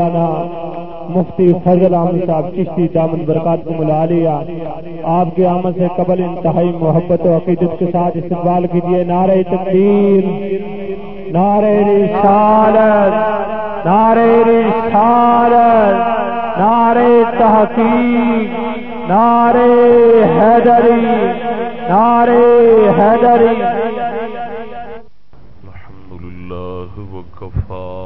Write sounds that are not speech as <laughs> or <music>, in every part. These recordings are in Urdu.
مفتی فضل احمد صاحب چشتی دامن برکات کو ملا لیا۔ آپ کے آمد سے قبل انتہائی محبت و عقیدت کے ساتھ استقبال کیجیے نعرہ تقدیر نعرہ رسالت نعرہ رسالت، نعرہ تحقیق، نعرہ حیدری نعرہ حیدری۔ الحمد للہ وکفا۔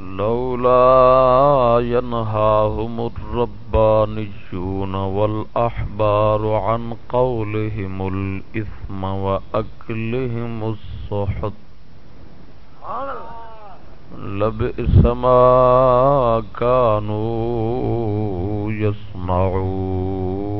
لولا ينهاهم الربانيون والأحبار عن قولهم الإثم وأكلهم الصحت لبئس ما كانوا يصنعون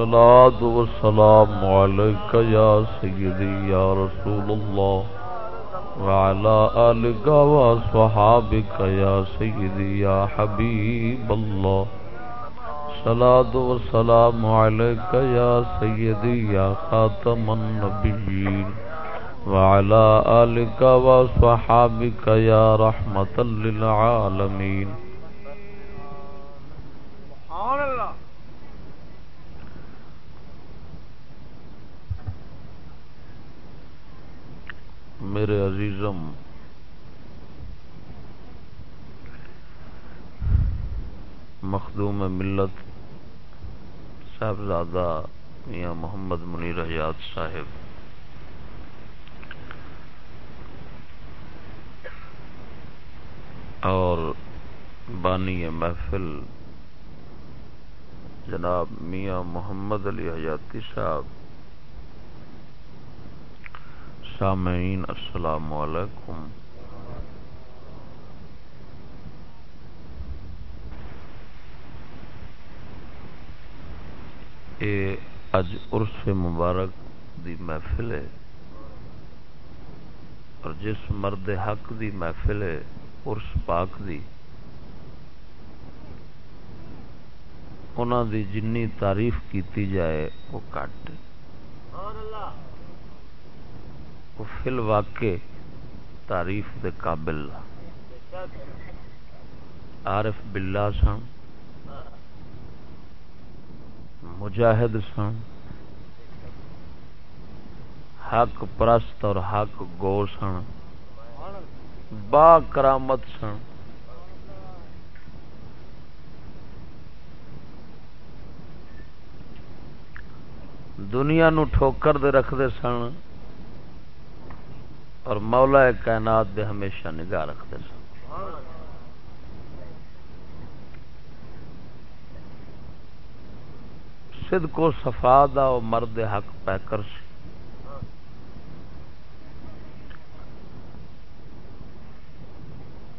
الصلاة والسلام عليك يا سيدي يا رسول الله وعلى آلك وصحابك يا سيدي يا حبيب الله صلاة والسلام عليك يا سيدي يا خاتم النبيين وعلى آلك وصحابك يا رحمة للعالمين سبحان اللہ میرے عزیزم، مخدوم ملت صاحبزادہ میاں محمد منیر حیات صاحب۔ اور بانی محفل جناب میاں محمد علی حیاتی صاحب۔ سامعین، السلام علیکم۔ اے اج عرس مبارک دی محفل ہے۔ اور جس مرد حق دی محفل ہے عرس پاک دی۔ انہوں دی جنی تعریف کیتی جائے، وہ کٹ۔ وہ فل واقع تعریف دے قابل عارف باللہ سن، مجاہد سن، حق پرست اور حق گو سن، با کرامت سن۔ دنیا نو ٹھوکر دے رکھ دے سن۔ اور مولا کائنات دے ہمیشہ نگاہ رکھتے سن۔ صدق و صفا دا او مرد حق پیکر سی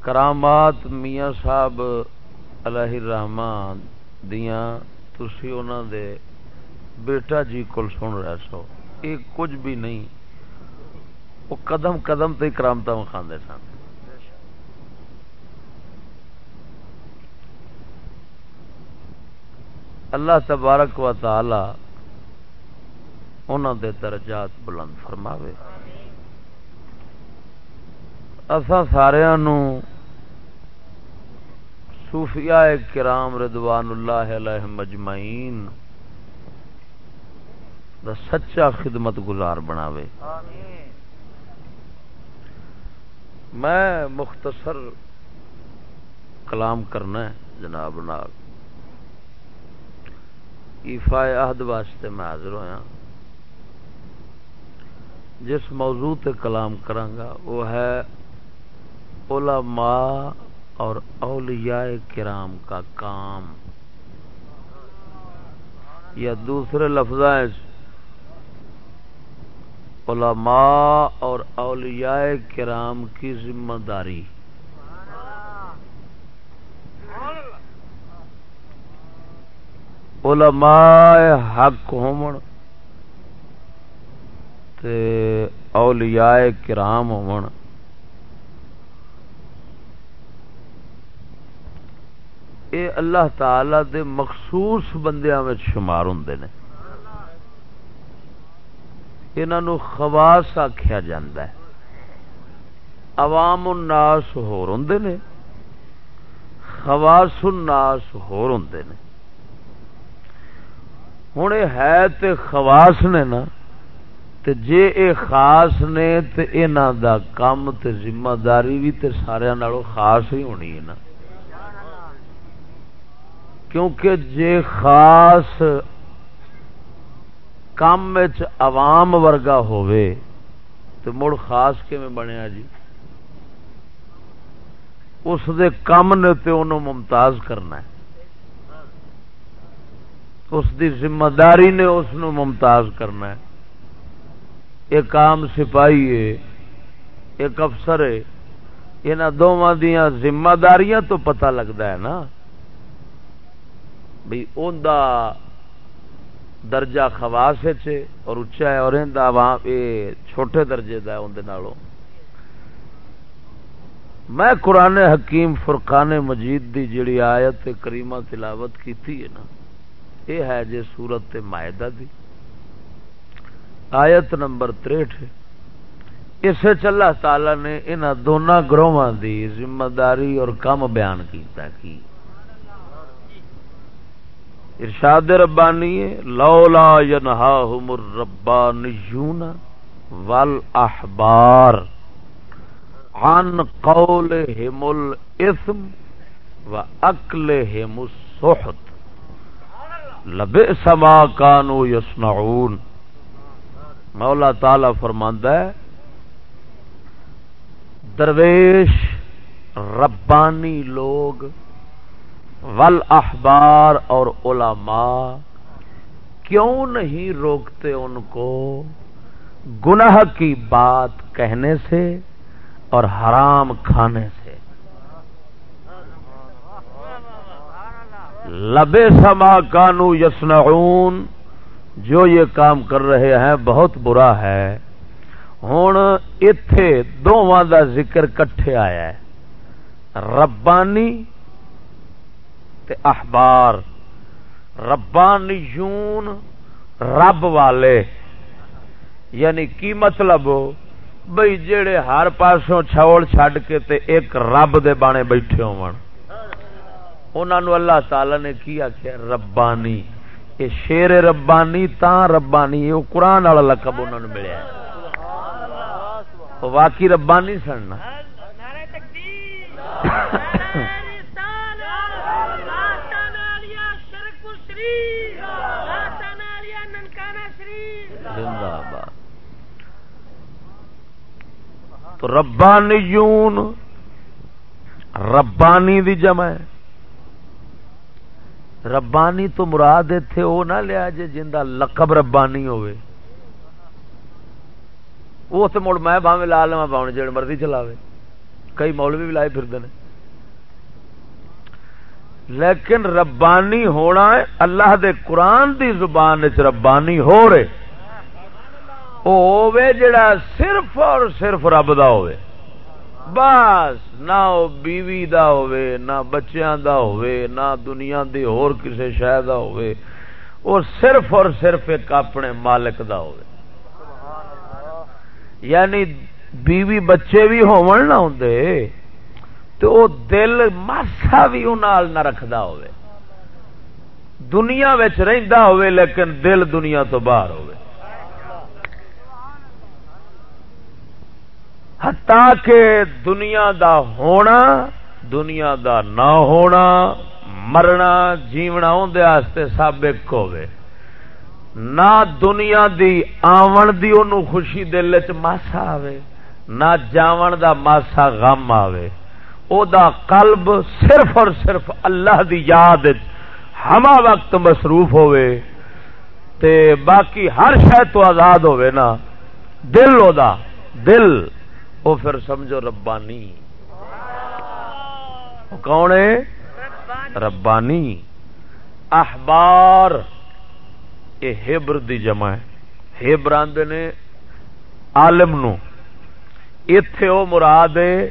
کرامات میاں صاحب علیہ الرحمان دیاں، تسی انہاں دے بیٹا جی کل سن رہے سو۔ یہ کچھ بھی نہیں۔ وہ قدم قدم تے کرامت وکھاندے سن۔ اللہ تبارک و تعالی انہوں دے درجات بلند فرماوے۔ اسا سارا صوفیاء کرام ردوان اللہ علیہ مجمعین دا سچا خدمت گزار بناوے۔ آمین۔ میں مختصر کلام کرنا ہے جناب نال ایفا عہد واسطے میں حاضر ہوا جس موضوع تے کلام کرانگا، وہ ہے علماء اور اولیاء کرام کا کام۔ یا دوسرے لفظ علماء اور اولیاء کرام کی ذمہ داری۔ علماء حق ہومن تے اولیاء کرام ہومن اے اللہ تعالی دے مخصوص بندیاں میں شمار ہوں نے۔ انہوں خواس آخیا جا عوام الناس ہور ہوں نے۔ خواس الناس ہور ہوں نے۔ ہوں یہ ہے تے خواس نے نا، تے جے اے خاص نے، تے انہاں دا کام تے ذمہ داری بھی تے سارے نالوں خاص ہی ہونی ہے نا۔ کیونکہ جے خاص کام عوام ورگا ہووے تو مڑ خاص کیون بنیا جی؟ اس دے کام نے تے انہوں ممتاز کرنا ہے۔ اس دی ذمہ داری نے اس نو ممتاز کرنا ہے۔ ایک عام سپاہی ہے، ایک افسر ہے، یہاں دونوں دیا ذمہ داریاں تو پتہ لگتا ہے نا۔ بھائی ان درجہ خواس اور اچا ہے اور چھوٹے درجے کا اندر میں قرآن حکیم فرقان مجید دی جڑی آیت کریمہ تلاوت کی نا یہ ہے جی سورت مائدہ دی۔ آیت نمبر تریٹ اسے چلا تعالی نے انہوں دونوں گروہ دی ذمہ داری اور کم بیان کیتا کی؟ ارشاد ربانی لولا ینہاہم الربانیون والاحبار عن قولہم الاثم و اکلہم السحت۔ لبئس ما کانو یسنعون مولا تعالی فرماندا ہے، درویش ربانی لوگ ول اخبار اور علماء کیوں نہیں روکتے ان کو گناہ کی بات کہنے سے اور حرام کھانے سے؟ لبے سما کانو یسنعون جو یہ کام کر رہے ہیں بہت برا ہے۔ ہوں اتے دونوں کا ذکر کٹھے آیا ہے۔ ربانی تے احبار ربانیون رب والے۔ یعنی کی مطلب؟ بھائی جڑے ہر پاسوں چھوڑ چھڈ کے تے ایک رب دے بانے بیٹھے انہوں اللہ تعالی نے کی آخیا ربانی۔ یہ شیر ربانی تا ربانی یہ قرآن والا لقب انہوں نے ملیا واقعی ربانی سننا <laughs> تو ربانیون، ربانی دی جمع ہے۔ ربانی تو مراد اتنے وہ نہ لیا جی جا لقب ربانی ہوئے۔ وہ تو مڑ میں باوے لا لوا پاؤں جڑ مرضی چلاوے۔ کئی مولوی بھی لائے پھرتے ہیں لیکن ربانی ہونا ہے اللہ دے قرآن دی زبان چ ربانی ہو رہے۔ ہوے جڑا صرف اور صرف رب دا ہوئے بس، نہ وہ بیوی دا ہوئے نہ بچیاں دا ہوئے نہ دنیا دی اور کسی شہ دا ہوئے وہ صرف اور صرف ایک اپنے مالک دا ہوئے یعنی بیوی بچے بھی ہون نہ ہوں تو وہ دل ماسا بھی نہ رکھدا ہوئے دنیا رہندا ہوئے لیکن دل دنیا تو باہر ہوئے ہتا کہ دنیا دا ہونا، دنیا دا نہ ہونا، مرنا، جیونا اندر سب ایک ہوئے نہ دنیا دی آون دی انہوں خوشی دل چ ماسا آوے، نہ جاون دا ماسا غم آوے۔ او دا قلب صرف اور صرف اللہ دی یاد ہما وقت مصروف ہوئے تے باقی ہر شہ تو آزاد ہوئے نا۔ دل او دا، دل۔ وہ پھر سمجھو ربانی۔ کون ہے؟ ربانی۔ احبار۔ یہ ہیبر دی جمع ہے۔ ہیبر آدھے نے عالم نو۔ اتے وہ مراد ہے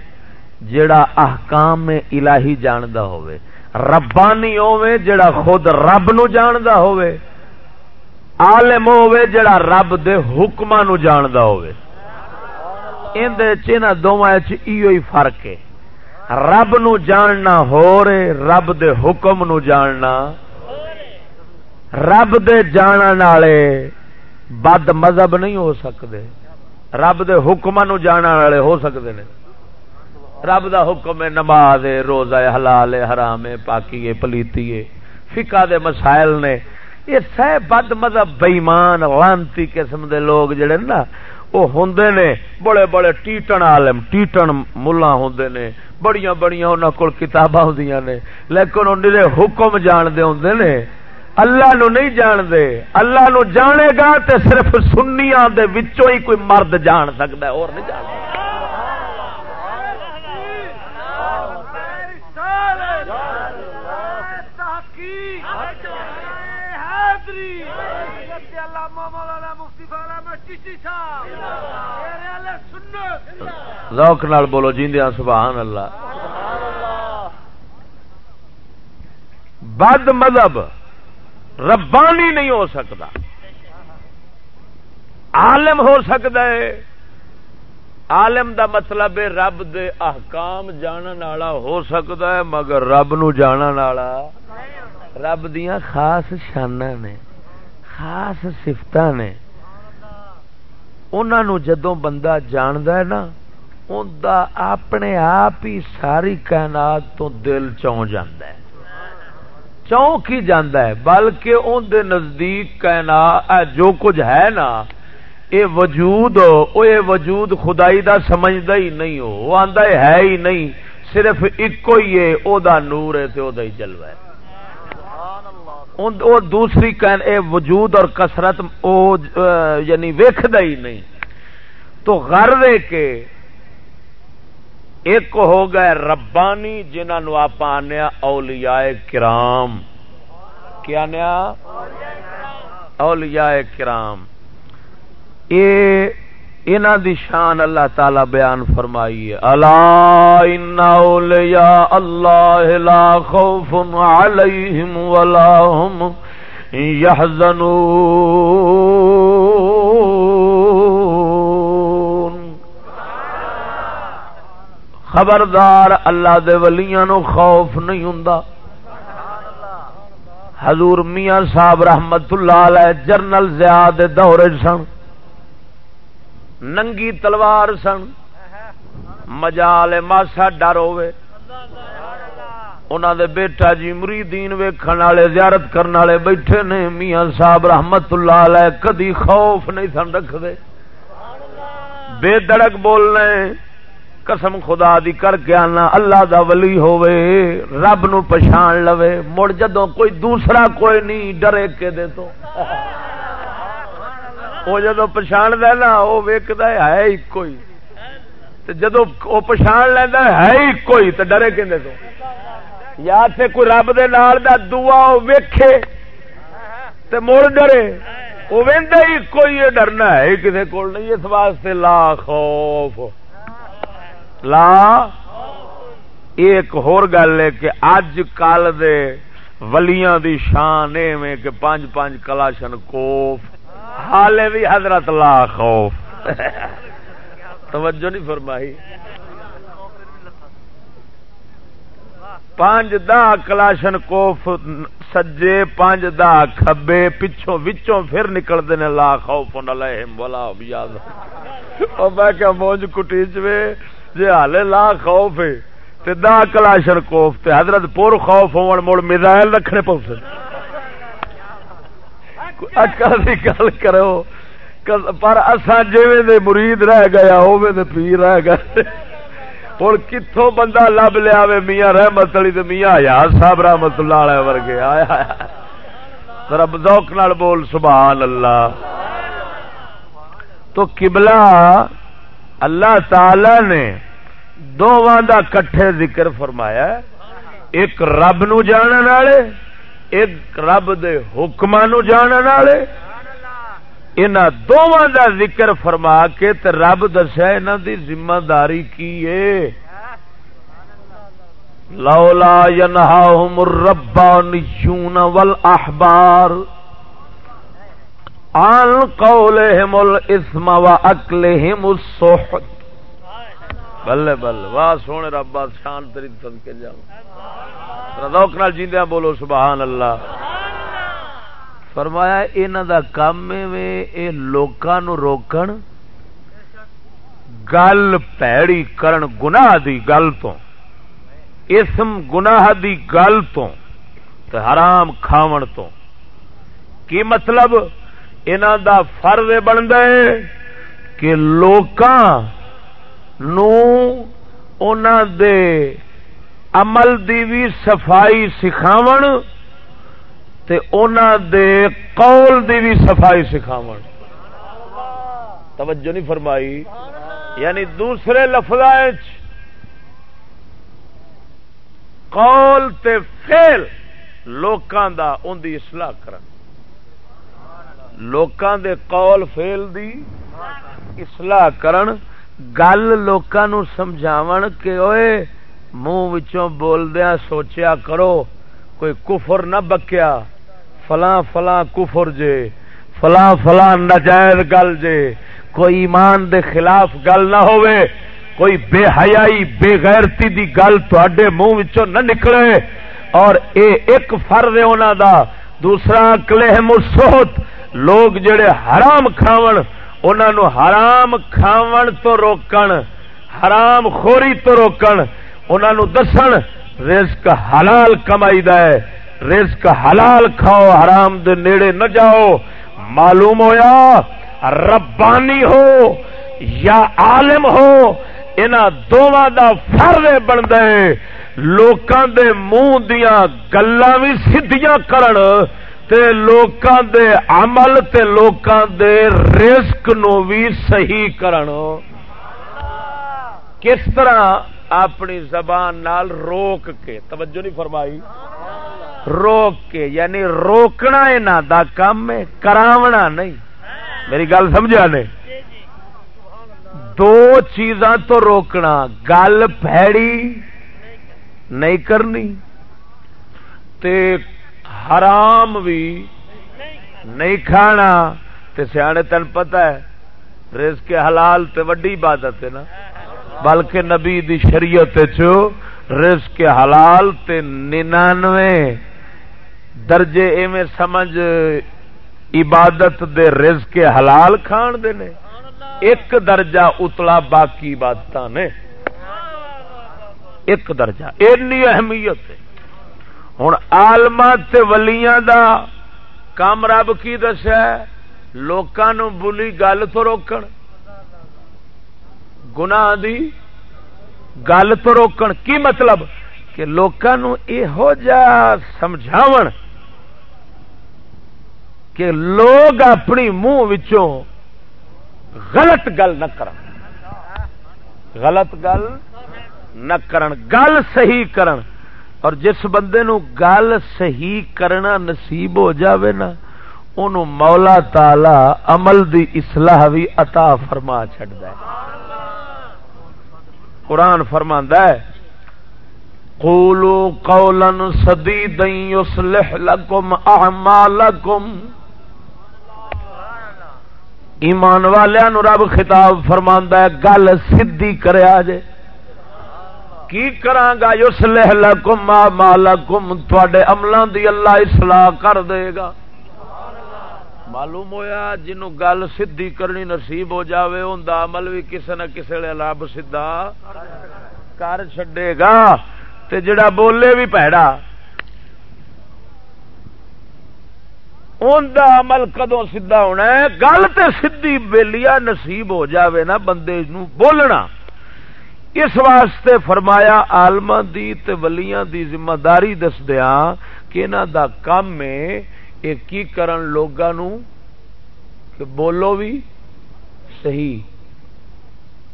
جڑا احکام الہی جاندا ہوئے ربانی ہوے جڑا خود رب نو جاندا ہوئے عالم ہوے جڑا رب دے حکماں نو جاندا ہوئے ان دونوں ہی فرق ہے۔ رب نو جاننا ہو رے رب دے حکم نو جاننا۔ رب دے جان والے بد مذہب نہیں ہو سکتے رب دے حکم نو جان والے ہو سکتے ہیں رب دا حکم ہے نماز ہے، روزہ ہے، حلال ہے، حرام ہے، پاکی ہے، پلیتی ہے۔ فکا دے مسائل نے۔ یہ سہ بد مذہب بےمان لانتی قسم دے لوگ جڑے نا وہ ہوں نے، بڑے بڑے ٹیٹن عالم، ٹیٹن ملا ہوں نے بڑی بڑی انہوں کو کتاباں ہوں نے۔ لیکن انہیں حکم جانتے ہوں نے، اللہ نو نہیں جانتے، اللہ نو جانے گا تے صرف سنیا دے وچوں ہی کوئی مرد جان سکتا ہے، اور نہیں جان ذوق نال بولو جیندیا سبحان اللہ۔ بد مذہب ربانی نہیں ہو سکتا۔ عالم ہو سکتا ہے۔ عالم دا مطلب ہے رب دے احکام جانن والا ہو سکتا ہے، مگر رب نو جانن والا رب دیاں خاص شانہ نے، خاص سفت نے۔ انہوں جدو بندہ جاند ہے نا اپنے آپ ہی ساری کائنات تو دل چون ہے۔ چونک ہی جانا ہے؟ بلکہ اندر نزدیک کائنات جو کچھ ہے نا یہ وجود وہ یہ وجود خدائی دا سمجھدا ہی نہیں ہو وہ آندا ہے ہی نہیں، صرف ایک ہی ہے، او دا نور ہے تے او دا ہی جلوہ ہے۔ وہ دوسری کہن، اے وجود اور کسرت او یعنی ویکھدا ہی نہیں۔ تو غرض ہے کہ ایک ہو گئے ربانی جنہوں آپ آنے اولیاء کرام۔ کیا نیا اولیاء کرام۔ یہ انہ دی شان اللہ تعالی بیان فرمائی ہے اللہ ان اولیاء اللہ لا خوف علیہم ولا هم يحزنون خبردار اللہ دے ولیاں نو خوف نہیں ہوں حضور میاں صاحب رحمت اللہ علیہ جرنل زیاد دورے سن۔ ننگی تلوار سن۔ مجال ماسا ڈر ہوے انہوں دے بیٹا جی مریدین ویکھن والے، زیارت کرنے والے بیٹھے نے، میاں صاحب رحمت اللہ علیہ کدی خوف نہیں سن رکھتے بے دڑک بولنے، قسم خدا دی کر کے آنا، اللہ دا ولی ہوئے رب نو پچھان لوے۔ مڑ جدو کوئی دوسرا کوئی نہیں، ڈرے کے دے تو۔ وہ جدو پچھان دے نا وہ ویکد ہے ایک جدو وہ پچھان لینا ہے ہی تو ڈرے کہ یا تے کوئی رب دے نال دا دعا ویکھے تے مڑ ڈرے وہ ہی کوئی یہ ڈرنا ہے کسی کو نہیں اس واسطے لا خوف لا ایک ہور گل ہے کہ اج کل دے ولیاں دی شان ایویں کہ پانچ پانچ کلاشن کوف حالے بھی حضرت لا خوف۔ توجہ نہیں فرمائی۔ پانچ دہ کلاشن کوف سجے، پانچ دہ کبے پچھوں وچوں پھر نکلتے نے لا خوف علیہم ولا یاد او میں کیا موج کٹی چوے؟ جے حالے لا خوف ہے۔ تے دا کلاشن کوف تے حضرت پور خوف ہون مڑ میزائل رکھنے پوسے اکل دی گل کرو۔ پر اساں جویں دے مرید رہ گیا ہووے تے پیر رہ گئے۔ ہوں کتوں بندہ لب لیا میاں رحمت علی تو میاں یار صاحب رحمت اللہ علیہ ورگے۔ آیا رب ذوق نال بول، سبحان اللہ۔ تو قبلہ اللہ تعالی نے دونوں دا کٹھے ذکر فرمایا ایک رب نو جانن والے ایک رب دے حکما نو جانن والے۔ ان دونوں دا ذکر فرما کے تے رب دسیا انہوں دی ذمہ داری کی ہے لولا ينهاهم الربانيون والاحبار عن قولهم الاثم واكلهم السحت۔ بلے بلے، واہ، سونے رب شان تیری صدقے جاؤ رضوک نال جیندیاں بولو، سبحان اللہ۔ فرمایا انہوں دا کام اے لوکاں نو روکن گل پیڑی کرن گناہ دی گل تو، اسم گناہ دی گل تو، تے حرام کھاون تو۔ کی مطلب؟ انہوں دا فرض بنتا ہے کہ لوکاں نو دے عمل دی بھی صفائی سکھاون تے اونا دے قول دی بھی صفائی سکھاو توجہ نہیں فرمائی۔ یعنی دوسرے لفظ قول تے فیل لوکاں دا ان دی اصلاح کرن۔ لوکاں دے قول فیل دی اصلاح کرن۔ گل لوکاں نو سمجھاون کہ اوئے منہ بولدیا سوچیا کرو، کوئی کفر نہ بکیا۔ فلاں فلاں کفر جے، فلاں فلاں نجائز گل جے۔ کوئی ایمان دے خلاف گل نہ ہوئے کوئی بے حیائی، بے غیرتی دی گل تے منہ نہ نکلے۔ اور اے ایک فرض ہے انہاں دا، دوسرا کلے مسوت لوگ جڑے حرام کھاون، انہاں نو حرام کھاون تو روکن، حرام خوری تو روکن۔ انہاں نو دسن، رزق حلال کمائی دا ہے۔ رزق حلال کھاؤ، حرام دے نیڑے نہ جاؤ۔ معلوم ہویا، ربانی ہو یا عالم ہو ان دونوں دا فرض بنتا ہے۔ لوکاں دے منہ دیا گلا بھی سیدیاں کرن تے لوکاں دے عمل تے لوکاں دے رزق نو بھی صحیح کرن۔ کس طرح اپنی زبان نال روک کے، توجہ نہیں فرمائی، روک کے یعنی روکنا یہاں دا کام ہے، کراونا نہیں۔ میری گل سمجھا نے؟ دو چیزاں تو روکنا، گل پھیڑی نہیں کرنی، تے حرام بھی نہیں کھانا۔ تے سیانے تن پتا ہے، رزق کے حلال تے وڈی عبادت ہے نا۔ بلکہ نبی دی شریعت چو رزق کے حلال تے ننانوے درجے ایویں سمجھ عبادت دے رزق کے حلال کھان دے نے۔ ایک درجہ اتلا باقی عبادت نے۔ ایک درجہ، اینی اہمیت۔ ہے ہوں آلما ولیاں دا کام رب کی دسیا لوکاں بلی گل تو روکن۔ گناہ دی گل تو روکن کی مطلب؟ کہ لوگوں یہو جا سمجھاون کہ لوگ اپنی منہ وچوں غلط گل نہ کر غلط گل نہ کرن، گل صحیح کرن۔ اور جس بندے نو گل صحیح کرنا نصیب ہو جاوے نا انہوں مولا تالا عمل دی اصلاح بھی عطا فرما چڈ قرآن فرما ہے قولو قولا سدیدا یصلح لکم اعمالکم۔ ایمان والوں رب خطاب فرما ہے، گل سی کریا جے کی کرانگا یصلح لکم اعمالکم؟ تواڈے عملاں دی اللہ اصلاح کر دے گا۔ معلوم ہویا جنوں گل سی کرنی نصیب ہو جاوے ہوندا عمل بھی کسے نہ کسے لے رب کر چھڈے گا تے جڑا بولے بھی پیڑا ان دا عمل کدو سیدھا ہونا ہے؟ گل تے سیدھی بےلیا نصیب ہو جاوے نا بندے نو بولنا۔ اس واسطے فرمایا آلما دی تے ولیاں دی ذمہ داری دس دیا کہ انہاں دا کام ہے یہ کی کرن لوگاں نو کہ بولو بھی صحیح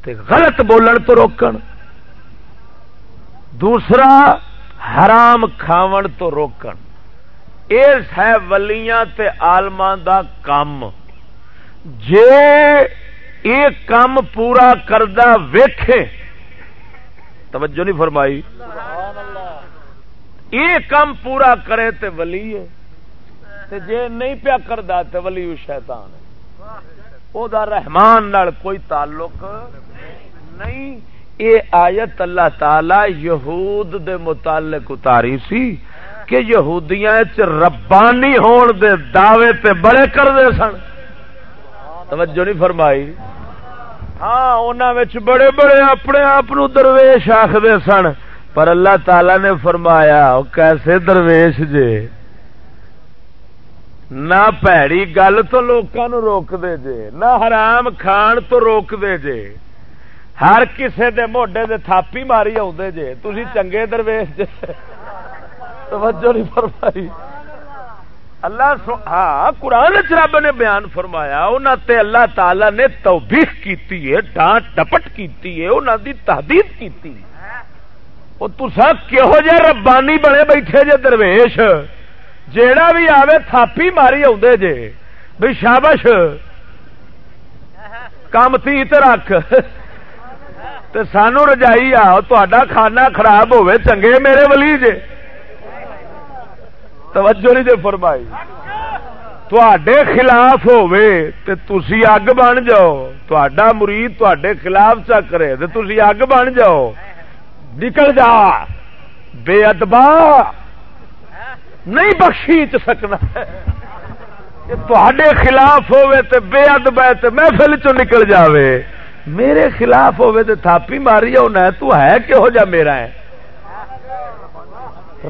تے غلط بولن تو روکن دوسرا حرام کھاون تو روکن اس ہے ولیاں تے آلما دا کام جے یہ کام پورا کردہ ویکھے توجہ نہیں فرمائی یہ کام پورا کرے تے ولی ہے تے جے نہیں پیا کردا تے ولی شیطان او دا رحمان نال کوئی تعلق نہیں۔ اے آیت اللہ تعالی یہود دے متعلق اتاری سی کہ یہودیاں چ ربانی ہون دے دعوے تے بڑے کر دے سن۔ توجہ نہیں فرمائی۔ ہاں انہوں بڑے بڑے اپنے آپ درویش آخر سن۔ پر اللہ تعالی نے فرمایا کیسے درویش جے؟ نہ پیڑی گل تو لوگوں روک دے جے، نہ حرام کھان تو روک دے جے۔ ہر کسے دے موڈے دے تھاپی ماری جے۔ تھی چنگے درویش جے۔ توجہ نہیں فرمائی۔ اللہ ہاں قرآن رب نے بیان فرمایا انہوں تے اللہ تعالی نے توبیخ کیتی ہے، ڈانٹ ڈپٹ کیتی ہے انہوں دی تحدید کیتی۔ وہ تسا کہو جہ ربانی بنے بیٹھے جے درویش۔ جیڑا بھی آوے تھاپی ماری آدھے جے بھائی شابش، کام تھی رکھ۔ سانو رجائی آ تا کھانا خراب ہوے چنگے میرے ولی جے۔ توجہ نہیں دے فرمائی۔ تھے خلاف ہوے تے تسی اگ بن جاؤ۔ تا مرید تے خلاف چکرے تو تسی اگ بن جاؤ۔ نکل جا۔ بے ادبا۔ نہیں بخشی سکنا۔ تے خلاف ہوے تے بے ادب ہے تے محفل چ نکل جاوے۔ میرے خلاف ہوے تے تھاپی ماری ہونا تو ہے کہو جا میرا ہے؟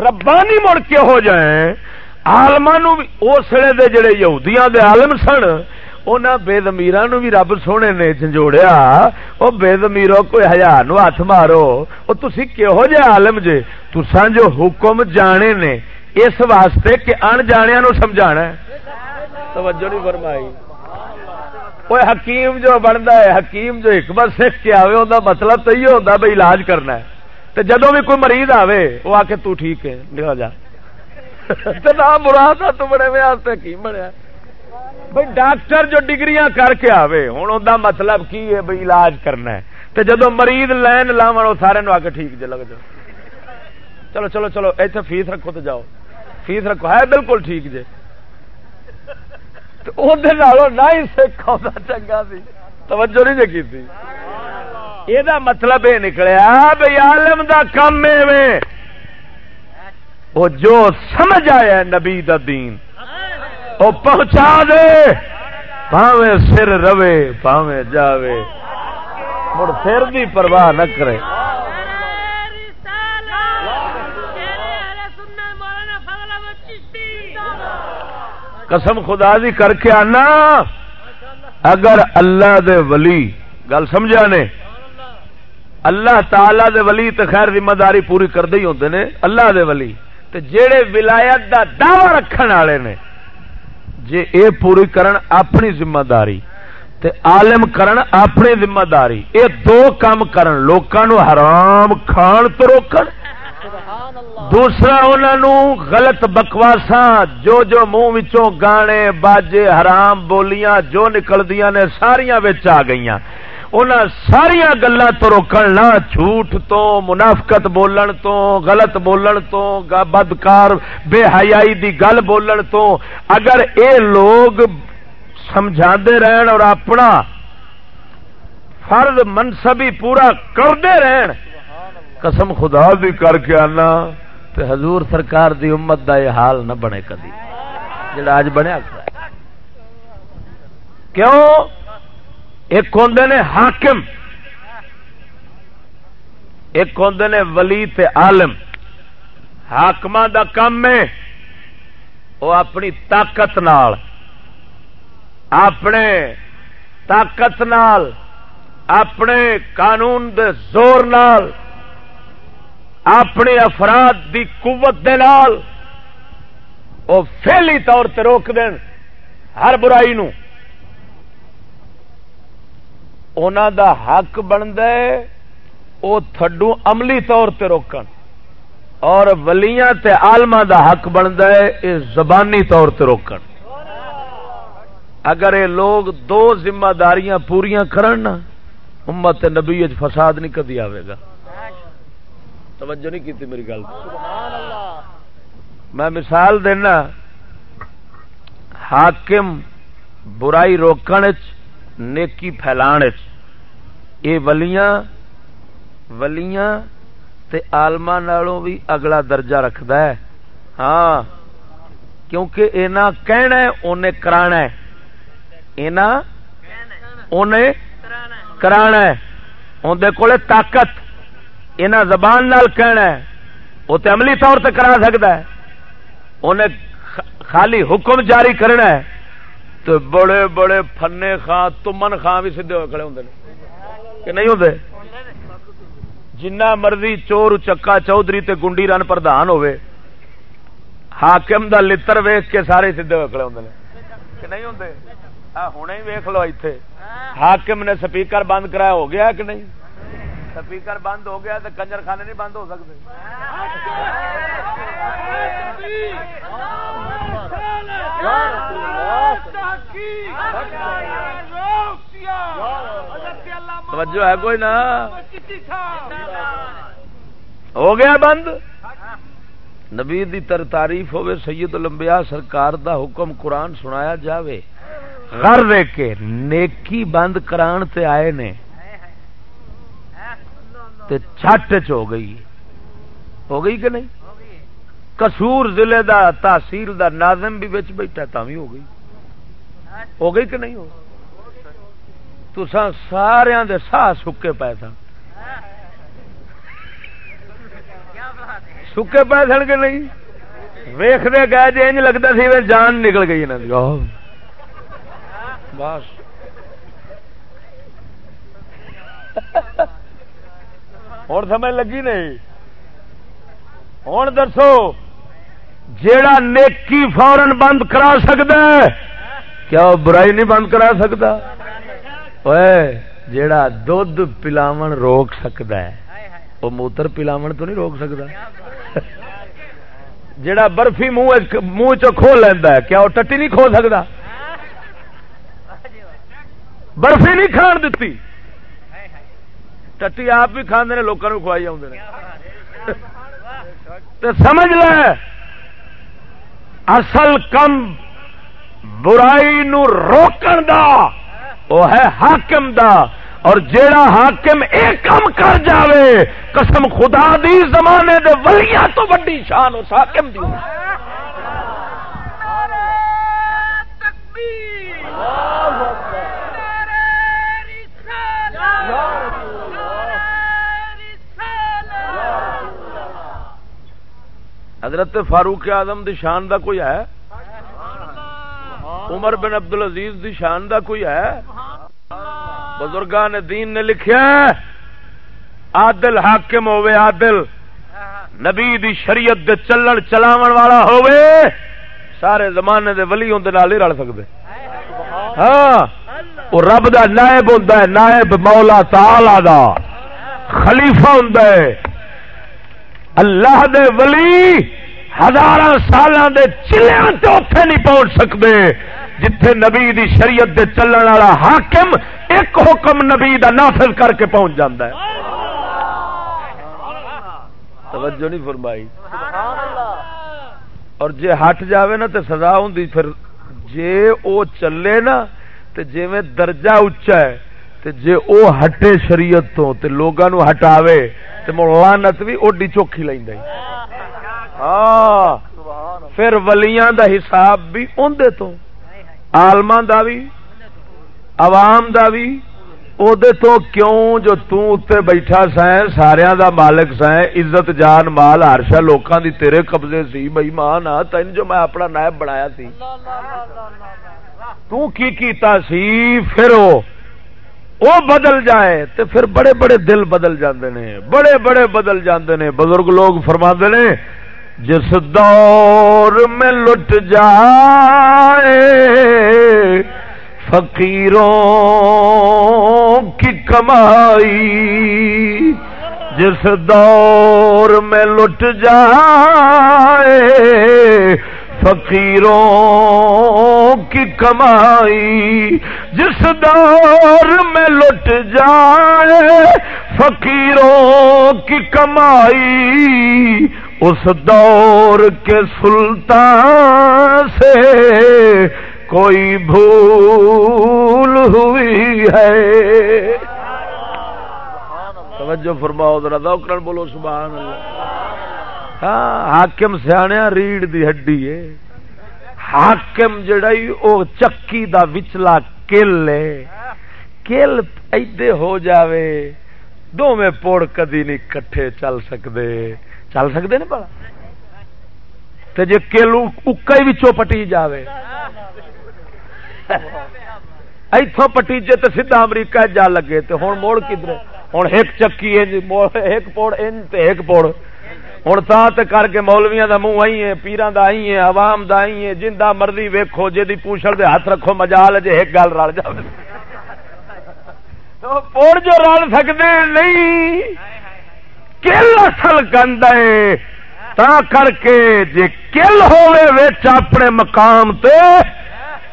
ربانی مڑ کے ہو جائیں آلما اسلے دے جڑے یہودیاں دے عالم سن انہاں بے زمیران بھی رب سونے نے جھنجوڑیا او بے زمیرو کوئی ہزار نو ہاتھ مارو۔ او تسی کہو جے عالم جے؟ تساں جو حکم جانے نے اس واسطے کہ ان جانیا نو سمجھانا ہے۔ توجہ نہیں فرمائی۔ کوئی حکیم جو بنتا ہے، حکیم جو حکمت سکھ کے آئے ان مطلب تو یہ ہوتا بھائی علاج کرنا ہے۔ تو جدو بھی کوئی مریض آوے وہ آ کے تو ٹھیک ہے، نکل جا۔ مراد تو بڑے میں حکیم بنیا۔ بھائی ڈاکٹر جو ڈگریاں کر کے آوے ہوں ان مطلب کی ہے بھائی علاج کرنا ہے۔ تو جدو مریض لین لاو سارے آ کے ٹھیک جی لگ جاؤ۔ چلو چلو چلو اتنے فیس رکھو تو جاؤ۔ فیس رکھو۔ ہے بالکل ٹھیک جی۔ نہ ہی سکھ چنگا سی۔ توجہ نہیں جی کی یہ مطلب یہ نکلیا بھائی عالم دا کم میں وہ جو سمجھ آیا نبی دا دین، وہ پہنچا دے۔ پاوے سر روے پاوے جاوے۔ مڑ سر دی پرواہ نہ کرے۔ قسم خدا دی کر کے آنا۔ اگر اللہ دے ولی، گل سمجھا نے؟ اللہ تعالی دے ولی تو خیر ذمہ داری پوری کرتے ہی ہوتے نے، اللہ دے ولی۔ تے جیڑے ولایت دا دعوی رکھن والے نے، جے اے پوری کرن اپنی ذمہ داری، تے عالم کرن اپنی ذمہ داری۔ یہ دو کام کرن، لوکاں حرام کھان تو روکن دوسرا انہوں غلط بکواسا جو جو منہ گانے باجے حرام بولیاں جو نکلدیاں نے ساریاں آ گئی ان ساریا گلوں تو روکن نہ جھوٹ تو، منافقت بولن تو، غلط بولن تو بدکار، بے حیائی دی گل بولن تو۔ اگر اے لوگ سمجھا رہن اور اپنا فرض منصبی پورا کرتے رہن قسم خدا بھی کر کے آنا تے حضور سرکار دی امت دا یہ حال نہ بنے کدی۔ جڑا اج بنیا کیوں؟ ایک ہوں نے حاکم، ایک ہوں نے ولی تے عالم۔ حاکم دا کام ہے۔ وہ اپنی طاقت نال، اپنے طاقت نال، اپنے قانون دے زور نال اپنے افراد دی قوت دے نال وہ فیلی طور تے روک دین ہر برائی نو۔ اونا دا حق بنتا ہے تھڈو عملی طور تے روکن۔ اور ولیاں تے آلما دا حق بنتا ہے یہ زبانی طور تے روکن۔ اگر یہ لوگ دو ذمہ داریاں پوریا کرن امت نبی فساد نہیں کدی آئے گا۔ توجہ نہیں کی میری گل۔ میں مثال دینا حاکم برائی روکن نیکی پھیلان یہ ولیاں ولیاں تے آلما نالوں بھی اگلا درجہ رکھد ہے۔ ہاں کیونکہ اینا کہنا ہے انہیں کرانا ہے۔ اینا انہیں کرانا ہے۔ اندر کول طاقت۔ اینا زبان نال کہنا ہے وہ تو عملی طور سے کرا سکتا ہے۔ انہیں خالی حکم جاری کرنا ہے۔ تو بڑے بڑے فنے خان تمن خان بھی سیدے ہوئے کھڑے ہوں کہ نہیں ہوں جنہ مرضی چور چکا چودھری تے گنڈی رن پردھان ہوئے حاکم دا لتر ویخ کے سارے سیدے ہوئے کھڑے ہوں کہ نہیں ہوں ہوں ہی ویخ لو اتنے حاکم نے سپیکر بند کرایا ہو گیا کہ نہیں؟ سپیکر بند ہو گیا تو کنجر خانے نہیں بند ہو سکتے۔ توجہ ہے کوئی نا؟ ہو گیا بند؟ نبی دی تر تعریف ہوے سید الانبیاء سرکار دا حکم قرآن سنایا جاوے۔ غر کے نیکی بند کران تے آئے نے۔ تے چھٹ چ ہو گئی۔ ہو گئی کہ نہیں؟ کسور ضلع دا تحصیل دا ناظم بھی بچ بیٹھا تھی ہو گئی۔ ہو گئی کہ نہیں ہو؟ تو سارا دے سا سکے پے سن سکے پے سن کے نہیں؟ ویختے گئے جی انج لگتا سی جان نکل گئی انہوں بس۔ ہوں سمجھ لگی نہیں؟ ہوں دسو، جیڑا نیکی فورن بند کرا سکتا ہے، کیا وہ برائی نہیں بند کرا سکتا؟ جیڑا دھد پلاو روک سکتا ہے، وہ موتر پلاو تو نہیں روک سکتا؟ جیڑا برفی منہ منہ چو لینا ہے، کیا وہ ٹٹی نہیں کھو سکتا؟ برفی نہیں کھان دیتی ٹٹی آپ بھی کھانے لوگوں کھوائی سمجھ لے اصل کم برائی نو روکن دا وہ ہے حاکم دا۔ اور جیڑا حاکم ایک کم کر جاوے قسم خدا دی زمانے دے ولیاں تو بڑی شان اس حاکم دی۔ حضرت فاروق آدم دی شان دا کوئی ہے؟ عمر بن عبد العزیز دی شان دا کوئی ہے؟ بزرگان دین نے لکھیا عادل حاکم ہوے عادل. نبی دی شریعت دے چلن چلاون والا ہوے سارے زمانے دے ولی ہوں نال ہی رل سکتے ہاں وہ رب دا نائب ہوں نائب مولا تالا دا خلیفہ ہوں اللہ دے ولی ہزار سال چلیا چوتھے نہیں پہنچ سکتے جتھے نبی دی شریعت دے چلن والا حاکم ایک حکم نبی دا نافذ کر کے پہنچ جاتا ہے۔ توجہ نہیں فرمائی۔ اور جے ہٹ جاوے نا تے سزا ہوں پھر جے او چلے نا تے جے میں درجہ اچا ہے تے جے او ہٹے شریعت تو تے لوگاں نو ہٹاوے تے لعنت بھی اوڈی چوکھی لیندا ہاں۔ پھر ولیاں دا حساب بھی اوندے تو، عالماں دا بھی عوام دا بھی تو کیوں جو توں تے بیٹھا سائیں سارا دا مالک سائیں عزت جان مال ہرشا لوکاں دی تیرے قبضے سی بئی مان آ تین جو میں اپنا نائب بنایا سی۔ تو کی کیتا سی؟ پھر او وہ بدل جائے تو پھر بڑے بڑے دل بدل جاندے نے، بڑے بڑے بدل جاندے نے۔ بزرگ لوگ فرما نے، جس دور میں لٹ جائے فقیروں کی کمائی، جس دور میں لٹ جائے فقیروں کی کمائی جس دور میں لٹ جائے، فقیروں کی کمائی اس دور کے سلطان سے کوئی بھول ہوئی ہے۔ توجہ فرماؤ، ذرا دوکرن بولو، سبحان اللہ۔ ہاں حاکم سیاح ریڑھ دی ہڈی ہے۔ حاکم جڑا او چکی دا وچلا کل ہے۔ کل ایدے ہو جاوے۔ دو میں پوڑ کدی نہیں کٹھے چل سکتے چل سکتے نا پڑا جی کل اکا ہی پٹی جاوے۔ اتوں پٹیجے تو سیدا امریکہ جا لگے تو ہوں موڑ کدھر ہوں ایک چکی ایک پوڑ ایک پوڑ۔ ہوں تا کر کے مولویا کا منہ آئی ہے پیران کا آئی ہے عوام کا آئی ہے جن کا مرضی ویکو جی پوچھل دے ہاتھ رکھو مجال جی ایک گل رل جائے پوڑ جو رل سکتے نہیں کل اصل گند ہے تا کر کے جی کل ہوئے اپنے مقام تے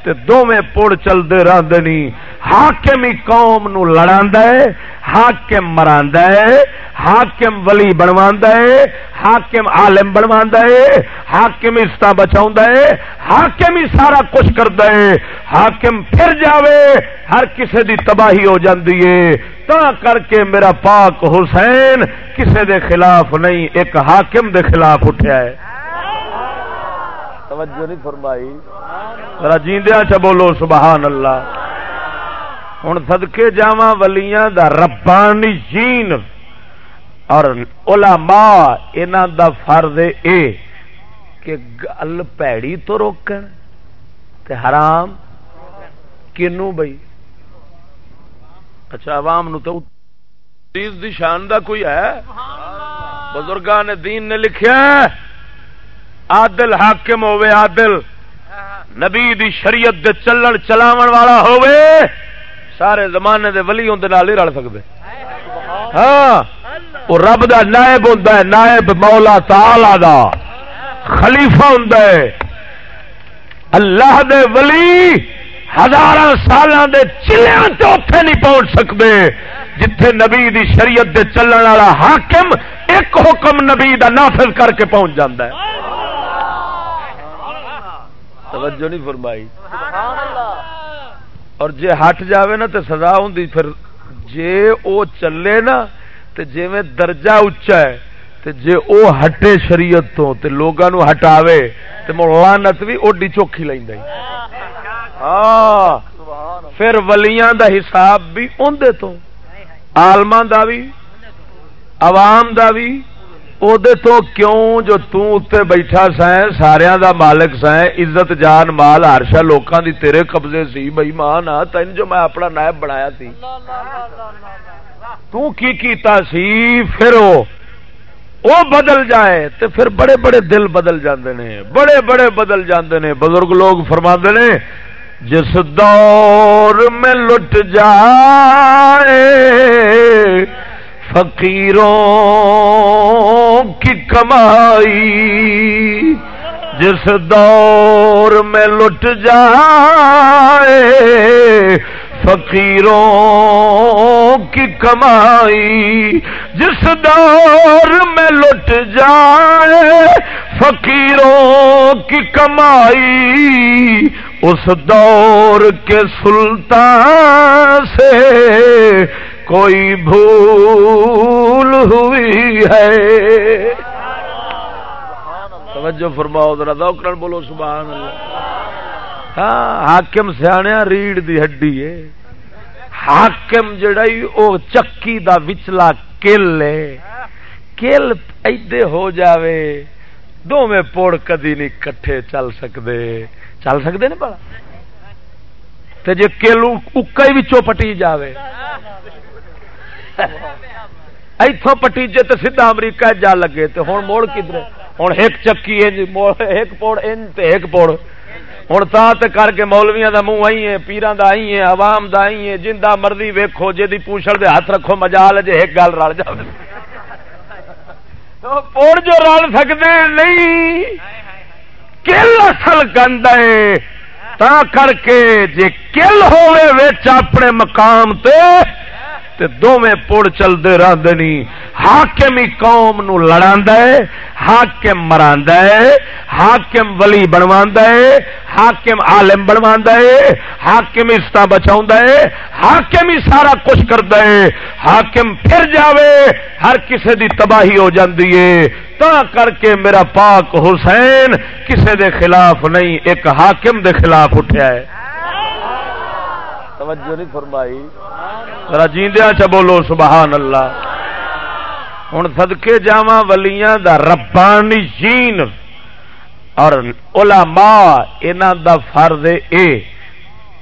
تے پڑ چلتے رہتے نہیں ہاکم ہی قوم نو لڑا ہے ہاکم مرا ہے ہاکم ولی بنوا ہے ہاکم عالم بنوا ہے ہاکم استا بچا ہے ہاکم ہی سارا کچھ کرتا ہے۔ ہاکم پھر جاوے ہر کسے دی تباہی ہو جاندی ہے۔ تا کر کے میرا پاک حسین کسے دے خلاف نہیں ایک حاکم دے خلاف اٹھیا ہے۔ توجہ نہیں فرمائی۔ جیندیا چ بولو سبحان اللہ۔ ہوں سدکے جا ولیاں دا ربانی جین اور علماء انہاں دا فرض اے کہ گل پیڑی تو روکن تے حرام کنو بئی؟ اچھا عوام نو تو دی شان دا کوئی ہے؟ بزرگان دین نے لکھیا عادل حاکم ہوے عادل نبی دی شریعت دے چلن چلاون والا ہوے سارے زمانے دے ولی ہوں ہی رل سکتے ہاں وہ رب دا نائب ہوں نائب مولا تالا دا۔ خلیفہ ہوں اللہ دے ولی ہزار سال چلیا چوتھے نہیں پہنچ سکتے جتھے نبی دی شریعت دے چلن والا حاکم ایک حکم نبی دا نافذ کر کے پہنچ جاتا ہے۔ توجہ نہیں فرمائی۔ سبحان اللہ۔ اور جے ہٹ جاوے نا تے سزا ہوں پھر جے او چلے نا تے جے میں درجہ اچا ہے، تے جے او ہٹے شریعت تو، تے لوگاں نو ہٹاوے، تے لعنت بھی اوڈی چوکھی لیندا ہاں پھر ولیاں دا حساب بھی اوندے تو، عالماں دا بھی عوام دا بھی دے تو کیوں جو تے بیٹھا سائیں سارا دا مالک سائیں عزت جان مال ہرشا لوکاں دی تیرے قبضے سی بئی مان آ تین جو میں اپنا نائب بنایا سی تو کی کیتا سی پھر او وہ بدل جائے تو پھر بڑے بڑے دل بدل جاندے نے بڑے بڑے بدل جاندے نے بزرگ لوگ فرما نے جس دور میں لٹ جائے فقیروں کی کمائی جس دور میں لٹ جائے، فقیروں کی کمائی جس دور میں لٹ جائے، فقیروں کی کمائی اس دور کے سلطان سے کوئی بھول ہوئی ہے۔ توجہ فرماؤ، ذرا دوکر بولو، سبحان اللہ۔ ہاں حاکم سیاح ریڑھ دی ہڈی ہے۔ حاکم جڑا او چکی دا وچلا کل ہے۔ کل ایدے ہو جاوے دو میں پوڑ کدی نہیں کٹھے چل سکتے چل سکتے نا بڑا تے جے کیلو اکا ہی پٹی جاوے۔ ایتھوں پٹیجے تے سیدھا امریکہ جا لگے تے ہن موڑ کدھر ہن ایک چکی انج جی، ایک پوڑ ان ایک پوڑ۔ ہوں تا کر کے مولویاں دا منہ آئی ہے پیران دا آئی ہے عوام دا آئی ہے جن دا مرضی ویکھو، جے دی پوچھڑ دے ہاتھ رکھو، مجال جے ایک گل رل جاوے۔ پوڑ جو رل سکتے نہیں، کل اصل گند ہے۔ تا کر کے جے کل ہوئے اپنے مقام تے تے دوویں چلتے رہتے نہیں حاکم ہی قوم نو لڑا ہے، حاکم مرا ہے، حاکم ولی بنوا ہے، حاکم عالم بنوا ہے، حاکم استا بچا ہے، حاکم ہی سارا کچھ کرتا ہے۔ حاکم پھر جاوے، ہر کسے دی تباہی ہو جاندی ہے۔ تا کر کے میرا پاک حسین کسے دے خلاف نہیں، ایک حاکم دے خلاف اٹھا ہے۔ توجہ نہیں فرمائی۔ ذرا جیندیا چ بولو سبحان اللہ ہوں سدکے جا ولیاں دا ربانی جین اور علماء انہاں دا فرض اے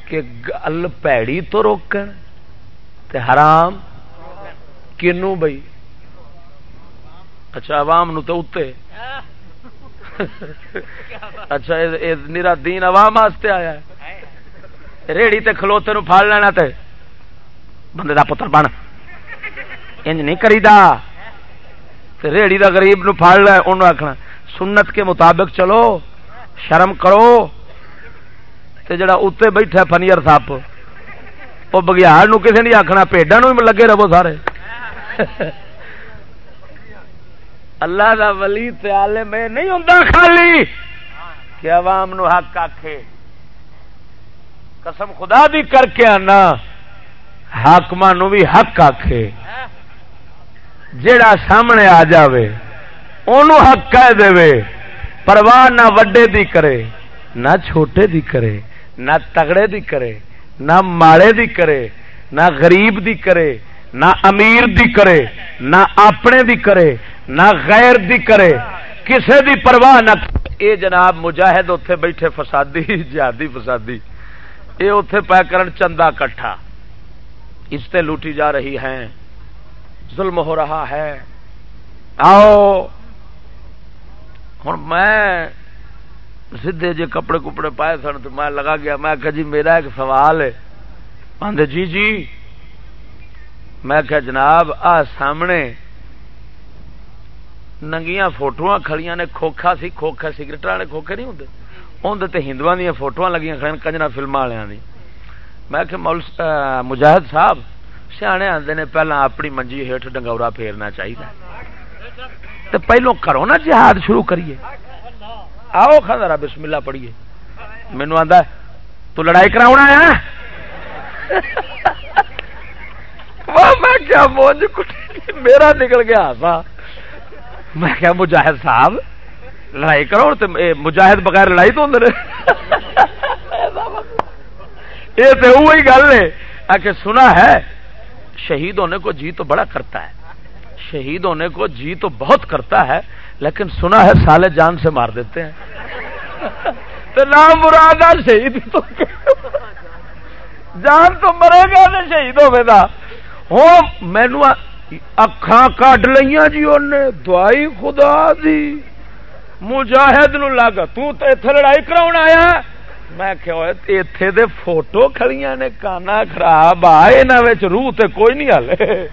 کہ گل پیڑی تو روکن تے حرام۔ کنو بئی اچھا عوام نو تو اتے <laughs> اچھا نیرا دین عوام واسطے آیا۔ ہے۔ ریڑی تے کھلوتے نو پھاڑ لینا تے۔ بندے دا پتر بن۔ انج نہیں کریدا۔ ریڑی دا غریب نو پھاڑ لے انہوں آخنا سنت کے مطابق چلو، شرم کرو۔ تے جڑا اتنے بیٹھا فنیئر سپ وہ بگیار نو کسی نہیں آخنا پیڈا نو لگے رہو سارے۔ اللہ دا ولی تے عالم نہیں ہوں خالی، کہ عوام نو حق آکھے۔ قسم خدا دی کر کے آنا۔ حاقم بھی حق آکھے۔ جیڑا سامنے آ جاوے، اونوں حق کہہ دے۔ پرواہ نہ وڈے دی کرے، نہ چھوٹے دی کرے، نہ تگڑے دی کرے، نہ ماڑے دی کرے، نہ غریب دی کرے، نہ امیر دی کرے، نہ اپنے دی کرے، نہ غیر دی کرے۔ کسے دی پرواہ نہ، اے جناب مجاہد اتے بیٹھے، فسادی، جہادی فسادی۔ اے اتے پہ کرن چندہ کٹھا۔ اس لوٹی جا رہی ہیں۔ ظلم ہو رہا ہے۔ آؤ۔ ہوں میں سیدے جی کپڑے کپڑے پائے سن تو میں لگا گیا۔ میں کہ جی میرا ایک سوال ہے۔ آدھے جی جی۔ میں کہ جناب آ سامنے ننگیاں فوٹو کھڑیاں نے کھوکھا سی، کھوکھا سگریٹ والے کھوکھے نہیں ہوں اندر ہندو دیا فوٹو لگی کھڑی کنجنا فلم والوں میں کہ مجاہد صاحب، سیانے آتے نے پہلا اپنی منجی ہیٹ ڈنگورا پھیرنا چاہیے تو پہلو کرو نا جہاد شروع کریے۔ آؤ خاندار بسم اللہ پڑھیے۔ مینو آتا تو لڑائی کرا ہے؟ <laughs> میں کیا مونج میرا نکل گیا سا میں کیا مجاہد صاحب لڑائی کرو تو مجاہد بغیر لڑائی تو اندر یہ تو وہی گل ہے. کہ سنا ہے، شہید ہونے کو جی تو بڑا کرتا ہے. شہید ہونے کو جی تو بہت کرتا ہے، لیکن سنا ہے سالے جان سے مار دیتے ہیں. تو نام مراد شہید تو. جان تو مرے گا نا شہید ہوگا ہو مینو اکھان کٹ لیا جی ان دعائی خدا دی. مجاہد نو لگ تے لڑائی کرا آیا؟ میں اتے دے فوٹو کھڑیاں نے، کانا خراب آ روح تے کوئی نہیں ہلے۔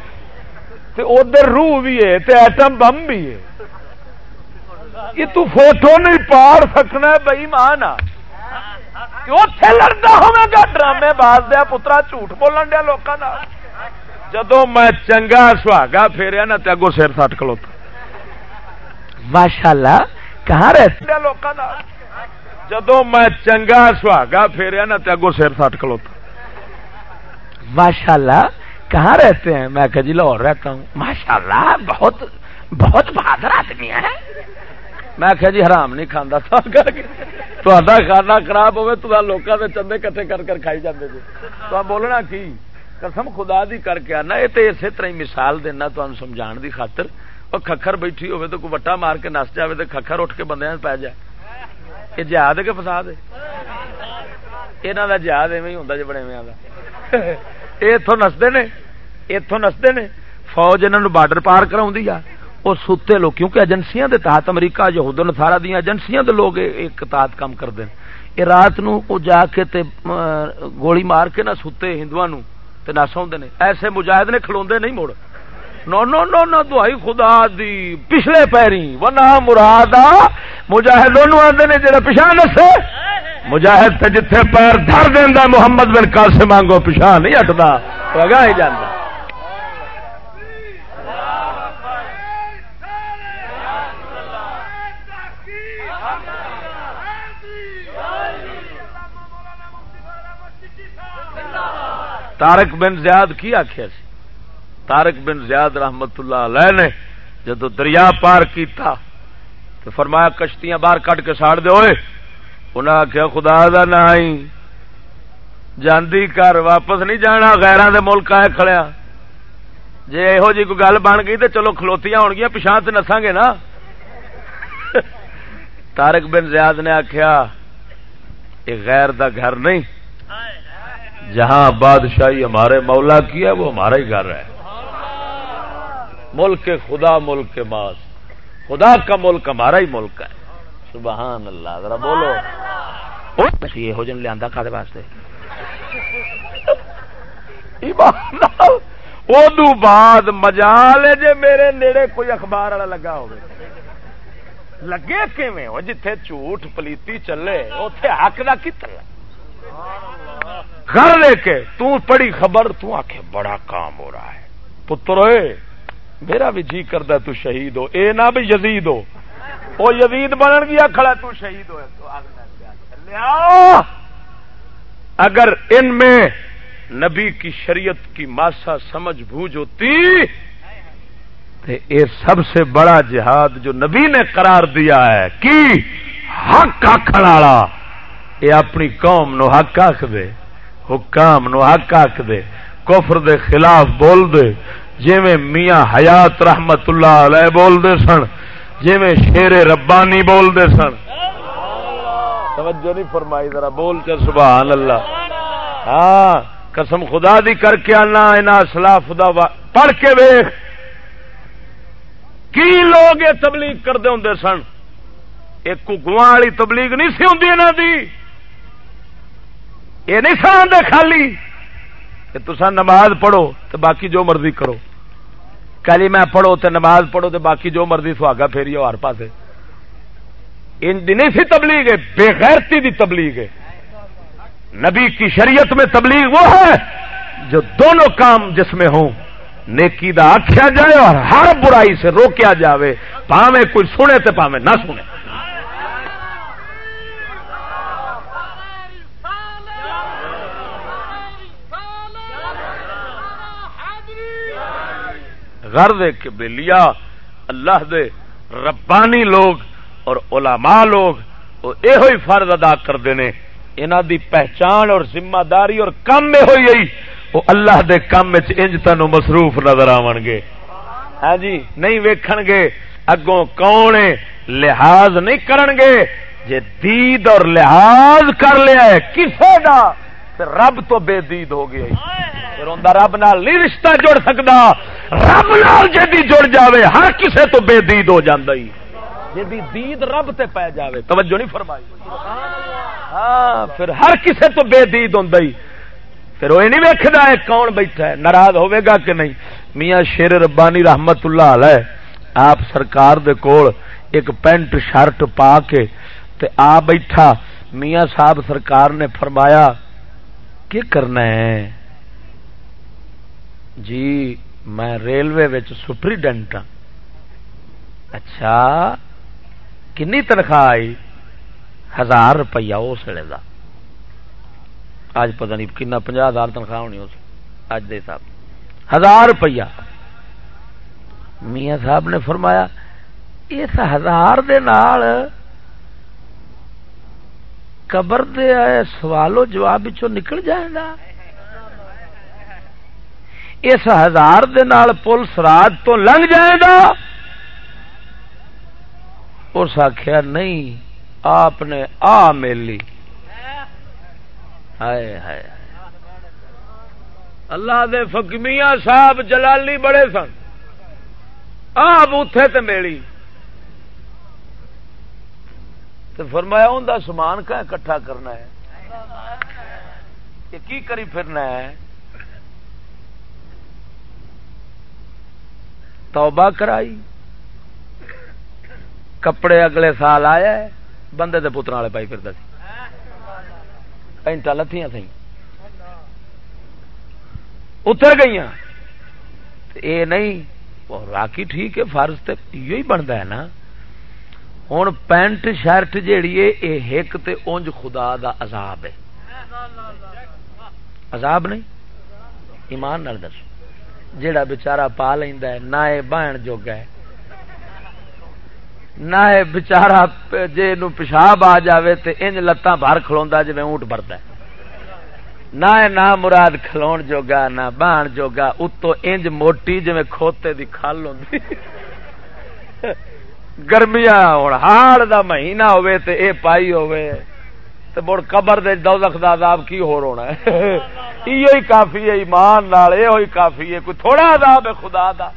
ادھر روح بھی ہے، تے ایٹم بم بھی ہے۔ یہ تو فوٹو نہیں پار سکنا بئی مان اتے لڑتا ہوا ڈرامے باز دیا پترا جھوٹ بولن دیا لوگوں جدو میں چنگا سہاگا پھیریا نا اگو سر سٹ کلوتا ماشاء اللہ کہاں رہتے لوگوں جدو میں چنگا سہاگا پھیریا نا اگو سر سٹ کلوتا ماشاء اللہ کہاں رہتے ہیں؟ میں کہ جی لاہور رہتا ہوں۔ ماشاء اللہ بہت بہت بہادر آدمی ہے میں کہ جی حرام نہیں کھانا تھا کر کے کھانا خراب ہوئے تو لوگوں کے چندے کٹھے کر کر کھائی جاتے جی۔ تو بولنا کی؟ قسم خدا دی کر کے آنا یہ تو اسی طرح مثال دینا تمہیں سمجھا دی خاطر۔ اور ککھر بیٹھی ہوئے تو کوئی وٹا مار کے نس جائے تو ککھر اٹھ کے بندے پی جائے یہ جہاد ہے کہ فساد ہے یہاں کا جہاد ایویں ہوں جی بڑے یہ اتوں نستے نے اتوں نستے نے فوج انہوں بارڈر پار کرا وہ ستے لوگ کیونکہ ایجنسیاں دے تحت امریکہ یہود نسارا دیا ایجنسیاں دے لوگ ایک تحت کام کرتے ہیں یہ رات نو جا کے تے گولی مار کے نہ ستے ہندو نہ سوندے نے ایسے مجاہد نے کھلوندے نہیں مڑ نو نو نو نو دعائی خدا دی پچھلے پیری ونا مراد مجاہد آدھے نے جڑا پچھا نسے مجاہد تے جتھے پیر دھر دینا محمد بن قاسم مانگو پچھا نہیں ہٹتا اگاں ہی جانا تارک بن زیاد کی آخیا سی؟ تارک بن زیاد رحمت اللہ علیہ نے جدو دریا پار کیتا تو فرمایا کشتیاں باہر کٹ کے ساڑ دے ہوئے۔ انہیں آخیا خدا دا نہ آئی جاندی کر واپس نہیں جانا غیران دے ملک آئے کھڑیا۔ جی یہو جی کوئی گل بن گئی تو چلو کھلوتیاں ہو گیا پچھا تو نساں گے نا۔ تارک بن زیاد نے آخیا یہ غیر دا گھر نہیں۔ جہاں بادشاہی ہمارے مولا کی ہے، وہ ہمارا ہی گھر ہے۔ ملک خدا ملک ماس خدا کا ملک ہمارا ہی ملک ہے۔ سبحان اللہ ذرا بولو۔ یہ ہو جن لیا کھاتے واسطے؟ ادو بعد مجال جی میرے نیڑے کوئی اخبار والا لگا ہو لگے کیون جتھے جھوٹ پلیتی چلے اتے حق کا کتنا گھر لے کے تو پڑی خبر تو آخ بڑا کام ہو رہا ہے۔ پتر میرا بھی جی کردہ تو شہید ہو، اے نہ بھی یزید ہو۔ وہ یزید بنن گیا، کھڑا تو شہید ہو اگر ان میں نبی کی شریعت کی ماسا سمجھ بوجھ ہوتی تو یہ سب سے بڑا جہاد جو نبی نے قرار دیا ہے کہ حق آخر والا۔ یہ اپنی قوم نو حق آخ دے، حکام نو حق آخ دے، کفر دے خلاف بول دے جیویں میاں حیات رحمت اللہ علیہ بول دے سن جی میں شیر ربانی بول دے سن۔ توجہ نہیں فرمائی، ذرا بول چل، سبحان اللہ۔ ہاں قسم خدا دی کر کے آنا انہاں سلاف دا پڑھ کے ویخ کی لوگ یہ تبلیغ کرتے ہوں سن؟ ایک گواں والی تبلیغ نہیں سی ہوں انہوں دی۔ یہ نہیں سان دے خالی۔ کہ تسا نماز پڑھو تو باقی جو مرضی کرو۔ کلی میں پڑھو تو نماز پڑھو تو باقی جو مرضی سہاگا پھیری ہو ہر پاس نہیں سی تبلیغ ہے بے غیرتی دی تبلیغ ہے۔ نبی کی شریعت میں تبلیغ وہ ہے جو دونوں کام جس میں ہوں۔ نیکی دا آخیا جائے اور ہر برائی سے روکیا جاوے۔ پاوے کوئی سنے تو پاوے نہ سنے۔ غر دے کے بے لیا اللہ دے ربانی لوگ اور علماء لوگ یہ فرض ادا کرتے ہیں۔ انہ دی پہچان اور ذمہ داری اور کم میں ہوئی گئی وہ اللہ دے کام انج تین مصروف نظر آن گے۔ ہاں جی نہیں ویکھن گے۔ اگوں کون لحاظ نہیں کرن گے۔ جے دید اور لحاظ کر لیا ہے، کسے دا؟ رب تو بے دید ہو گیا رب نال نہیں رشتہ جڑ سکتا رب نال جی جڑ جاوے، ہر کسے تو بے دید ہو جاندہ ہی۔ جی دید رب تے پی جاوے، توجہ نہیں فرمائی۔ ہاں پھر ہر کسے تو بے دید ہوں پھر وہ نہیں ویکد ہے کون بیٹھا ہے، ناراض ہوئے گا کہ نہیں؟ میاں شیر ربانی رحمت اللہ علیہ، آپ سرکار دے کول ایک پینٹ شرٹ پا کے تے آ بیٹھا۔ میاں صاحب سرکار نے فرمایا، کی کرنا ہے؟ جی میں ریلوے سپریڈنٹ ہاں۔ اچھا کنی تنخواہ آئی؟ ہزار روپیہ اس ویلے کا اج پتہ نہیں کنا پناہ ہزار تنخواہ ہونی اس اج دے صاحب ہزار روپیہ۔ میاں صاحب نے فرمایا، اس ہزار دے نال قبر دے سوالو جواب نکل جائے گا۔ اس ہزار دے نال پولیس رات تو لنگ جائے گا؟ اس آخیا نہیں، آپ نے آ میلی۔ ہائے ہائے اللہ دے فکمیاں صاحب جلالی بڑے سن۔ آپ اتے میلی۔ تو فرمایا، ان کا سامان کٹھا کرنا ہے؟ یہ کی کری پھرنا ہے؟ توبہ کرائی۔ کپڑے اگلے سال آیا بندے دے پتر والے پائی پھر پینٹا لتیاں سی اتر گئی اے نہیں راکی ٹھیک ہے فرض تو یہ بنتا ہے نا۔ ہوں پینٹ شرٹ جیڑی ہے یہ ایک تے اونج خدا دا عذاب ہے۔ عذاب نہیں؟ ایمان نال دس جیڑا بچارا پا لینا ہے، نہ بہن جوگا ہے۔ نہ بچارا جی پیشاب آ جائے تو انج لتاں باہر کھلوا جی اونٹ برد نہ نہ مراد کھلو جوگا، نہ بہن جوگا اتو انج موٹی جی کھوتے دی کھل ہوں گرمیاں ہوں ہاڑ دا مہینہ ہوئے تے اے پائی ہوئے تے مڑ قبر دے دوزخ دا عذاب کی ہو رونا ہے؟ ایو ہی کافی ہے، ایمان نال اے ہوئی کافی ہے، کوئی تھوڑا عذاب ہے خدا دا۔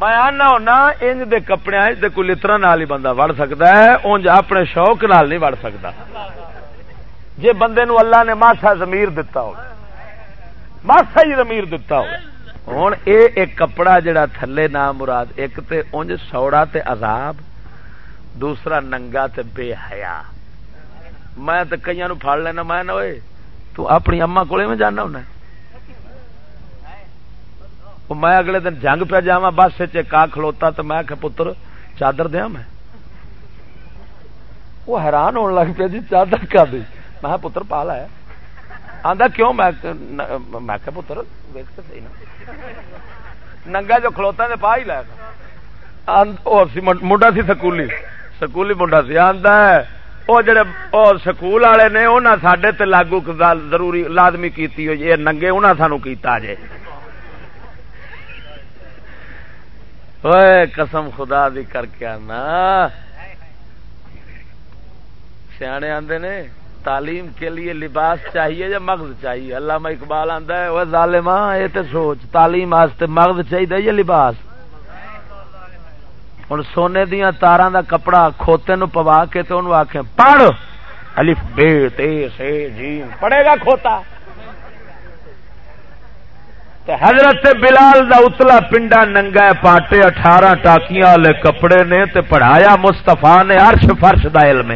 میں آنا ہونا، انج دے کپڑے دے کوئی لترا نال ہی بندہ وڑ سکتا ہے انج اپنے شوق نال نہیں وڑ سکتا۔ جے بندے نو اللہ نے ماسا زمیر دتا ہو، ماسا ہی زمیر دتا ہو۔ ہوں اے ایک کپڑا جڑا تھلے نہ مراد، ایک تے انج سوڑا تے عذاب۔ دوسرا ننگا تے بے حیا۔ میں تو کئی نو پھڑ لینا، میں نہ ہوئے تو اپنی اما کولے میں جانا ہونا میں اگلے دن جنگ پہ جا بس کا کھلوتا تو میں کہ پتر، چادر دیا میں۔ وہ حیران ہونے لگ پیا جی چادر کا دی۔ میں پتر پا لایا آدھا کیوں؟ میں پتر دیکھ سی نا۔ ننگا جو کھلوتا نے پا ہی لایا منڈا سی سکولی۔ سکولی منڈا سی آدھا وہ جڑے سکول والے نے انہیں سڈے لاگو ضروری لازمی کی ہوئی ننگے انہیں سانو کیتا جے قسم خدا دی کر کے آنا سیانے آندے نے تعلیم کے لیے لباس چاہیے یا مغز چاہیے اللہ اقبال آندا ہے وہ ظالما یہ تے سوچ تعلیم واسطے مغز چاہیے یا لباس ہوں سونے دیا تارا دا کپڑا کھوتے نو پوا کے تو انہوں آخ پڑھ! الف، بے، تے، سے جی پڑھے گا کھوتا۔ حضرت بلال دا اتلا پنڈا ننگا پاٹے اٹھارہ ٹاکیاں والے کپڑے نے تے پڑھایا مستفا نے ارش فرش دا علم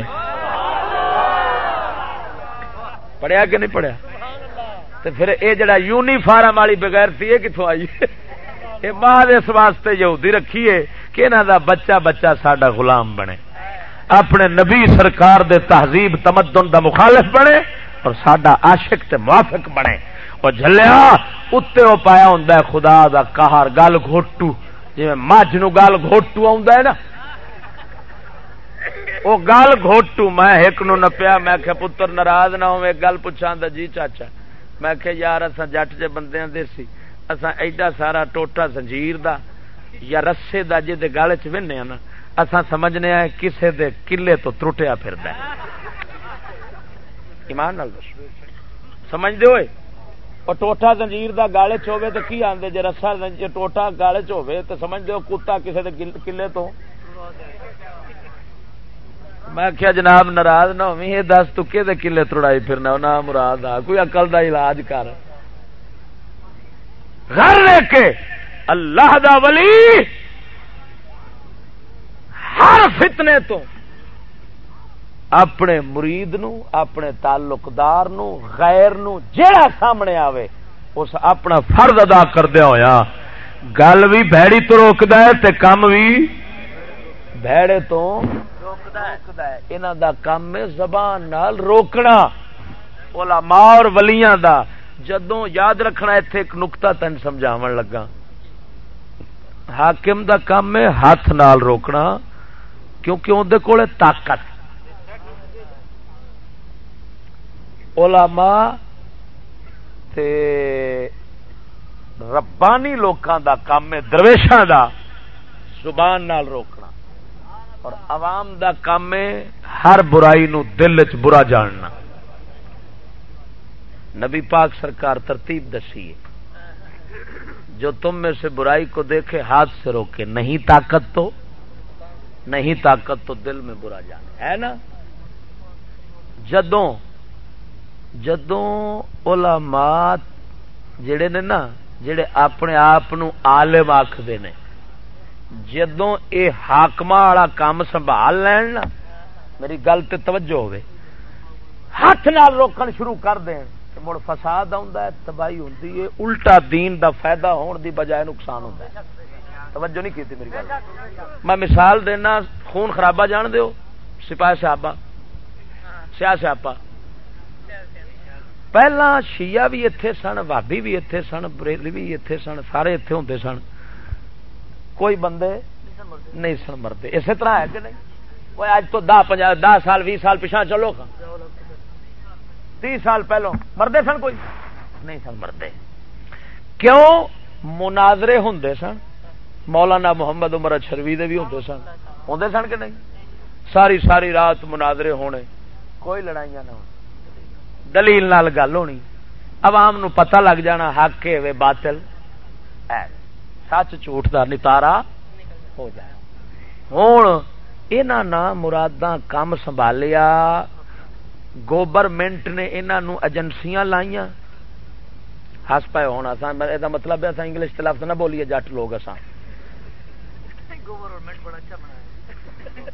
پڑھیا کہ نہیں پڑھیا؟ تے پھر اے جڑا یونیفارم والی بغیر تھی کتوں آئی یہ بعد اس واسطے یہودی رکھیے۔ کہ انہوں دا بچہ بچہ ساڈا غلام بنے۔ اپنے نبی سرکار دے تہذیب، تمدن دا مخالف بنے اور ساڈا عاشق تے موافق بنے۔ جلیا اتنے وہ پایا ہوں خدا دا کہار گل گھوٹو۔ جی مجھ نو گل گھوٹو آ وہ گل گھوٹو، میں ایک نو نپیا، میں کہ پتر ناراض نہ ہو گل پوچھا جی چاچا۔ میں کہ یار اصا جٹ جے بندے دیسی اصا ایڈا سارا ٹوٹا زنجیر دا۔ یا رسے دا جی گل چ نا اصا سمجھنے آئے کسے دے کلے تو ترٹیا پھر ایمان نال سمجھ دے ہوئے؟ اور ٹوٹا زنجیر دا گالے چوے تو کی آدھے جی رسا ٹوٹا گالے چوے تو سمجھ دو کتا کسی کلے تو۔ میں کیا جناب ناراض نہ ہوئی یہ دس تو کہ کلے تڑائی پھرنا نہ مراد آ، کوئی اقل دا علاج کر۔ گھر لے کے اللہ دا ولی ہر فتنے تو اپنے مرید نو، اپنے تعلقدار نو، غیر نو، جیڑا سامنے آوے، اس اپنا فرض ادا کردیا ہویا۔ گل بھی بھڑی تو روکد تے کم بھی بھڑے تو دا کام ہے زبان نال روکنا۔ علماء اور ولیاں دا، جدوں یاد رکھنا ایتھے ایک نقطہ تین سمجھاون لگا حاکم دا کام ہے، ہاتھ نال روکنا، کیونکہ اندر کول طاقت۔ علماء تے ربانی لوکاں دا کام ہے، درویشاں دا زبان نال روکنا۔ اور عوام دا کام ہے، ہر برائی نو دل چ برا جاننا۔ نبی پاک سرکار ترتیب دسی ہے۔ جو تم میں سے برائی کو دیکھے ہاتھ سے روکے، نہیں طاقت تو، نہیں طاقت تو دل میں برا جانا، ہے نا؟ جدوں جدوں علماء جڑے نے نا، جڑے اپنے آپ آلم آخر نے، جدوں اے حاقم والا کام سنبھال لین نا، میری گل تے توجہ ہوئے، ہاتھ نال روکن شروع کر دیں مڑ فساد آ تباہی ہوں الٹا دین دا فائدہ ہون دی بجائے نقصان ہوتا ہے۔ توجہ نہیں کی میری گل۔ میں مثال دینا، خون خرابہ جان دیو؟ سپاہ سیابا سیاہ سیاپا پہلا شیعہ بھی اتے سن بھابی بھی اتے سن، بریلی بھی اتے سن، سارے اتے ہوں سن۔ کوئی بندے نہیں سن مرتے۔ اسی طرح ہے کہ نہیں؟ کوئی اج تو دہ پنجا، دہ سال بھی سال پچھا چلو تی سال پہلو۔ مردے سن کوئی؟ نہیں سن مردے۔ کیوں؟ مناظرے ہوں سن۔ مولانا محمد عمر شروی بھی ہوں سن۔ ہوں سن کہ نہیں؟ ساری ساری رات مناظرے ہونے۔ کوئی لڑائیاں نہ ہو دلیل نال گل ہونی۔ عوام نو پتہ لگ جانا حق ہے باطل۔ سچ جھوٹ کا نتارا ہو جائے۔ ہوں یہ مراداں کام سنبھالیا۔ گوورمنٹ نے انہوں ایجنسیاں لائیا ہس پائے ہونا سا یہ مطلب ہے انگلش لفظ نہ بولیے جٹ لوگ اصا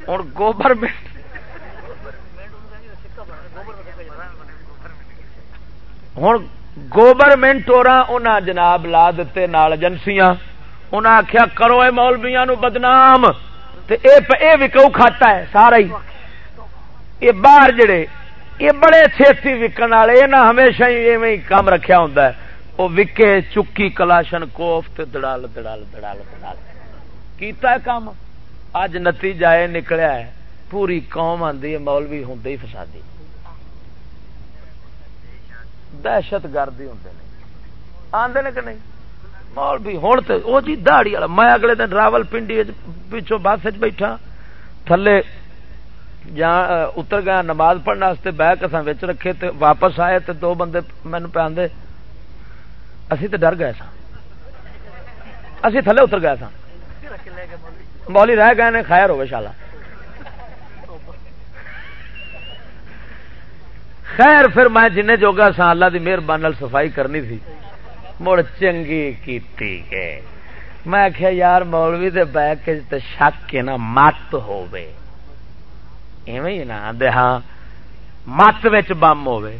ہوں گورنمنٹ ہوں گورنمنٹ اور جناب لا دیتے نال ایجنسیاں انہیں آخیا کرو اے مولویا نو بدنام۔ اے وکو کھاتا ہے؟ سارا ہی۔ یہ باہر جڑے یہ بڑے چھتی وکن والے، یہ نہ ہمیشہ ہی ایویں کام رکھیا ہوں وہ وکے چکی کلاشن کوف دڑال دڑال دڑال دڑال۔ کیتا ہے کام؟ اج نتیجہ یہ نکلیا ہے، پوری قوم آدھی مولوی ہوں فسادی۔ دہشت گردی ہوں آدھے نے کہ نہیں؟ مول بھی ہوں تو وہ جی دہڑی والا، میں اگلے دن راول پنڈی پچھوں بس بیٹھا۔ تھلے جہاں اتر گیا نماز پڑھنے بہ کے رکھے تے واپس آئے تے دو بندے مینو پہ آدھے اسی تو ڈر گئے سا اسی تھلے اتر گئے سا مولی رہ گئے نے خیر ہوئے شالا خیر پھر میں جن جوگا سا اللہ دی مہربانی صفائی کرنی تھی مڑ چنگی کیتی ہے میں آخیا یار مولوی دے بیک شک کے نا مت ہوے ایویں نا آدھے ہاں مت بم ہوے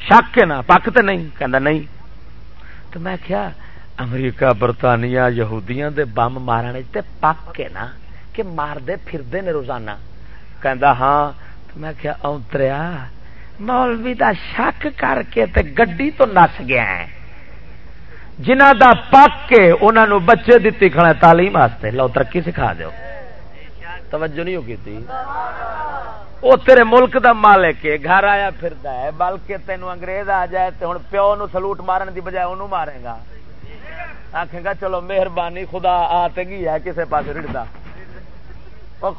شک نا پک تو نہیں کہ نہیں تو میں کیا امریکہ برطانیہ یہودیاں دے بم مارنے تے پک کے نا کہ مار دے پھر دے نے روزانہ کہندا ہاں تو میں کیا اونتریا مولوی دا شک کر کے تے گڈی تو نس گیا ہے جنہ دا پک کے انہوں نے بچے دیتی کھڑا تعلیم واسطے لو ترقی سکھا دیو توجہ نہیں ہوگی وہ تیرے ملک دا مالک ہے، گھر آیا پھردا ہے، بلکہ تینوں انگریز آ جائے تے ہن پیو نو سلوٹ مارن دی بجائے اونوں مارے گا۔ آکھے گا، چلو مہربانی، خدا آ تے گیا کسے پاسے رڑدا۔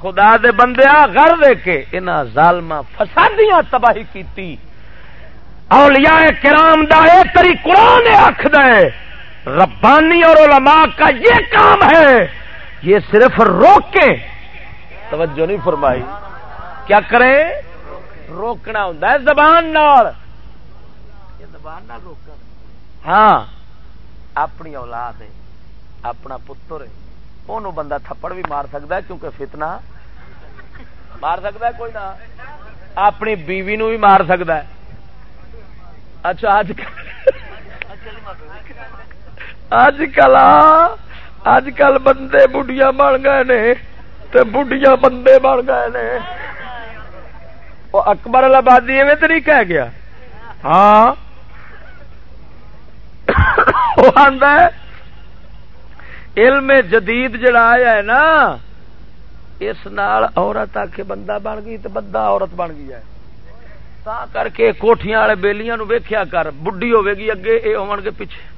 خدا دے بندے گھر دے کے انہاں ظالما فسادیاں تباہی کیتی۔ اولیاء کرام دا اے تری قرآن آخد ربانی اور علماء کا یہ کام ہے، یہ صرف روک کے توجہ نہیں فرمائی۔ کیا کرے روکنا ہوں زبان نال۔ زبان نال روک ہاں اپنی اولاد ہے اپنا پتر ہے وہ بندہ تھپڑ بھی مار سکتا ہے کیونکہ فتنہ مار سکتا ہے کوئی نہ۔ اپنی بیوی نو بھی مار سکتا ہے۔ اچھا اج اج کل اج کل بندے بڑھیا بن گئے نے۔ تے بڑھیا بندے بن گئے نے۔ وہ اکبر آبادی ایویں تو نہیں کہہ گیا؟ ہاں۔ وہ آدھا علم جدید جڑا آیا ہے نا، اس نال عورت آ کے بندہ بن گئی تو بندہ عورت بن گئی ہے۔ تا کر کے کوٹیاں والے بےلیاں نو ویکھیا کر، بڈھی ہوے گی اگے، اے ہون گے پیچھے۔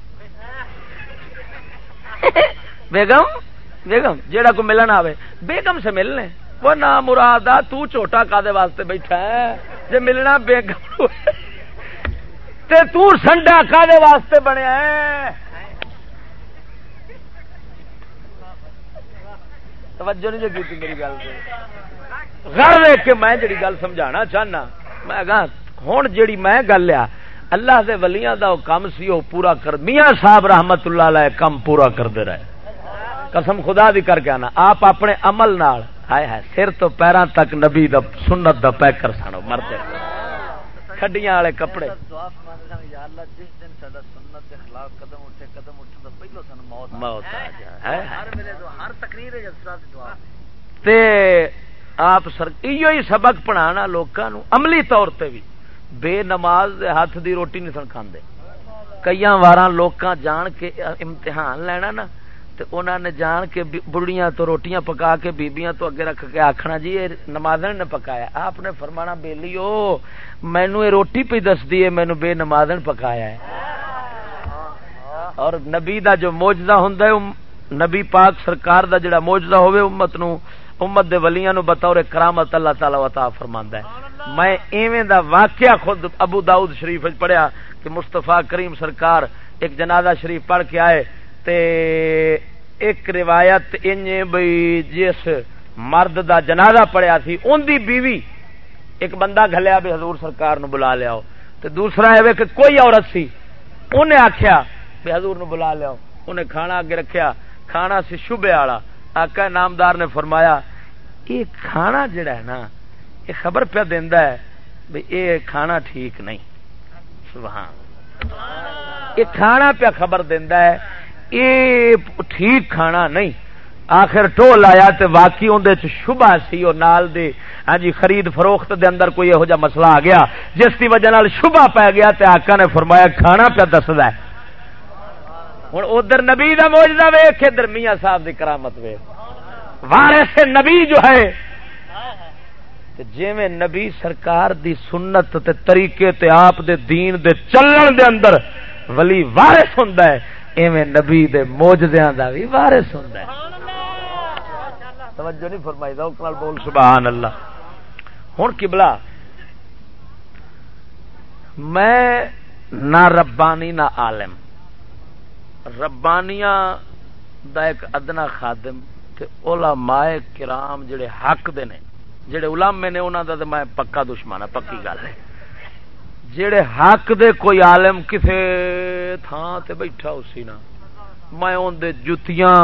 بیگم؟ بیگم، جیڑا کو ملن آوے، بیگم سے ملنے۔ وہ نہ مراد تو چھوٹا کادے واسطے بیٹھا ہے۔ جے ملنا بیگم تے تو سنڈا کادے واسطے بنیا ہے۔ توجہ نہیں جو کی میری گل سے۔ گھر دیکھ کے میں جڑی گل سمجھانا چاہنا، میں کہا ہوں جیڑی میں گل لیا اللہ دے ولیاں دا وہ کم سی، وہ پورا کر، میاں صاحب رحمت اللہ علیہ کم پورا کرتے رہے۔ قسم خدا دی کر کے آنا۔ آپ اپنے عمل نال، ہائے ہائے، سر تو پیروں تک نبی دا سنت دا پیکر سن مرتے کھڈیاں والے کپڑے۔ آپ سر ہی سبق پڑھانا لوگوں عملی طور تے بھی بے نماز ہاتھ دی روٹی نہیں سن کھاندے۔ کئی وار لوگ جان کے امتحان لینا نا تو انہوں نے جان کے بڑیاں تو روٹیاں پکا کے بیبیاں تو اگے رکھ کے آخنا جی یہ نماز نے پکایا۔ آپ نے فرمانا بےلی او مینو یہ روٹی پہ دس دی مینو بے نماز پکایا ہے۔ اور نبی دا جو موجدہ ہوں نبی پاک سرکار دا جڑا موجدہ ہوئے امت نو امت دے ولیاں نو بطور کرامت اللہ تعالی وتا فرماندا ہے۔ میں ایویں دا واقعہ خود ابو داؤد شریف وچ پڑھیا کہ مصطفی کریم سرکار ایک جنازہ شریف پڑھ کے آئے۔ تے ایک روایت انج بھئی جس مرد دا جنازہ پڑھیا سی، اون دی بیوی ایک بندہ گھلیا بھی حضور سرکار نو بلا لیا تے دوسرا ہے کہ کوئی عورت سی انہیں آکھیا بھی حضور نو بلا لیا انہیں کھانا اگے رکھیا، کھانا سی شبے والا۔ آقا نامدار نے فرمایا، یہ کھانا جڑا ہے نا، یہ خبر پہ دینا ہے بھائی یہ کھانا ٹھیک نہیں۔ سبحان یہ کھانا پہ خبر دینا ہے۔ یہ ٹھیک کھانا نہیں۔ آخر ٹول آیا تے واقعی اندر شبہ سی، اور نال دے ہاں جی خرید فروخت دے اندر کوئی یہو جا مسئلہ آ گیا۔ جس کی وجہ نال شبہ پی گیا تے آقا نے فرمایا، کھانا پہ دسد ہے۔ ہوں ادھر نبی کا موجودہ ویخ ادھر میاں صاحب کی کرامت ویخ وارث نبی جو ہے جی میں نبی سرکار دی سنت تے طریقے تے آپ دے دین دے چلن دے اندر ولی وارث ہوں ایویں نبی دے موجدیاں دا بھی وارث ہوں توجہ نہیں فرمائی بول، سبحان اللہ۔ ہوں کبلا میں نہ ربانی نہ عالم۔ ربانیاں دا ایک ادنا خادم تے علماء کرام جڑے حق دے نے، جڑے علماء نے انہاں دا تے میں پکا دشمن ہاں پکی گل ہے۔ جڑے حق دے کوئی عالم کسے تھان تے بیٹھا اسی نا، میں اون دے جتیاں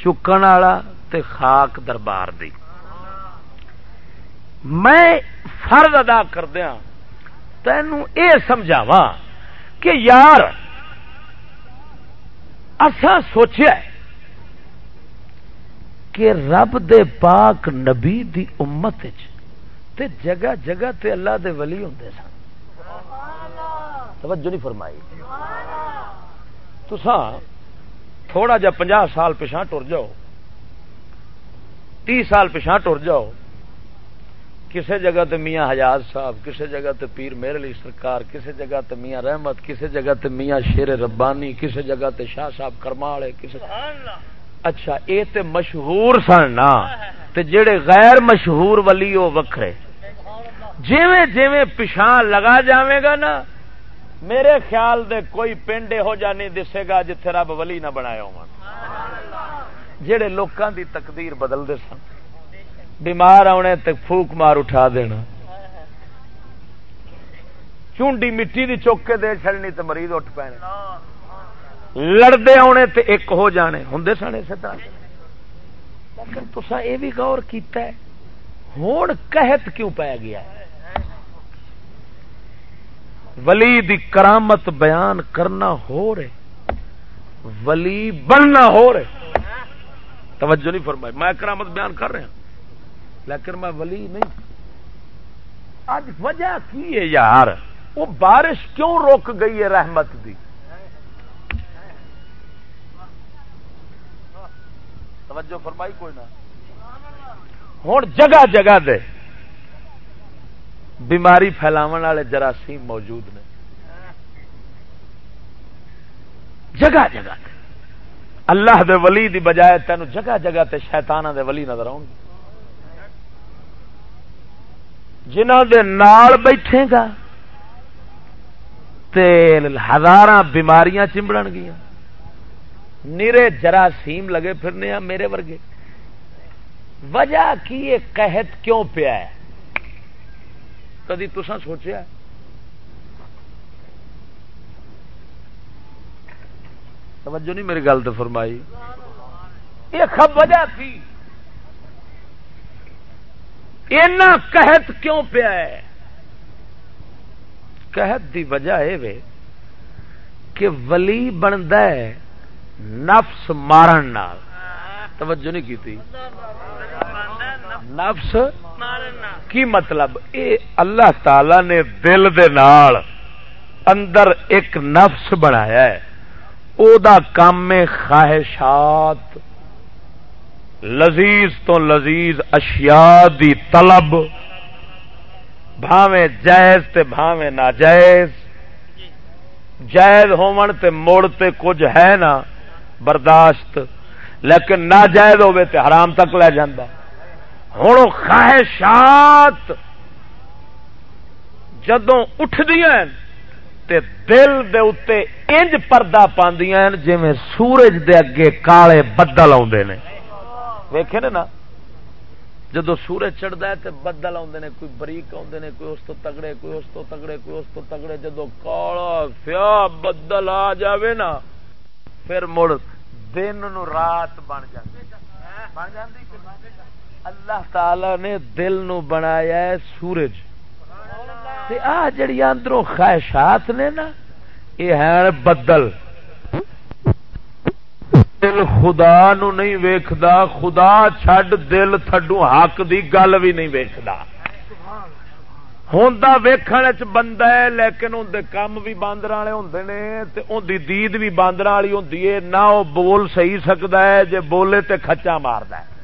چکن والا تے خاک دربار دی۔ میں فرض ادا کردیا تینوں اے سمجھاواں کہ یار اسا سوچیا کہ رب دے پاک نبی دی امت تے جگہ جگہ تے اللہ دے ولی ہوں سن۔ توجہ نہیں فرمائی۔ تسا تھوڑا جا پنجا سال پچھا ٹر جاؤ۔ تی سال پچھا ٹر جاؤ۔ کسی جگہ تے میاں حجاز صاحب کسی جگہ تے پیر میرے علی سرکار کسی جگہ تے میاں رحمت کسی جگہ تے میاں شیر ربانی کسی جگہ تے شاہ صاحب کرمالے کسی اچھا اے تے مشہور سن نا۔ تے جڑے غیر مشہور ولی وہ وکھرے۔ جیویں جیویں پچھا لگا جاوے گا نا میرے خیال دے کوئی پنڈ ہو جا نہیں دسے گا جتھے رب ولی نہ بنایا ہو جڑے لوکاں دی تقدیر بدل دے سن۔ بیمار آنے تے پھوک مار اٹھا دینا چونڈی مٹی دی چوک کے دے چڑنی تے مریض اٹھ پینے لڑتے آنے تے ایک ہو جانے۔ ہوں سن اسی طرح۔ لیکن تسا یہ بھی غور کیتا ہے۔ ہوں قحط کیوں پی گیا ولی دی کرامت بیان کرنا ہو رہے۔ ولی بننا ہو رہے۔ توجہ نہیں فرمائی۔ میں کرامت بیان کر رہا لیکن میں ولی نہیں۔ اج وجہ کی ہے یار؟ وہ بارش کیوں روک گئی ہے رحمت دی؟ توجہ فرمائی کوئی نہ۔ ہوں جگہ جگہ دے۔ بیماری پھیلاو والے جراثیم موجود نے۔ جگہ جگہ اللہ دے ولی دی بجائے تینوں جگہ جگہ تے شیطانہ دے ولی نظر آؤ جنہ دے نال بیٹھے گا تے ہزار بیماریاں چمبڑن گیا نیرے جراثیم لگے پھرنے میرے ورگے۔ وجہ کی یہ قحط کیوں پیا ہے؟ کدی تسا سوچیا توجہ نہیں میری گل تو فرمائی یہ خب وجہ تھی اینا قحط کیوں پیا ہے قحط دی وجہ یہ کہ ولی بنتا ہے نفس مارن نال توجہ نہیں کی نفس؟ کی مطلب؟ اے اللہ تعالی نے دل دے نال اندر ایک نفس بنایا ہے۔ او دا کام خواہشات۔ لذیذ تو لذیذ اشیاء دی طلب۔ بھاویں جائز تے بھاویں ناجائز۔ جائز ہون تے موڑ تے کچھ ہے نا برداشت۔ لیکن ناجائز ہوے تے حرام تک لے جاندہ ہوں خواہشات جدوں اٹھ تے دل دے اتے انج پردہ پاندیاں جی میں سورج دے اگے کالے بدل آدھے نے۔ ویکھے نا؟ جدو سورج چڑھتا ہے تو بدل آتے ہیں کوئی بریک آتے ہیں کوئی اس تو تگڑے، کوئی اس تو تگڑے، کوئی اس تو تگڑے۔ جدو کالا فیا بدل آ جاوے نا، پھر مڑ دن نو رات بن جاتی بن جاتی اللہ تعالی نے دل نو بنایا ہے سورج۔ آ جڑی اندروں خواہشات نے نا یہ ہے بدل۔ دل خدا نو نہیں ویکھدا، خدا چھڈ دل تھڈو حق دی گل بھی نہیں ویکھدا۔ ہوندا ویکھن وچ بندہ ہے، لیکن اون دے کام بھی باندر والے ہوندے نے، تے اون دی دید بھی باندر والی ہوندی ہے۔ نہ او بول صحیح سکدا ہے، جے بولے تے کھچا ماردا ہے۔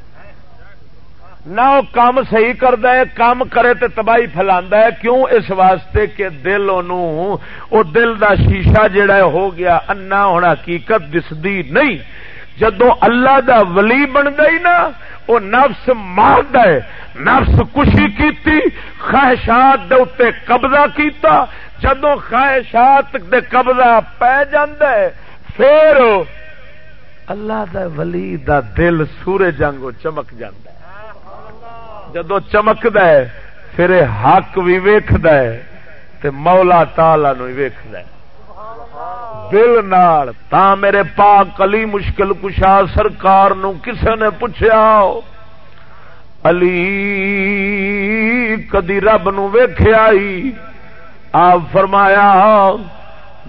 نہ وہ کام صحیح کرتا ہے، کام کرے تو تباہی فلا ہے۔ کیوں؟ اس واسطے کہ دل او دل دا شیشہ جڑا ہو گیا انا ہونا حقیقت دسدی نہیں۔ جدو اللہ دا ولی بن گئی نا وہ نفس مار ہے۔ نفس کشی کیتی، خواہشات دے اتنے قبضہ کیتا۔ جدو خواہشات دے قبضہ پی ہے، پھر اللہ دا ولی دا دل سورج جنگو چمک جاندہ ہے۔ جدو چمکد پھر حق بھی ویخد مولا تالا نو ویخد دل نال، تا میرے پا کلی مشکل کشا سرکار نو کسے نے پوچھا علی کدی رب نو ویخیا آپ فرمایا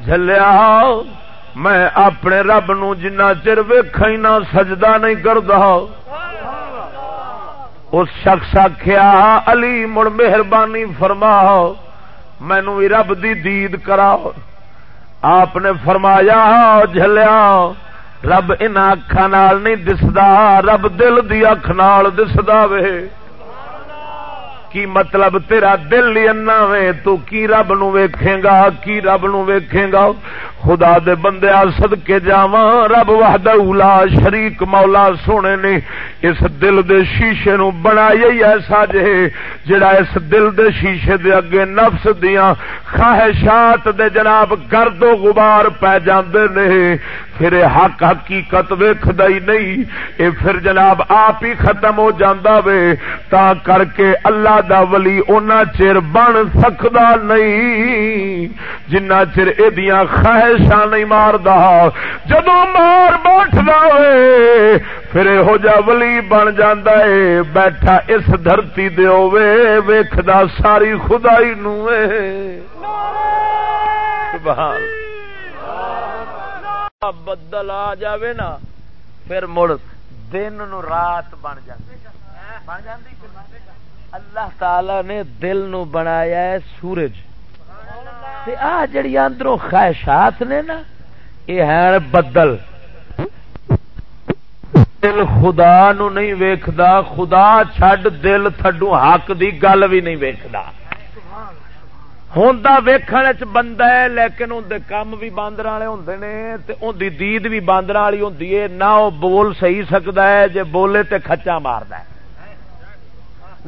جلیا میں اپنے رب نو جنہ چر ویخ نہ، سجدہ نہیں کرتا اس شخص آخیا علی، مڑ مہربانی فرما مینو رب دی دید کرا آپ نے فرمایا ہاں, جلیا رب ان اکھان نہیں دسدا، رب دل دی اکھ نال دسدا وے. کی مطلب تیرا دل ہی انا وے، تو کی رب نو ویکھے گا، کی رب نو ویکھے گا؟ خدا دے بندے سد کے جاوا رب وحدہ اولا شریک مولا سونے نے اس دل دے شیشے نو بنایا ہی ایسا جے، جڑا اس دل دے شیشے دے اگے نفس دیاں خواہشات دے جناب گرد و غبار پہ جاندے نے۔ پھر حق حقیقت ویکد ہی نہیں، اے پھر جناب آپ ہی ختم ہو جاندہ وے، تا کر کے اللہ دا ولی اونا چر بن سکدا نہیں، جنہ چر ادیاں خواہشاں نہیں مار دا جدو مار بیٹھ وے، پھر ہو جا ولی بن جاندہ ہے بیٹھا اس دھرتی دے ہوے ویکھدا ساری خدائی نوے سبحان بدل آ جاوے نا، پھر مڑ دن نو رات بن جاتی اللہ تعالی نے دل نو بنایا ہے سورج۔ آ جڑی اندروں خواہشات نے نا، یہ ہے بدل۔ دل خدا نو نہیں ویکھدا، خدا چھڈ دل تھڈو حق دی گل بھی نہیں ویکھدا۔ ہوں ویخن چ بندہ ہے، لیکن اندر کام بھی باندر والے ہوں نے دید بھی باندر والی ہوں نہ وہ بول صحیح سکتا ہے، جے بولے تے کچا مارد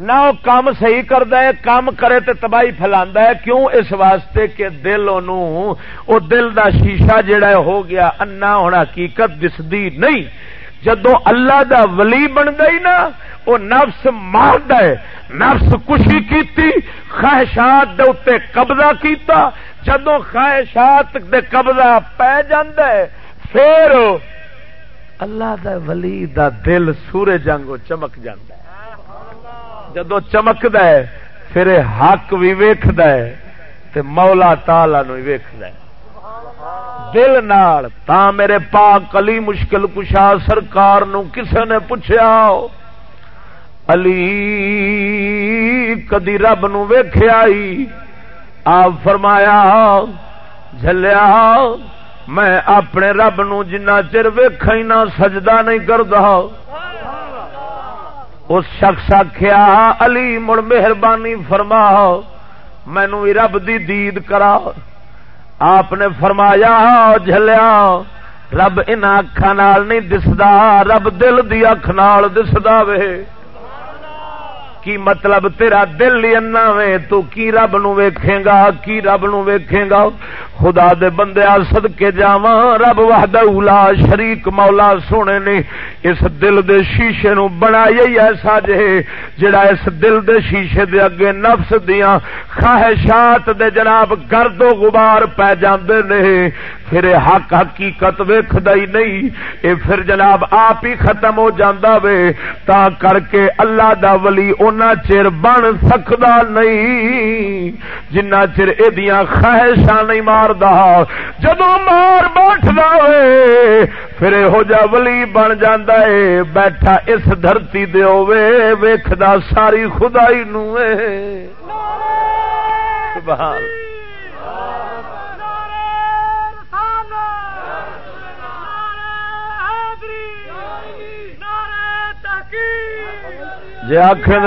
نہ وہ کام صحیح کرتا ہے کام کرے تے تباہی فلا ہے۔ کیوں؟ اس واسطے کہ دل او دل دا شیشہ جڑا ہو گیا۔ انا ہونا حقیقت دسدی نہیں۔ جدو اللہ دا ولی بن گئی نا وہ نفس مارد ہے، نفس کشی کیتی، خواہشات دے اتنے قبضہ کیتا جدو خواہشات دے قبضہ پی ہے، پھر اللہ دا ولی دا دل سورے جنگو چمک جاندہ ہے۔ جدو چمکد ہے، پھر حق بھی ویکھد ہے، تے مولا تالا نو ویکھد ہے۔ دل نال، تا میرے پاک علی مشکل کشا سرکار نو کسے نے پوچھا علی کدی رب نو ویخیا آپ فرمایا جلیا میں اپنے رب نو جنا چر ویخ نہ سجدہ نہیں کرتا اس شخص آخیا علی مڑ مہربانی فرما مینو رب دی دید کرا۔ آپ نے فرمایا جلیا رب ان اکھان نہیں دستا رب دل دی اکھ نال دسدا وے۔ کی مطلب تیرا دل ہی انا وے، تو کی رب نو ویکھے گا، کی رب نو ویکھے گا؟ خدا دے بندے سد کے جاوا رب وحدہ اولا شریک مولا سونے نے اس دل دے شیشے نو بنایا ہی ایسا جے جڑا اس دل دے شیشے دے اگے نفس دیاں خواہشات دے جناب گرد و غبار پہ جاندے نے۔ پھر حق حقیقت ویکھدا ہی نہیں۔ اے پھر جناب آپ ہی ختم ہو جاندا وے، تا کر کے اللہ دا ولی اونا چر بن سکدا نہیں۔ جنہ چر ایدیاں خواہشاں نہیں ماردا۔ جدو مار بیٹھدا ہوئے پھر ہو جا ولی بن جاندا ہے بیٹھا اس دھرتی دے ہوے ویکھدا ساری خدائی نو سبحان جی آخر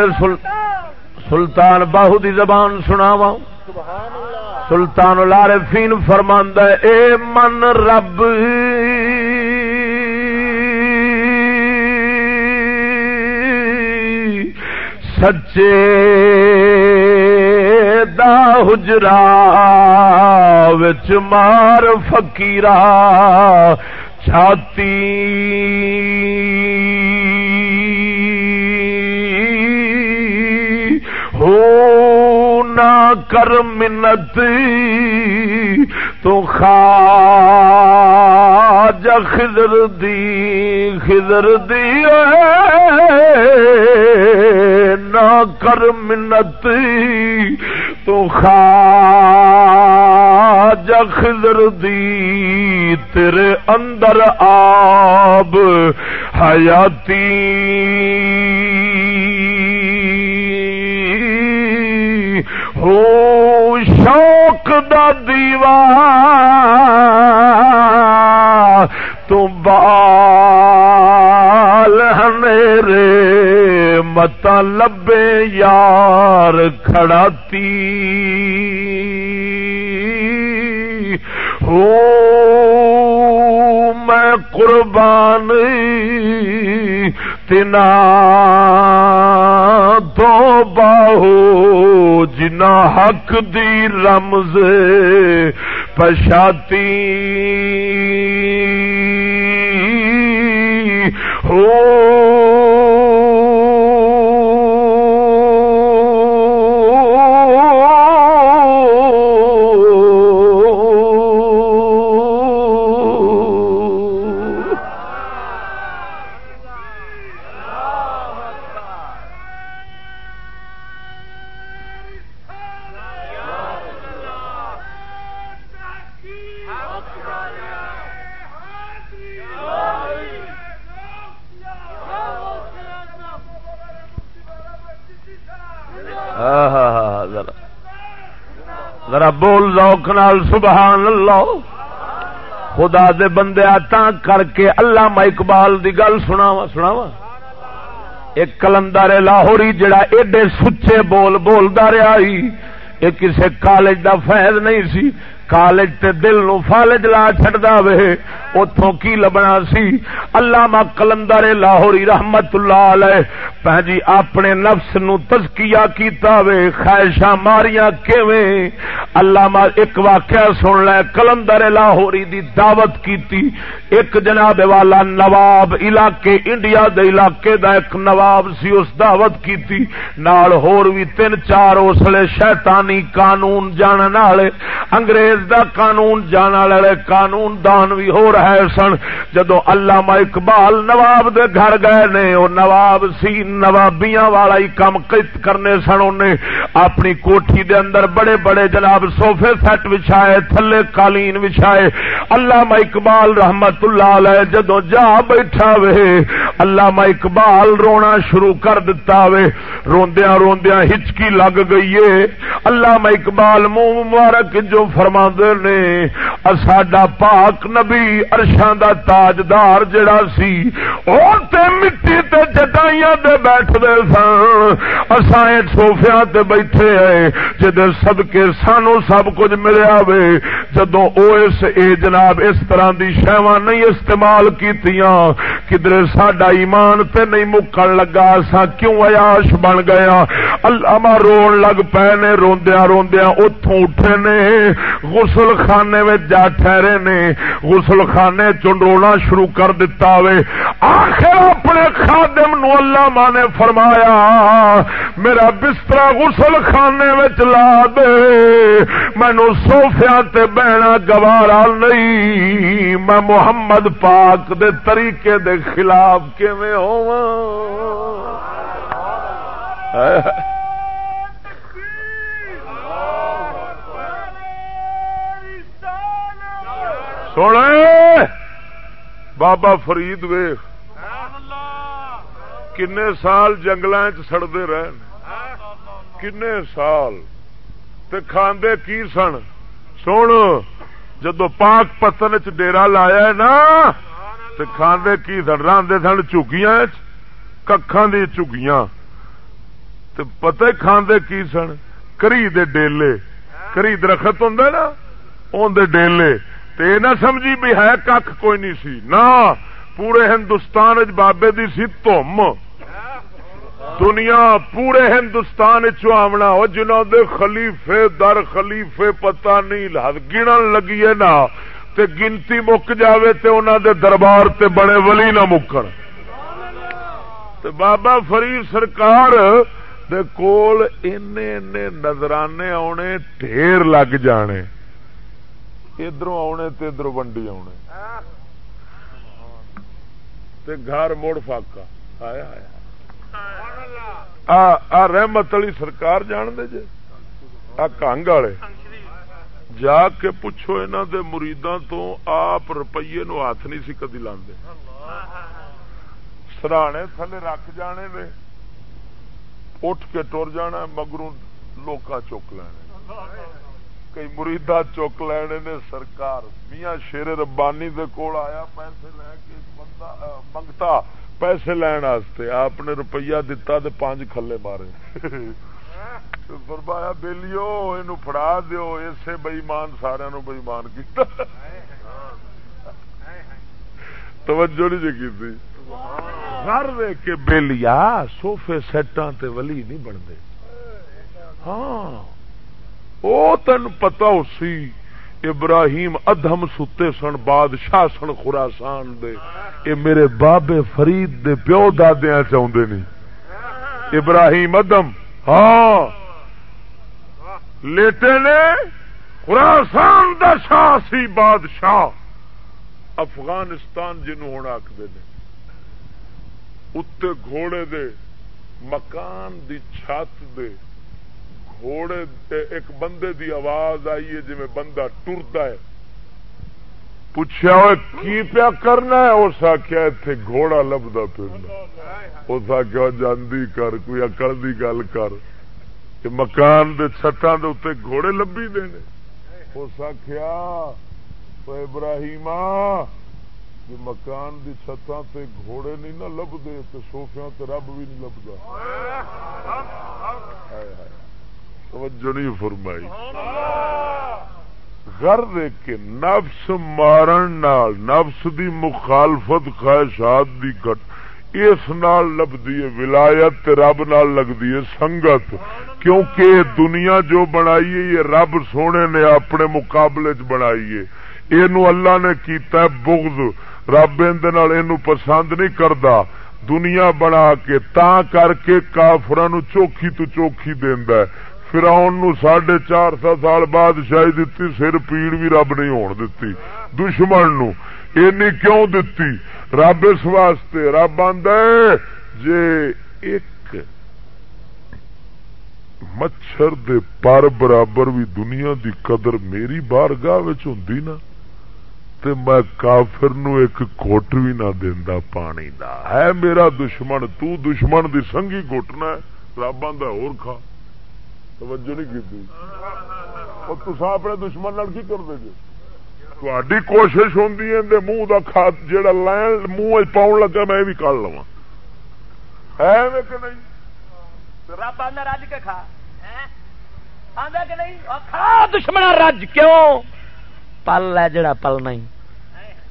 سلطان باہو دی زبان سناوا سلطان لارے فین فرماند اے من رب۔ سچے دا حجرا وچ مار فقیرا چھاتی۔ کر منت تو خاج خضر دی خضر دی نہ کر منت تو خاج خضر دی، تیرے اندر آب حیاتی۔ شوق دا دیوا تو بال میرے مت لبے یار کھڑاتی ہو میں قربان فتنا تو باہو جنا حق دی رمز پشاتی۔ ہو ذوق نال، سبحان اللہ۔ خدا دے بندے تا کر کے اللہ اقبال دی گل سناوا سناوا ایک کلندر لاہوری جڑا ایڈے سچے بول بولدا رہا ہی۔ یہ کسے کالج دا فیض نہیں سی۔ کالج تے دل نو فالج لا چڈا وے اتوں کی لبنا سی؟ اللہ کلندر لاہوری رحمت اللہ علیہ پہنجی اپنے نفس نو تزکیہ کیتا وے، خواہشاں ماریاں کیویں؟ اللہ ایک واقعہ سن لے، کلندر لاہوری دی دعوت کیتی، ایک جناب والا نواب علاقے، انڈیا دے علاقے دا ایک نواب سی اس دعوت کیتی، نال ہور بھی تین چار اسلے شیطانی قانون جانن والے، انگریز انگریز دا قانون جان والے قانون دان بھی ہو رہے سن۔ جدو علامہ اقبال نواب دے گھر گئے نے وہ نواب سی، نوابیاں والا ہی کام کرنے سن۔ انہیں اپنی کوٹھی دے اندر بڑے بڑے جناب سوفے سیٹ بچھائے، تھلے قالین بچھائے۔ علامہ اقبال رحمت اللہ علیہ جدو جا بیٹھا وے، علامہ اقبال رونا شروع کر دیتا وے۔ روندیاں روندیاں ہچکی لگ گئی ہے علامہ اقبال منہ مبارک جو فرما نے ساڈا پاک نبی ارشاں دا تاجدار جڑا سی اور تے مٹی تے چٹائیاں تے بیٹھدے سن، اساں سوفیاں تے بیٹھے ہیں جدے صدقے سانو سب کچھ ملیا وے، جدوں او اس اے جناب اس طرح دی شیواں نہیں استعمال کیتیاں کدھر ساڈا ایمان تے نہیں مکن لگا، اساں کیوں عیاش بن گیا اللہ رون لگ پے نے، روندیاں روندیاں اوتھوں اٹھے نے غسل خانے میں جا ٹھہرے نے غسل خانے چنڈونا شروع کر دیتا وے۔ آخر اپنے خادم نو اللہ ماں نے فرمایا، میرا بستر غسل خانے میں لا دے۔ مینو سوفیا تے بہنا گوارا نہیں۔ میں محمد پاک دے طریقے دے خلاف کیویں ہوا سونے! بابا فرید ویخ، کنے سال جنگل سڑتے رہن۔ کنے سال، تے کھاندے کی سن؟ سن جدو پاک پتن چ ڈیرا لایا ہے نا، تے کھاندے کی سن؟ راندے سن چگیاں ککھاں دی چگیاں تے پتہ کھاندے کی سن؟ کری دے ڈیلے۔ کری درخت ہوں نا اون دے ڈیلے۔ تے نہ سمجھی بھی ہے کھ کوئی نہیں سی۔ نہ، پورے ہندوستان بابے دی سی تم دنیا پورے ہندوستان چمنا وہ جنہوں دے خلیفے در خلیفے پتہ نہیں گنن لگیے نا۔ تے گنتی مک جاوے تے انہوں دے دربار تے بڑے ولی نہ مکن۔ تے بابا فرید سرکار دے کول نظرانے آنے ڈھیر لگ جانے۔ ادھر آنے تو ادھر ونڈی آنے گھر مڑ فاقا آیا آیا آ رحمت علی سرکار جان دے جے؟ آ کنگ والے۔ جا کے پوچھو انہوں دے مریداں تو آپ روپیے نو ہاتھ نہیں سی کدی لاندے۔ سرانے تھلے رکھ جانے نے اٹھ کے ٹر جانا مگروں لوکا چک لینے۔ کئی مریدا چک لینے نے سرکار۔ میاں شیر ربانی دے کول آیا، پیسے لے کے بندہ منگتا، پیسے لین واسطے آپ نے روپیہ دتا تے پانچ کھلے مارے۔ فرمایا، بیلیو یہ فڑا دیو۔ اسے بئیمان سارا نو بئیمان کیتا۔ توجہ نہیں جی کی گھر دیکھ کے بےلیا سوفے سیٹاں تے ولی نہیں بنتے۔ ہاں۔ وہ تین پتا اسی ابراہیم ادھم ستے سن، بادشاہ سن خوراسان دے۔ اے میرے بابے فرید دے پیو دادیا چاہتے نہیں ابراہیم ادم ہاں۔ لیٹے نے خوراسان دا شاہ سی بادشاہ۔ افغانستان جنو ہوں آخر اتنے گھوڑے دے، مکان دی چھت دے۔ گھوڑے ایک بندے دی آواز آئی ہے جی بندہ ٹرتا ہے۔ پوچھا کی پیا کرنا ہے؟ اس آخیا اتنے گھوڑا لبدا پھرنا۔ اس آخیا جاندی کر، کوئی اکڑ دی گل کر۔ کہ مکان دے چھتاں دے اتنے گھوڑے لبی دے اس آخیا ابراہیم مکان دی چھتاں تے گھوڑے نہیں نہ لبدے، تے سوفیاں تے رب بھی نہیں لبدا۔ توجہ نہیں فرمائی۔ گھر دیکھ کے نفس مارن نال، نفس دی مخالفت خواہشات دی گٹ اس نال لبدی ہے ولایت رب نال لگدی ہے سنگت۔ کیونکہ دنیا جو بنائی ہے، یہ رب سونے نے اپنے مقابلے چ بنائی ہے۔ یہ اللہ نے کیتا ہے بغض۔ رب یہ پسند نہیں کرتا دنیا بنا کے تا کر کے کافر چوکھی تو چوکھی دینا ہے۔ فراؤن نو ساڑھے چار سو سال بعد شاید دیتی سر پیڑ بھی رب نہیں ہون دیتی دشمن نو۔ اینی کیوں دیتی رب اس واسطے۔ رب آدھا جے ایک مچھر دے پر برابر بھی دنیا دی قدر میری بارگاہ ہوں نا، تے میں کافر نو ایک گٹ بھی نہ دینا پانی دا۔ ہے میرا دشمن، تو دشمن دی سنگھی گٹنا ہے۔ رب آدھا اور کھا۔ توجہ نہیں کی اور تصا اپنے دشمن کی کر دے تھی کوشش ہوں منہ کا کھاد جا لین منہ پاؤن لگا میں بھی کر لوا ہے کہ نہیں؟ رب آدھا رج کے کھا۔ دشمن رج کیوں؟ پل ہے جڑا پل نہیں۔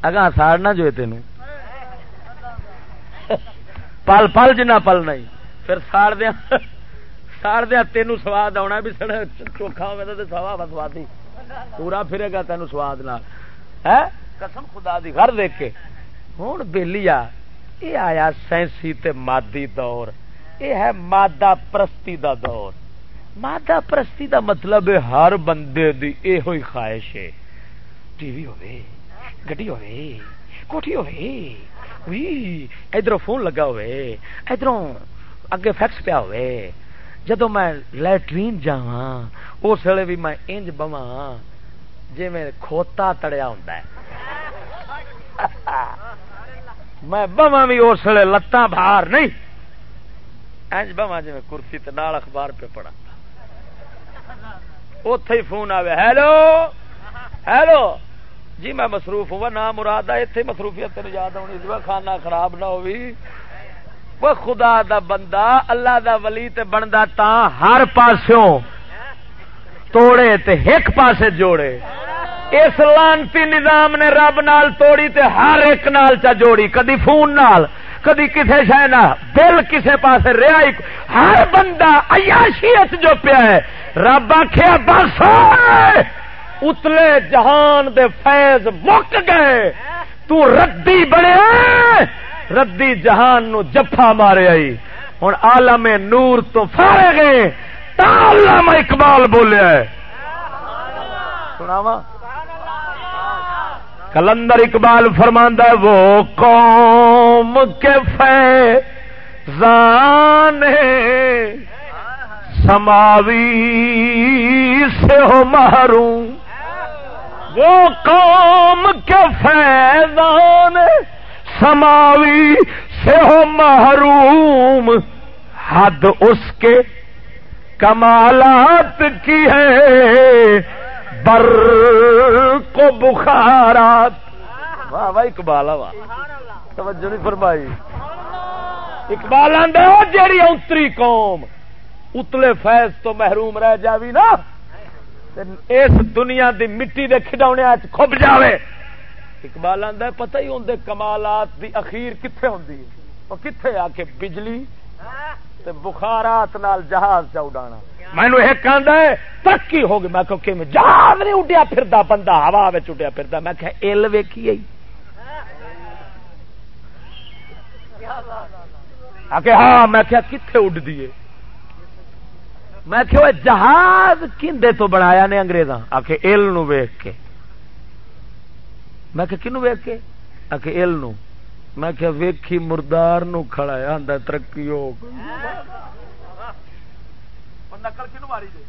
اگا ساڑنا جو تین پل پل جنا پل نہیں۔ پھر ساڑ دیا ساڑ دیا تین سواد آنا بھی سڑ چوکھا ہوا تو سوا بسوادی پورا پھرے گا تین سواد ہے قسم خدا دی گھر دیکھ کے ہوں بہلی آ یہ آیا سائنسی تے مادی دور یہ ہے مادہ پرستی دا دور مادہ پرستی دا مطلب ہے ہر بندے دی یہ ہوئی خواہش ہے ٹی وی ہوئے گڈی ہوئے کوٹھی ہوئے ادھر فون لگا ہوئے ادھر اگے فیکس پیا ہوئے جدو میں لٹرین جا اس ویلے بھی میں انج بوا جی میں کھوتا تڑیا ہوں <laughs> میں بوا بھی اس ویلے لتاں باہر نہیں۔ انج بوا جی میں کرسی نال اخبار پہ پڑا اتے ہی فون آئے ہیلو ہیلو! جی میں مصروف ہوا نہ مراد ہے اتنے مصروفیت تین یاد آنی جی کھانا خراب نہ ہوئی وہ خدا دا بندہ، اللہ دا ولی تے بندا تا ہر پاسوں توڑے تے ایک پاسے جوڑے۔ اس لانتی نظام نے رب نال توڑی تے ہر ایک نال چا جوڑی، کدی فون نال، کدی کسے شہ نہ دل کسے پاسے رہا ہر بندہ عیاشیت جو پیا ہے، رب آخیا بس اتلے جہان دے فیض مک گئے، تو ردی بنے۔ ردی جہان نو جفا مارے آئی۔ ہوں آلم نور تو فارے گئے علامہ اقبال بولیا سناوا کلندر اقبال فرماندہ وہ قوم کے فیضان سماوی سے ہو محروم۔ وہ قوم کے فیضان سماوی سے ہو محروم۔ حد اس کے کمالات کی ہے۔ بر کو بخارات۔ واہ واہ، اقبال، واہ۔ توجہ نہیں فرمائی۔ اقبال آدھا جیڑی اتری قوم، اتلے فیض تو محروم رہ جاوی نا۔ اس دنیا دی مٹی دے کھڈونے کھب جاوے۔ اقبال آدھا پتہ ہی ہوں کمالات دی اخیر کتنے ہوں کتنے آ کے بجلی تے بخارات نال جہاز چا اڈانا۔ مینو ایک ہے، ترقی ہو گئی۔ میں کہ جہاز نہیں اڈیا پھر بندہ ہوا اڈیا پھر میں کہ ال ویکھی ہاں میں کیا کتنے اڈ دیے میں کہ جہاز کھے تو بنایا نے انگریزاں؟ آ کے ایل نو ویخ کے۔ میں کہ کنو ویخ کے آ کے ایل نو میں کہ ویکھی مردار نو کھڑا ہے آندا ترقی ہو۔ نقل کنو ماری دے؟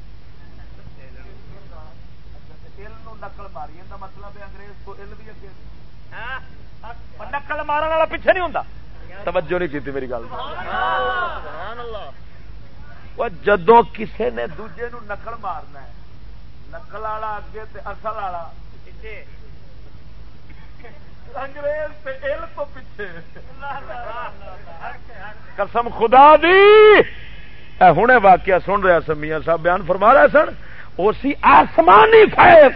نقل ماری مطلب انگریز کو ایل بھی اگے۔ نقل مارن والا پیچھے نہیں ہوں توجہ نہیں کی میری گل۔ جدو کسے نے دوجے نو نقل مارنا ہے نقل والا اگے اصل والا۔ انگریز تو پیچھے۔ قسم خدا دی۔ ہوں واقعہ سن رہا سن، میاں صاحب بیان فرما رہے سن اسی آسمانی فیض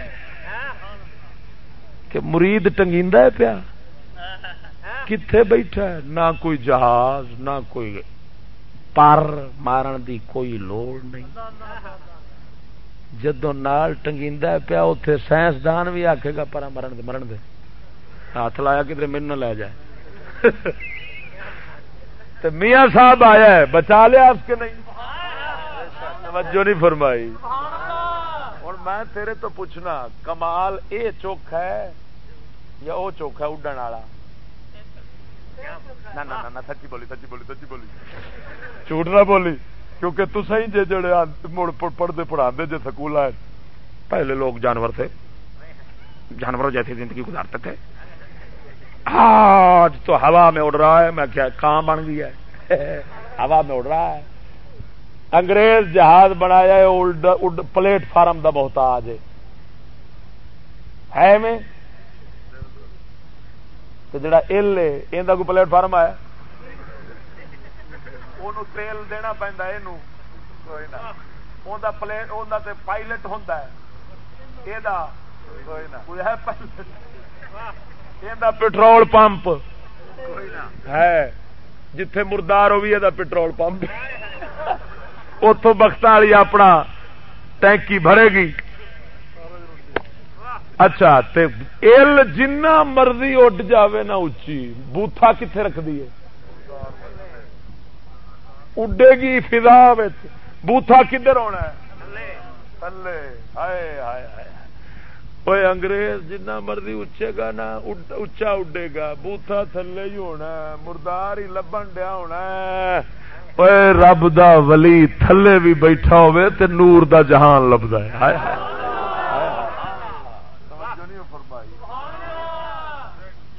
کہ مرید ٹنگیدا پیا؟ کتنے بیٹھا ہے؟ نہ کوئی جہاز، نہ کوئی پر مارن دی کوئی لوڑ نہیں۔ جدو نال ٹنگیدا پیا اتے سائنسدان بھی آکھے گا پر مرن دے مرن دے۔ ہاتھ لایا کدھر میرے لے جائے۔ تو میاں صاحب آیا ہے، بچا لیا اس کے نہیں۔ توجہ نہیں فرمائی۔ ہوں میں تیرے تو پوچھنا، کمال اے چوکھ ہے یا وہ چوکھ ہے اڈن والا؟ سچی بولی سچی بولی سچی بولی۔ جھوٹ نہ بولی، کیونکہ تو صحیح جے جڑے مڑ پڑھتے پڑھا جے سکول آئے۔ پہلے لوگ جانور تھے۔ جانوروں جیسی زندگی گزارتے تھے۔ آج تو ہوا میں اڑ رہا ہے میں کیا کہاں بن گیا ہے؟ <laughs> ہوا میں اڑ رہا ہے۔ انگریز جہاز بنایا پلیٹ فارم کا بہت آج ہے میں؟ جڑا ایل ہے یہ کوئی پلیٹ فارم آیا؟ تیل دینا پہنتا یہ پائلٹ ہے۔ یہ پٹرول پمپ ہے جتھے مردار ہوگی یہ پٹرول پمپ اتو بخت والی اپنا ٹینکی بھرے گی اچھا ایل جنا مرضی اڈ جاوے نا اچھی بوتھا کتنے رکھ دیے اڈے گی فضا بوتھا کدھر ہونا ہے تھلے ہائے ہائے ہائے انگریز جنہ مرضی اچے گا نا اچا اڈے گا بوتھا تھلے ہی ہونا مردار ہی لبن دیا ہونا رب دا ولی تھلے بھی بیٹھا ہوئے تے نور دا جہان لبدا ہے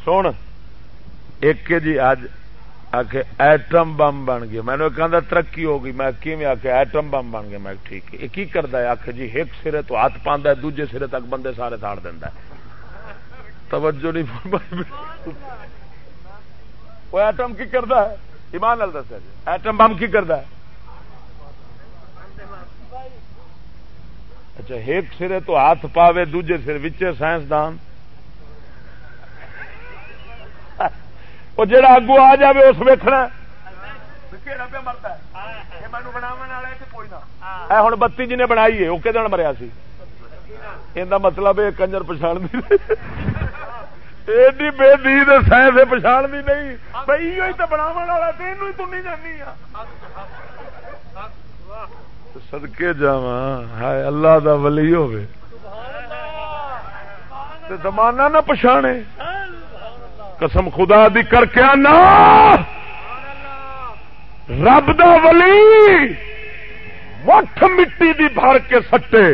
سن ایک جی اج ایٹم بم بن گیا میں نے کہ ترقی ہو گئی۔ میں کی آ کے ایٹم بم بن گیا میں ٹھیک ہے۔ یہ کی کرتا ہے؟ آخ جی ایک سرے تو ہاتھ پہ دوجے سرے تک بندے سارے تاڑ دینا توجہ نہیں وہ ایٹم کی کرتا ہے؟ ایمان لال دس جی۔ ایٹم بم کی کرتا ہے؟ اچھا ایک سرے تو ہاتھ پاوے، دوجے سر وچے سائنسدان۔ وہ جڑا اگو آ جائے اس ویکنا ہوں بتی جی نے بنائی ہے وہ کہ مریا سی یہ مطلب یہ کنجر پچھاڑ ایڈی بے دید سائنس نہیں بھائی تو بناو والا تین ہی تنی جانی سدکے جا ہائے اللہ دا ولی ہوے زمانہ نہ پچھانے قسم خدا دی کر کے آنا۔ رب دا ولی مٹھ مٹی دی بھر کے سٹے۔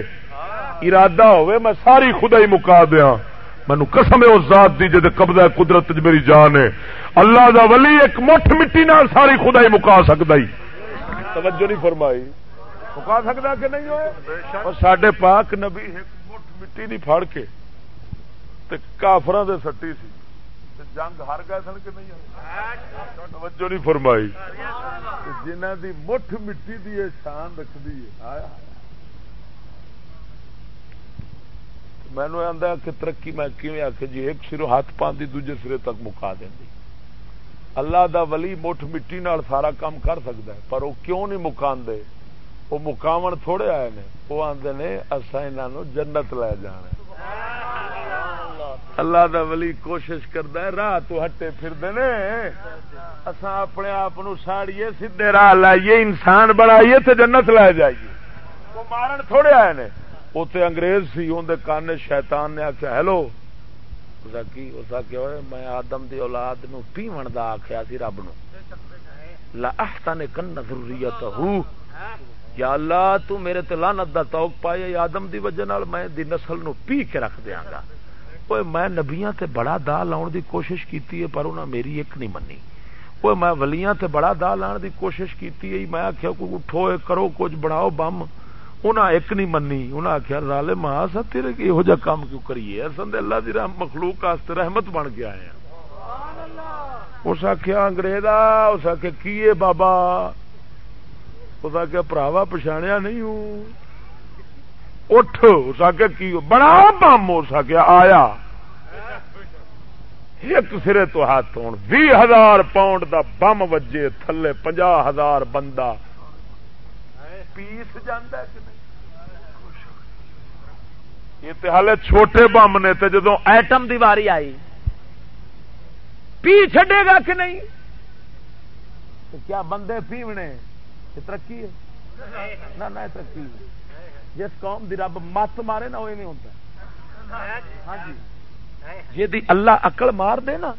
ارادہ ہوئے میں ساری خدا ہی مکا دیا مینو قسم ہے اس ذات دی جد قبضہ قدرت میری جان ہے۔ اللہ دا ولی ایک مٹھ مٹی نال ساری خدا ہی مکا سکتا ہی۔ توجہ نہیں فرمائی۔ مکا سکتا کہ نہیں ہوئے؟ اور سڈے پاک نبی ایک مٹھ مٹی نہیں پھڑ کے کافر دے سٹی سی۔ جنگ ہار گئے سن کہ نہیں؟ توجہ نہیں فرمائی۔ جنہ دی مٹھ مٹی دی شان رکھتی ہے۔ مینو آدھا کہ ترقی میں کیون آخ جی؟ ایک سرو ہاتھ پاندی دوجے سرے تک مکا دینی اللہ دا ولی مٹھ مٹی نال سارا کام کر سکتا ہے پر وہ کیوں نہیں مکا دے وہ مقام تھوڑے آئے نے۔ وہ آدھے نے اصا انہوں جنت لے جانا اللہ دا ولی کوشش کرتا ہے، راہ تو ہٹے پھر اصا اپنے آپ ساڑیے سیدے راہ لائیے، انسان بنائیے تو جنت لے جائیے۔ وہ مارن تھوڑے آئے نے۔ اتنے انگریز سی اندر کان شیطان نے آخیا ہیلو! کی اس ہوئے میں آدم دی اولاد نو پیون دا آخیا سی رب نو۔ لا احسن کن ضروریت ہو یا اللہ تو میرے تے لعنت دا توق پائے آدم دی وجہ نال میں دی نسل نو پی کے رکھ دیاں گا۔ اوے میں نبیاں تے بڑا دا لاؤن دی کوشش کیتی ہے پر انہاں میری ایک نہیں منی۔ اوے میں ولیاں تے بڑا دا لاؤن دی کوشش کیتی ہے میں آکھیا کو اٹھو کرو کچھ بناؤ بم انہاں ایک نہیں منی۔ انہاں آخیا رالے ماں سا تیرے یہو جہ کام کیوں کریے؟ اصل اللہ دی رحم مخلوق واسطے رحمت بن گیا ہے اس آخیا انگریزا اس آخیا کیے بابا؟ اس آخیا پراوا پچھاڑیا نہیں ہوں۔ اٹھ، اس آخیا کی بڑا بم اس آخیا آیا۔ ایک سرے تو ہاتھ ہو بھی ہزار پاؤنڈ دا بم وجے تھلے پنجا ہزار بندہ۔ پیس جانا کہ نہیں؟ یہ ہالے چھوٹے بم نے تے جدو ایٹم دی واری آئی۔ پی چڈے گا کہ نہیں؟ کیا بندے پیونے؟ ترقی ہے۔ نہ ترقی جس قوم دی رب مت مارے نا وہ نہیں ہوتا۔ ہاں جی۔ جی اللہ اقل مار دے نا،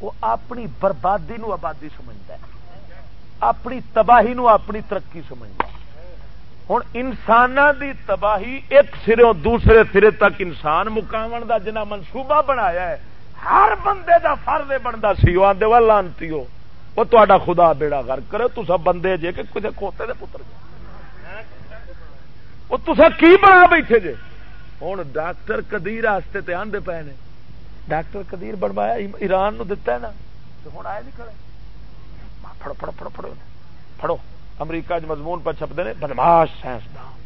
وہ اپنی بربادی نو آبادی سمجھتا ہے۔ اپنی تباہی نو اپنی ترقی سمجھتا ہے۔ ہوں انسان دی تباہی ایک سروں دوسرے سرے تک انسان مقام دا جنا منصوبہ بنایا ہے۔ ہر بندے دا فرد بنتا سی، وہ آدھے لانتی ہو۔ وہ تا خدا بیڑا گر کرے تو سب بندے جے کہ کسی کھوتے دے پتر جے وہ تسا کی بنا بیٹھے جے ہوں ڈاکٹر کدیر واسطے تے آدھے پے نے ڈاکٹر کدیر بنوایا ایران نو دتا ہے نا تو ہوں آئے نہیں کھڑے پڑو پڑو پڑو پڑو پڑو امریکہ چ مضمون پہ چھپتے ہیں بدماش سائنسدان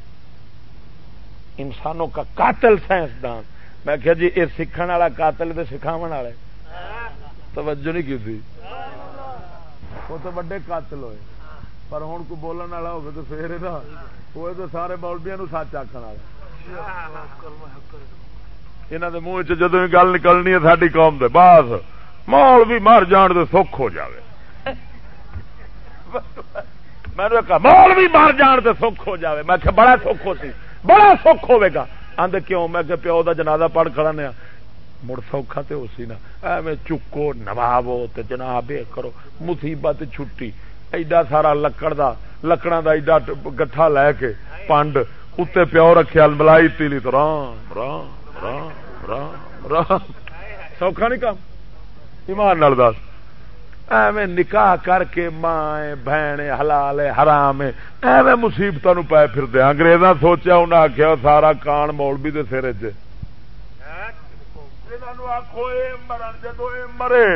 انسانوں کا قاتل سائنسدان میں کہا جی یہ سیکھ والا قاتل تو سکھاو والے توجہ نہیں کی تھی وہ تو وڈے قاتل ہوئے پر ہوں کو بولن والا ہوگا تو پھر نا وہ تو سارے مولبیا سچ آخر والا یہاں کے منہ چ گل نکلنی ہے ساری قوم دے بس مول بھی مر جان تو سکھ ہو جائے میں نے کہا بھی مر جان تو سکھ ہو جائے میں بڑا سکھ ہو سی بڑا سکھ ہوگا آدھے کیوں میں کہ پیو کا جنازہ پڑھ کھڑا نیا مڑ سوکھا تو اسی نا۔ ایویں چکو، نوابو تے جناب کرو۔ مصیبت چھٹی۔ ایڈا سارا لکڑ دا لکڑا دا ایڈا گٹھا لے کے پانڈ اتنے پیو رکھے ملائی تیلی تو رام رام رام رام رام۔ سوکھا نہیں کام؟ ایمان نال دس۔ ایویں نکاح کر کے ماں بہن حلال حرام ایویں مصیبت نو پائے پھر دیا انگریزاں سوچا انہیں آخیا سارا کان مولوی دے سر چ۔ مرے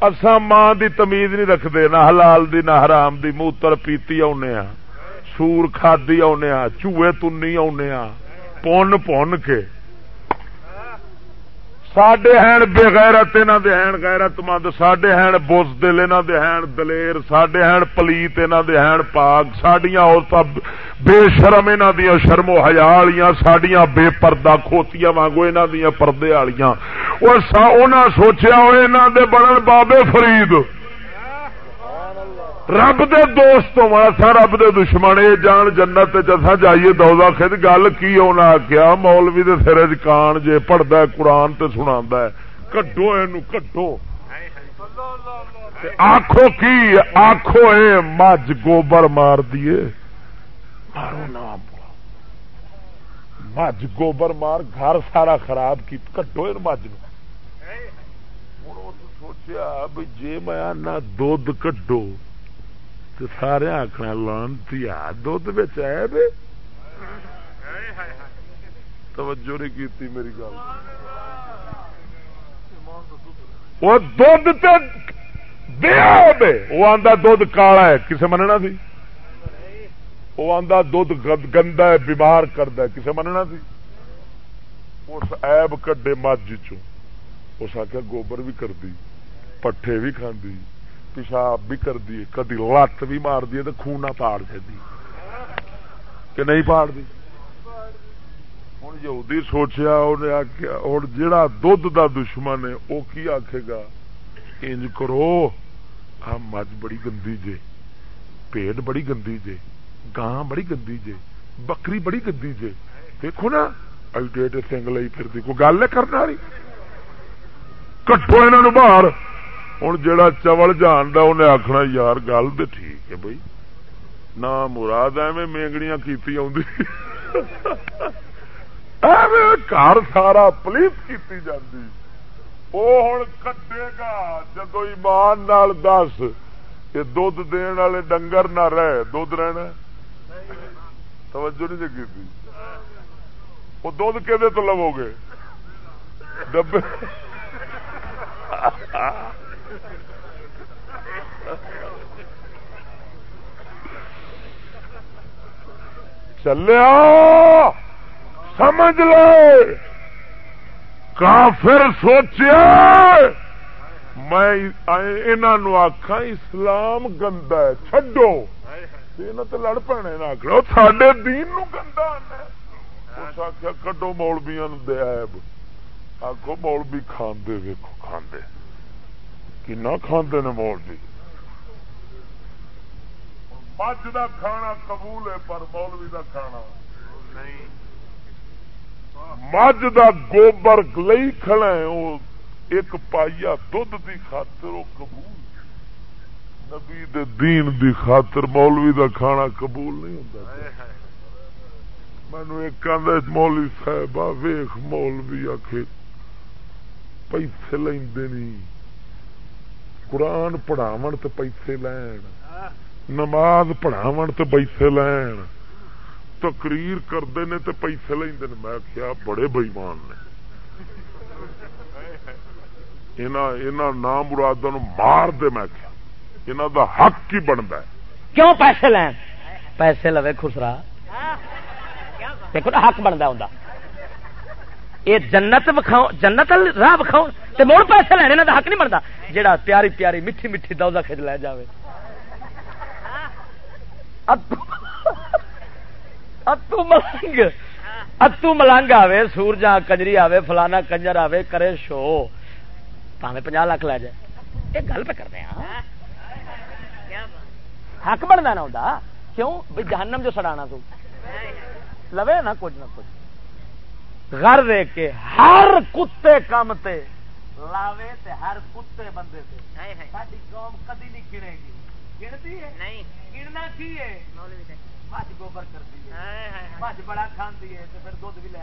اصا ماں دی تمیز نہیں رکھتے نہ حلال دی، نہ حرام دی موتر پیتی آنے سور کھادی آنے چوہے تنی آنے پون پون کے۔ سڈے ہیں بےغیرت انہوں دے ہیں غیرت مند سڈے ہیں بوس دل انہوں دے ہیں دلیر سڈے ہیں پلیت انہوں دے ہیں پاک سڈیا عورت بے شرم انہوں دیا شرم و حیا والیاں سڈیا بے پردہ کھوتیاں وانگو انہوں دیا پردے والیاں۔ سوچیا ہوئے انہوں دے بڑن بابے فرید۔ رب دے دوست سا رب دے دشمن یہ جان جنت جسا جائیے دودا خد۔ گل کی ہونا کیا مولوی دے سر کان جے پڑھتا ہے، قرآن تے سنا ہے۔ کڈو یہ کڈو آخو کی آخو اے مجھ گوبر مار دیے مارو نام۔ مجھ گوبر مار، گھر سارا خراب کی کٹو مجھ سوچیا بھی جی میں آنا دھد کڈو تو سارے آخنا لانتی دھد ہے توجہ نہیں کی میری گل وہ دھد وہ آدھا دھد کالا ہے کسے مننا سی وہ آدھا دھد گندا ہے بیمار کرتا ہے کسے مننا سی اس ایب کڈے مجھ چ آخیا گوبر بھی کر دی پٹھے بھی کھاندی پیشاب بھی کر دی، کدی لت بھی مار دی تو خون پاڑ چی کہ نہیں پاڑ دی؟ ہوں یہودی سوچیا انہیں آخیا ہوں جہا دھد کا دشمن ہے وہ کی آخے گا؟ انج کرو آ مجھ بڑی گندی جے، پیٹ بڑی گندی جے، گاں بڑی گندی جے، بکری بڑی گندی جے۔ دیکھو نا، ایڈے سنگ لائی پھر کوئی گل ہے کرنے والی؟ کٹو یہاں باہر ہوں جا چول جان انہیں آخنا یار گل تو ٹھیک ہے بھائی نہ مراد ایویں مینگڑیاں کی گھر سارا پلیس کی جاتی وہ ہوں کٹے گا جدو ایمان نال دس یہ دھد دن والے ڈنگر نہ رہے دھد رہنا توجہ نہیں جی کی وہ دھد کہ لو گے ڈبے چلیا سمجھ لو کافر سوچیا میں آخا اسلام گندا ہے چڈو تو لڑ پینے آخر سڈے دین نو گندا اس آخیا کڈو مولبیا دیا آخو مولبی کھانے ویکو کھانے کنا کھانے نے مولبی مجھ کا کھانا قبول ہے پر مولوی کا کھانا۔ مجھ کا گوبر لئی کھڑا ہے وہ ایک پائیا دھد دی خاطر وہ قبول۔ نبی دے دین دی خاطر مولوی دا کھانا قبول نہیں ہوتا مینو ایک مولوی صاحب ویخ مولوی آخ پیسے نہیں۔ قرآن پڑھاو تو پیسے لین نماز پڑھاو تو پیسے لین تقریر کرتے ہیں تو پیسے لے میں کیا بڑے بئیمان نے نام مراد مار دے میں کیا انہوں دا حق کی بنتا ہے کیوں پیسے لین پیسے لوے خسرا دیکھو نا حق بنتا ہوں یہ جنت بکھاؤ جنت راہ بکھاؤ تو مڑ پیسے لینے کا حق نہیں بنتا جہاں پیاری پیاری میٹھی میٹھی دودا کھج لے جائے اتو ملنگ۔ اتو ملنگ آوے سورجا کجری آوے، فلانا کنجر آوے، کرے شو۔ پاوے پناہ لاکھ لے جائے یہ گل پہ کرنے حق بننا نہ کیوں؟ بھائی جہنم جو سڑانا تو۔ لوے نا کچھ نہ کچھ۔ گھر دے کے ہر کتے کام تے لاوے تے ہر کتے بندے تے۔ ساری قوم کدی نہیں گنے گی گنتی ہے؟ نہیں۔ گننا کی ہے؟ مجھ گوبر کرتی مجھ بڑا کھاندی ہے پھر دھد بھی لے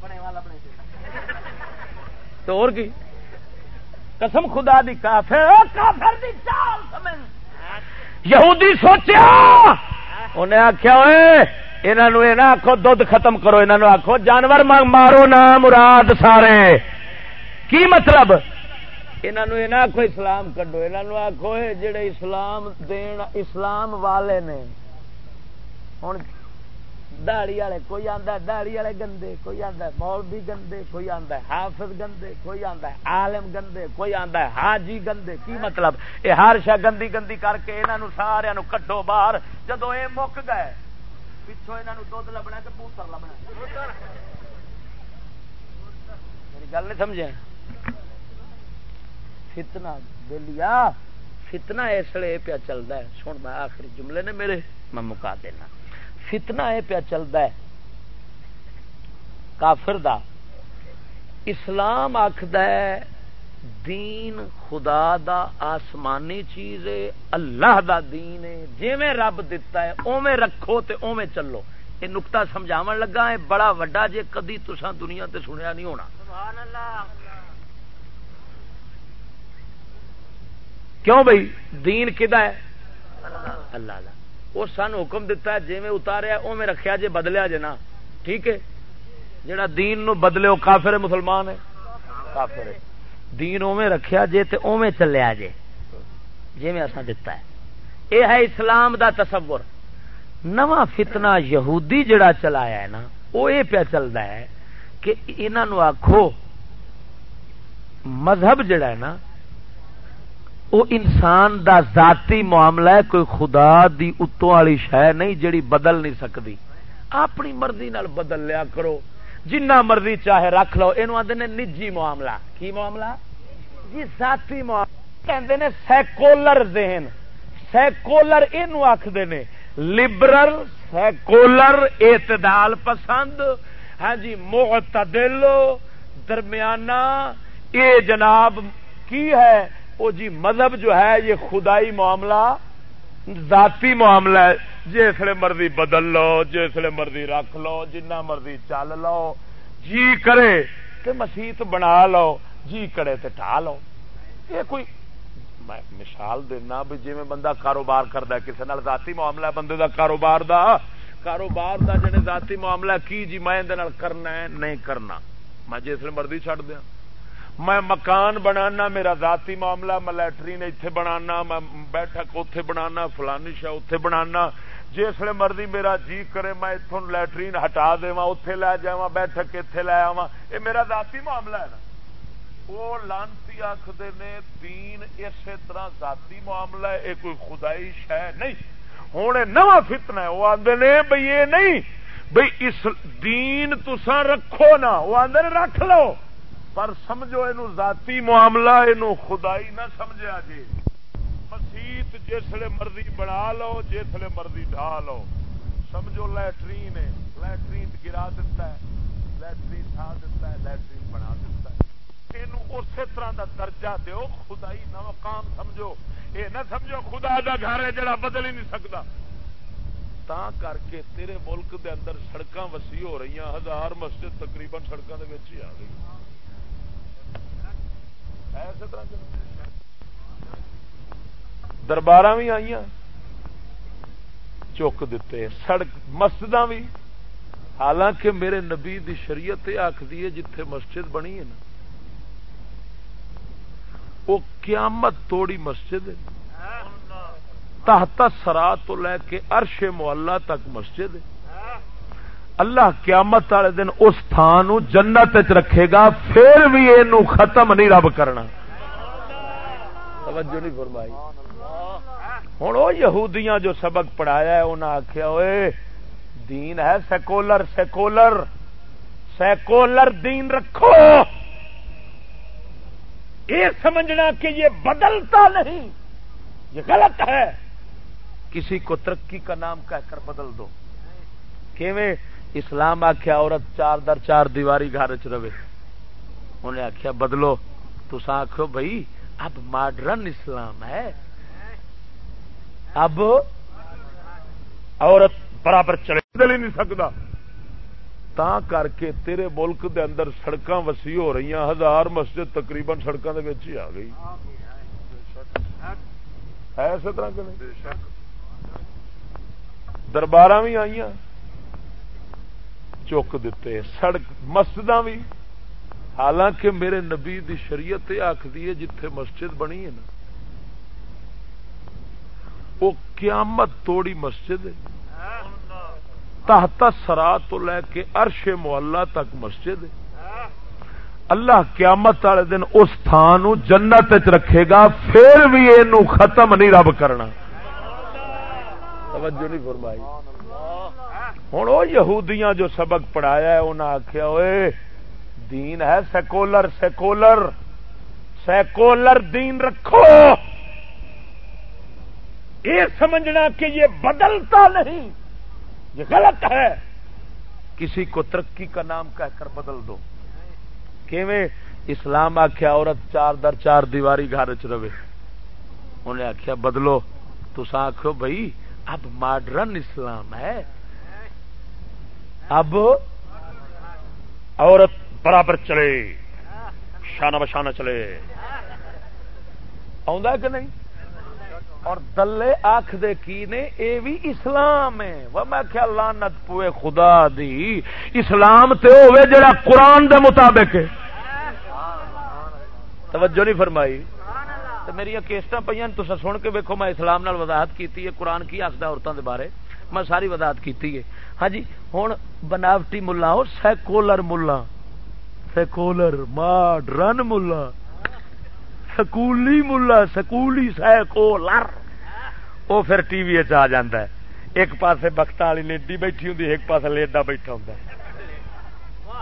بنے والا بنے <laughs> تو اور کی؟ قسم خدا دی کافر کافر دی چال سمجھ۔ یہودی سوچیا انہیں آخیا انہوں یہ نہ آخو دھد ختم کرو، انہوں آخو جانور مارو نہ مراد سارے۔ کی مطلب؟ انہوں یہ نہ آخو اسلام کڈو، انہوں آخو جڑے اسلام دین اسلام والے نے۔ ہوں دہڑی والے، کوئی آتا دہڑی والے گندے، کوئی آتا مولوی گندے، کوئی آتا حافظ گندے، کوئی آتا عالم گندے، کوئی آتا حاجی گندے۔ کی مطلب؟ یہ ہر شا گندی گندی کر کے یہاں سارا کٹو باہر۔ جدو یہ مک گئے پچھو یہ دھد لبنا کہ پوتر لبنا میری گل نہیں سمجھے فتنا بلیا فتنا اس لیے پیا چلتا ہے سن میں آخری جملے نے میرے میں مکا دینا فتنا یہ پیا چلتا ہے کافر دا اسلام آخد دین خدا دا آسمانی چیز ہے اللہ دا دین ہے۔ جی میں رب دتا ہے اوے رکھو تے اوے چلو۔ یہ نکتا سمجھاو لگا ہے بڑا وڈا جے کدی تسا دنیا تے سنیا نہیں ہونا۔ کیوں بھائی دین کدا ہے؟ اللہ اللہ وہ سن حکم دتا جی میں اتاریا او میں رکھیا جے بدلیا جے نا۔ ٹھیک ہے؟ جڑا دین نو بدلے وہ کافر مسلمان ہے؟ کافر ہے۔ دین اوے رکھیا جے تے اوے چلیا جے جی میں دتا ہے۔ اے ہے اسلام دا تصور۔ نواں فتنہ یہودی جڑا چلایا ہے نا وہ یہ پیا چلتا ہے کہ انہوں آخو مذہب جڑا ہے نا وہ انسان دا ذاتی معاملہ ہے، کوئی خدا دی اتوں والی شہ نہیں جڑی بدل نہیں سکتی اپنی مرضی نال بدل لیا کرو۔ جنہ مرضی چاہے رکھ لو یہ آدھے نجی معاملہ۔ کی معاملہ؟ جی ذاتی معاملہ۔ کہ سیکولر ذہن۔ سیکولر یہ آخر نے، لبرل سیکولر اعتدال پسند۔ ہاں جی معتدل، درمیانہ۔ یہ جناب، کی ہے؟ وہ جی مذہب جو ہے، یہ خدائی معاملہ۔ ذاتی معاملہ ہے۔ جسے مرضی بدل لو جسے مرضی رکھ لو، جنہ مرضی چل لو جی کرے تو مسیت بنا لو جی کرے تو ٹا لو۔ یہ کوئی میں مثال دینا بھی جی بندہ کاروبار کرتا ہے کسی ذاتی معاملہ ہے، بندے دا کاروبار دا۔ کاروبار دا جنے ذاتی معاملہ کی جی میں کرنا ہے، نہیں کرنا۔ میں جس مرضی چڈ دیا میں مکان بنانا، میرا ذاتی معاملہ، میں لٹرین اتے بنانا، میں بیٹھک اتے بنانا، فلانی شا اتے بنانا۔ جس مرضی میرا جی کرے، میں اتوں لٹرین ہٹا دا اتے لے جا بیٹھک اتے لے آوا یہ میرا ذاتی معاملہ ہے نا۔ وہ لانتی آخر نے، دین اسی طرح ذاتی معاملہ ہے یہ کوئی خدائی شہ نہیں۔ ہوں نو فتنا ہے وہ آدھے نے بھائی یہ نہیں بھائی اس دین تسا رکھو نا وہ آدھے رکھ لو۔ پر سمجھو یہ ذاتی معاملہ یہ خدائی نہ سمجھا جی۔ مسیت جسے مرضی بنا لو جسے مرضی ڈھا لو۔ سمجھو لٹرین ہے لٹرین گرا دیتا ہے لٹرین ڈھا دیتا ہے لٹرین بنا دیتا ہے۔ یہ اسی طرح دا درجہ دو خدائی نہ مقام سمجھو۔ یہ نہ سمجھو خدا دا گھر ہے جڑا بدل ہی نہیں سکتا۔ تا کر کے تیرے ملک دے اندر سڑکاں وسیع ہو رہی ہیں، ہزار مسجد تقریباً سڑکوں کے آ گئی۔ دربار بھی آئی چک دیتے سڑک مسجد بھی حالانکہ میرے نبی دی شریعت آخری ہے، جتھے مسجد بنی ہے نا، وہ قیامت توڑی مسجد ہے۔ تحت سرا تو لے کے ارش محلہ تک مسجد ہے۔ اللہ قیامت والے دن اس تھان جنت رکھے گا، پھر بھی یہ ختم نہیں رب کرنا۔ توجہ نہیں فرمائی۔ ہوں وہ یہودیاں جو سبق پڑھایا ہے انہیں آخیا ہوئے دین ہے سیکولر سیکولر سیکولر دین رکھو۔ یہ سمجھنا کہ یہ بدلتا نہیں، یہ غلط ہے۔ کسی کو ترقی کا نام کہہ کر بدل دو۔ کیویں؟ اسلام آخیا عورت چار در چار دیواری گھر چ رہے۔ انہیں آخیا بدلو تو آخو بھائی اب ماڈرن اسلام ہے۔ اب عورت برابر چلے بدل ہی نہیں سکتا۔ تا کر کے تیرے ملک دے اندر سڑکاں وسیع ہو رہی ہیں ہزار مسجد تقریباً سڑکوں کے ہی آ گئی۔ اسی طرح دربار بھی آئی چک دیتے سڑک مسجد بھی۔ حالانکہ میرے نبی دی شریعت آخری ہے، جتھے مسجد بنی ہے نا، وہ قیامت توڑی مسجد ہے۔ تحت سرا تو لے کے ارش محلہ تک مسجد ہے۔ اللہ قیامت والے دن اس تھان جنت رکھے گا، پھر بھی یہ ختم نہیں رب کرنا۔ توجہ نہیں فرمائی۔ ہوں وہ یہودیاں جو سبق پڑھایا ہے انہیں آخیا ہوئے دین ہے سیکولر سیکولر سیکولر دین رکھو۔ یہ سمجھنا کہ یہ بدلتا نہیں، یہ غلط ہے۔ کسی کو ترقی کا نام کہہ کر بدل دو۔ کیویں؟ اسلام آخیا عورت چار در چار دیواری گھر چ رہے۔ انہیں آخیا بدلو۔ تو آخو بھائی اب ماڈرن اسلام ہے۔ اب عورت برابر چلے، شانہ بشانہ چلے۔ کہ نہیں؟ اور دلے آخ دے کی نے، اے بھی اسلام ہے۔ وہ میں کیا لانت پوے خدا دی۔ اسلام تے ہوئے جڑا قرآن دے مطابق ہے۔ توجہ نہیں فرمائی۔ تو میری کیسٹ پہ تو سن کے ویکو میں اسلام نال وضاحت کی قرآن کی آخر عورتوں کے بارے۔ میں ساری وضاحت کی ہے۔ ہاں جی ہوں بناوٹی ملا ہو سیکولر ملا۔ سیکولر ماڈرن ملا۔ سکولی ملا، سکولی سیکولر۔ وہ پھر ٹی وی آ جا ایک پاسے بخت والی لیڈی بیٹھی ہوں ایک پاس لیڈا بیٹھا ہوں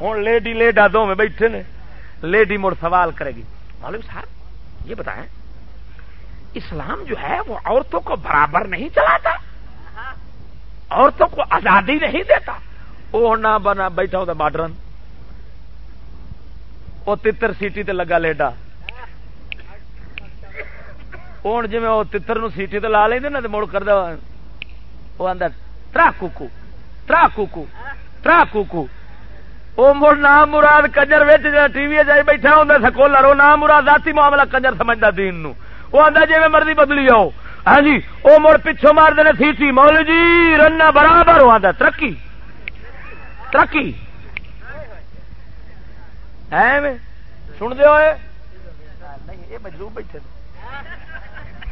ہوں لیڈی لیڈا دونوں بیٹھے نے، لیڈی مڑ سوال کرے گی۔ مولوی صاحب، یہ بتائیں، اسلام جو ہے وہ عورتوں کو برابر نہیں چلاتا۔ عورتوں کو آزادی نہیں دیتا۔ وہ نہ بنا بیٹھا ہوتا ماڈرن۔ وہ تر سیٹی تے لگا لیڈا۔ ہوں جی وہ تر سیٹی تے لا لیں نا تو مڑ کر وہ آدھا ترا کوکو ترا کوکو ترا کوکو۔ وہ مڑ نام مراد کنجر ٹی وی جائی بیٹھا ہوں سکولر وہ نام مراد ذاتی معاملہ کنجر سمجھتا دین نو۔ وہ آدھا جی میں مرضی بدلی آؤ۔ ہاں جی وہ مڑ پچھو مار دے سی۔ مول جی رنا برابر آدھا ترقی۔ ترقی۔ سن دے ہوئے۔ یہ مجلوب بیٹھے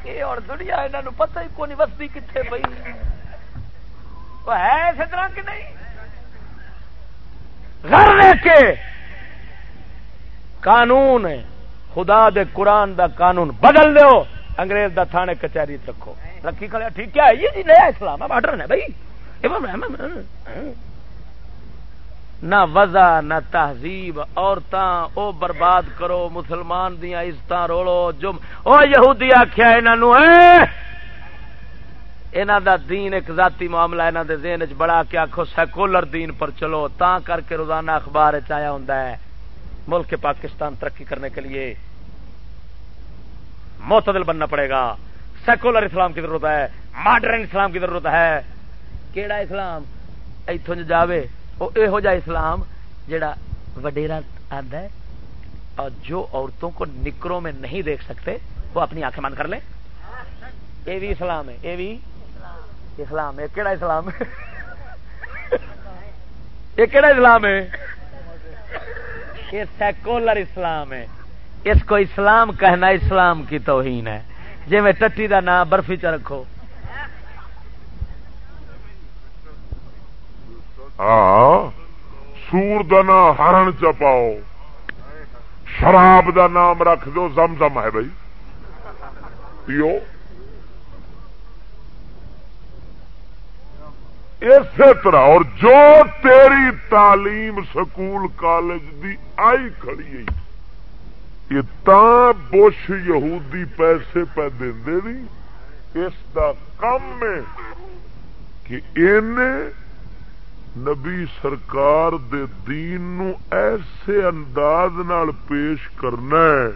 یہ اور دنیا یہاں پتہ ہی کون وستی کتنے پی وہ ہے طرح کہ نہیں؟ گھر لے کے۔ قانون خدا دے قرآن دا قانون۔ بدل دو انگریز دا تھانے کچہری رکھو۔ رکھی کھڑے ٹھیک، کیا ہے؟ یہ جی نیا اسلام ہے ماڈرن ہے بھائی۔ نہ وزا نہ تہذیب، عورتاں، او برباد کرو، مسلمان دیا عزت روڑو جم۔ او یہودی آخیا انہوں انہ دا دین ایک ذاتی معاملہ انہ دے ذہن چ بڑا کے آخو سیکولر دین پر چلو تا کر کے روزانہ اخبار چایا ہوں ملک پاکستان ترقی کرنے کے لیے معتدل بننا پڑے گا۔ سیکولر اسلام کی ضرورت ہے۔ ماڈرن اسلام کی ضرورت ہے۔ کیڑا اسلام؟ اتوں جاوے وہ یہو جا اسلام جڑا وڈیرا آدھا ہے۔ اور جو عورتوں کو نکروں میں نہیں دیکھ سکتے، وہ اپنی آنکھیں بند کر لیں۔ یہ بھی اسلام ہے، یہ بھی اسلام ہے۔ کہڑا اسلام ہے؟ یہ کہڑا اسلام ہے؟ یہ سیکولر اسلام ہے۔ اس کو اسلام کہنا اسلام کی توہین ہے۔ جی میں ٹٹی کا نام برفی چ رکھو۔ ہاں سور دا نام ہرن چپاؤ شراب دا نام رکھ دو زم زم ہے بھائی۔ پیو۔ اسی طرح، اور جو تیری تعلیم سکول کالج دی آئی کھڑی یہ تا بش یہودی پیسے پہ دے نہیں، اس دا کم میں کہ نبی سرکار دے دین نو ایسے انداز نال پیش کرنا ہے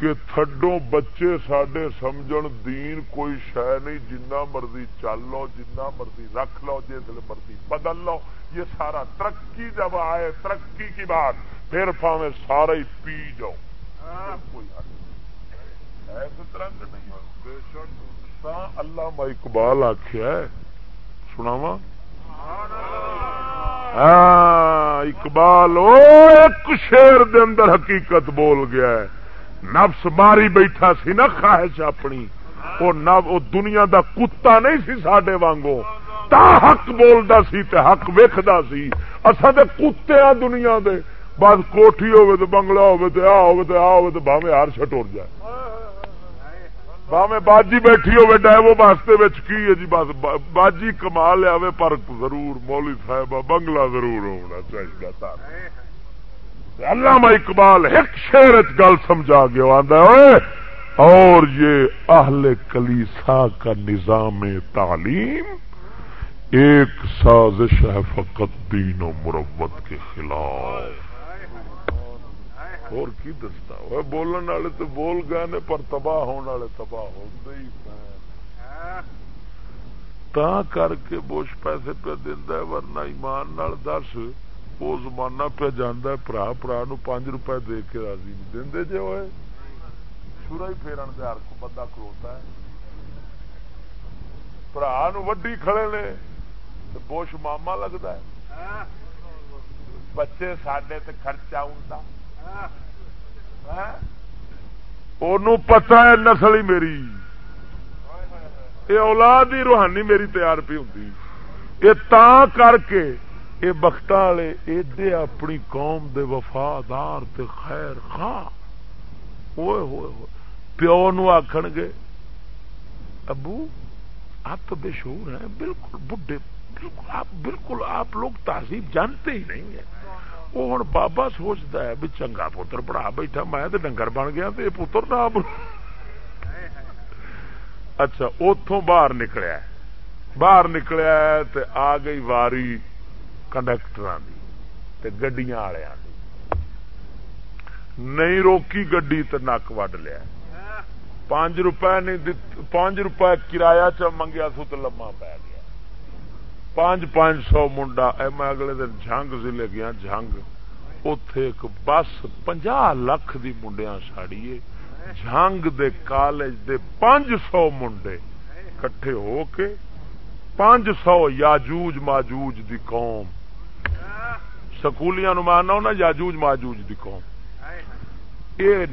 کہ تھڈو بچے سڈے سمجھ دین کوئی شہ نہیں، جنہ مرضی چل لو، جنہ مرضی رکھ لو، جس مرضی بدل لو، یہ سارا ترقی جب آئے، ترقی کی بات، پھر پاوے سارا ہی پی جاؤ ہاں، کوئی ایسے طرح نہیں اللہ اقبال آخیا سناوا ہاں اقبال، او ایک شیر دے اندر حقیقت بول گیا ہے۔ نفس ماری بیٹھا سی نا، خواہش اپنی۔ وہ دنیا دا کتا نہیں سی سڈے وانگو۔ تا حق بولدا سی تے حق ویکھدا سی۔ اساں تے کتے آ دنیا دے۔ بس کوٹھی ہوے تے بنگلہ ہوے تے آ ہوے تے آ ہوے تے باویں ہر شٹ چھٹور جائے باویں باجی بیٹھی ہوے ڈائیو واسطے وچ کی ہے جی بس باجی کما لیا پر ضرور مولوی صاحب بنگلہ ضرور ہونا چاہیے تھا علامہ اقبال ایک شہر گل سمجھا گیا آندا آدھا اور یہ اہل کلیسا کا نظام تعلیم ایک سازش ہے فقط دین و مربت کے خلاف اور کی دستا وہ بولن والے تو بول گئے نے پر تباہ ہونے والے تباہ ہو گئی تا کر کے بوش پیسے پہ دینا ورنہ ایمان نال دس وہ زمانہ پہ جانا برا برا نو پانچ روپے دے کے راضی نہیں دے جے ہوئے شورا ہی پھیرن دے ہر کو بندہ کھلوتا ہے برا نو وڈی کھڑے نے بوش ماما لگتا ہے بچے سڈے تے خرچہ ہوں پتا ہے نسل ہی میری یہ اولاد ہی روحانی میری تیار پی ہوں یہ تا کر کے یہ بخت والے ایڈے اپنی قوم دے وفادار تے خیر خواہ ہوئے ہوئے ہوئے پیو نو آخ گے ابو آپ تو بے شعور ہیں بالکل بڈھے بالکل آپ بالکل آپ لوگ تہذیب جانتے ہی نہیں ہیں وہ ہوں بابا سوچتا ہے بھی چنگا پتر پڑھا بیٹھا میں تو ڈنگر بن گیا تو یہ پتر نہ اچھا اتوں باہر نکلیا باہر نکلیا تو آ گئی واری کنڈکٹر گڈیاں والوں نہیں روکی گڈی تو نک وڈ لیا پانچ روپے نہیں پانچ روپے کرایہ چ منگیا سو تو لما پی گیا پانچ پانچ سو منڈا میں اگلے دن جنگ ضلع گیا جنگ اتے ایک بس پنجا لکھ دی منڈیا ساڑیے۔ جنگ دے کالج دے پانچ سو منڈے کٹھے ہو کے پانچ سو یاجوج ماجوج دی قوم۔ سکولیاں ماننا ہونا یاجوج ماجوج دی قوم۔ یہ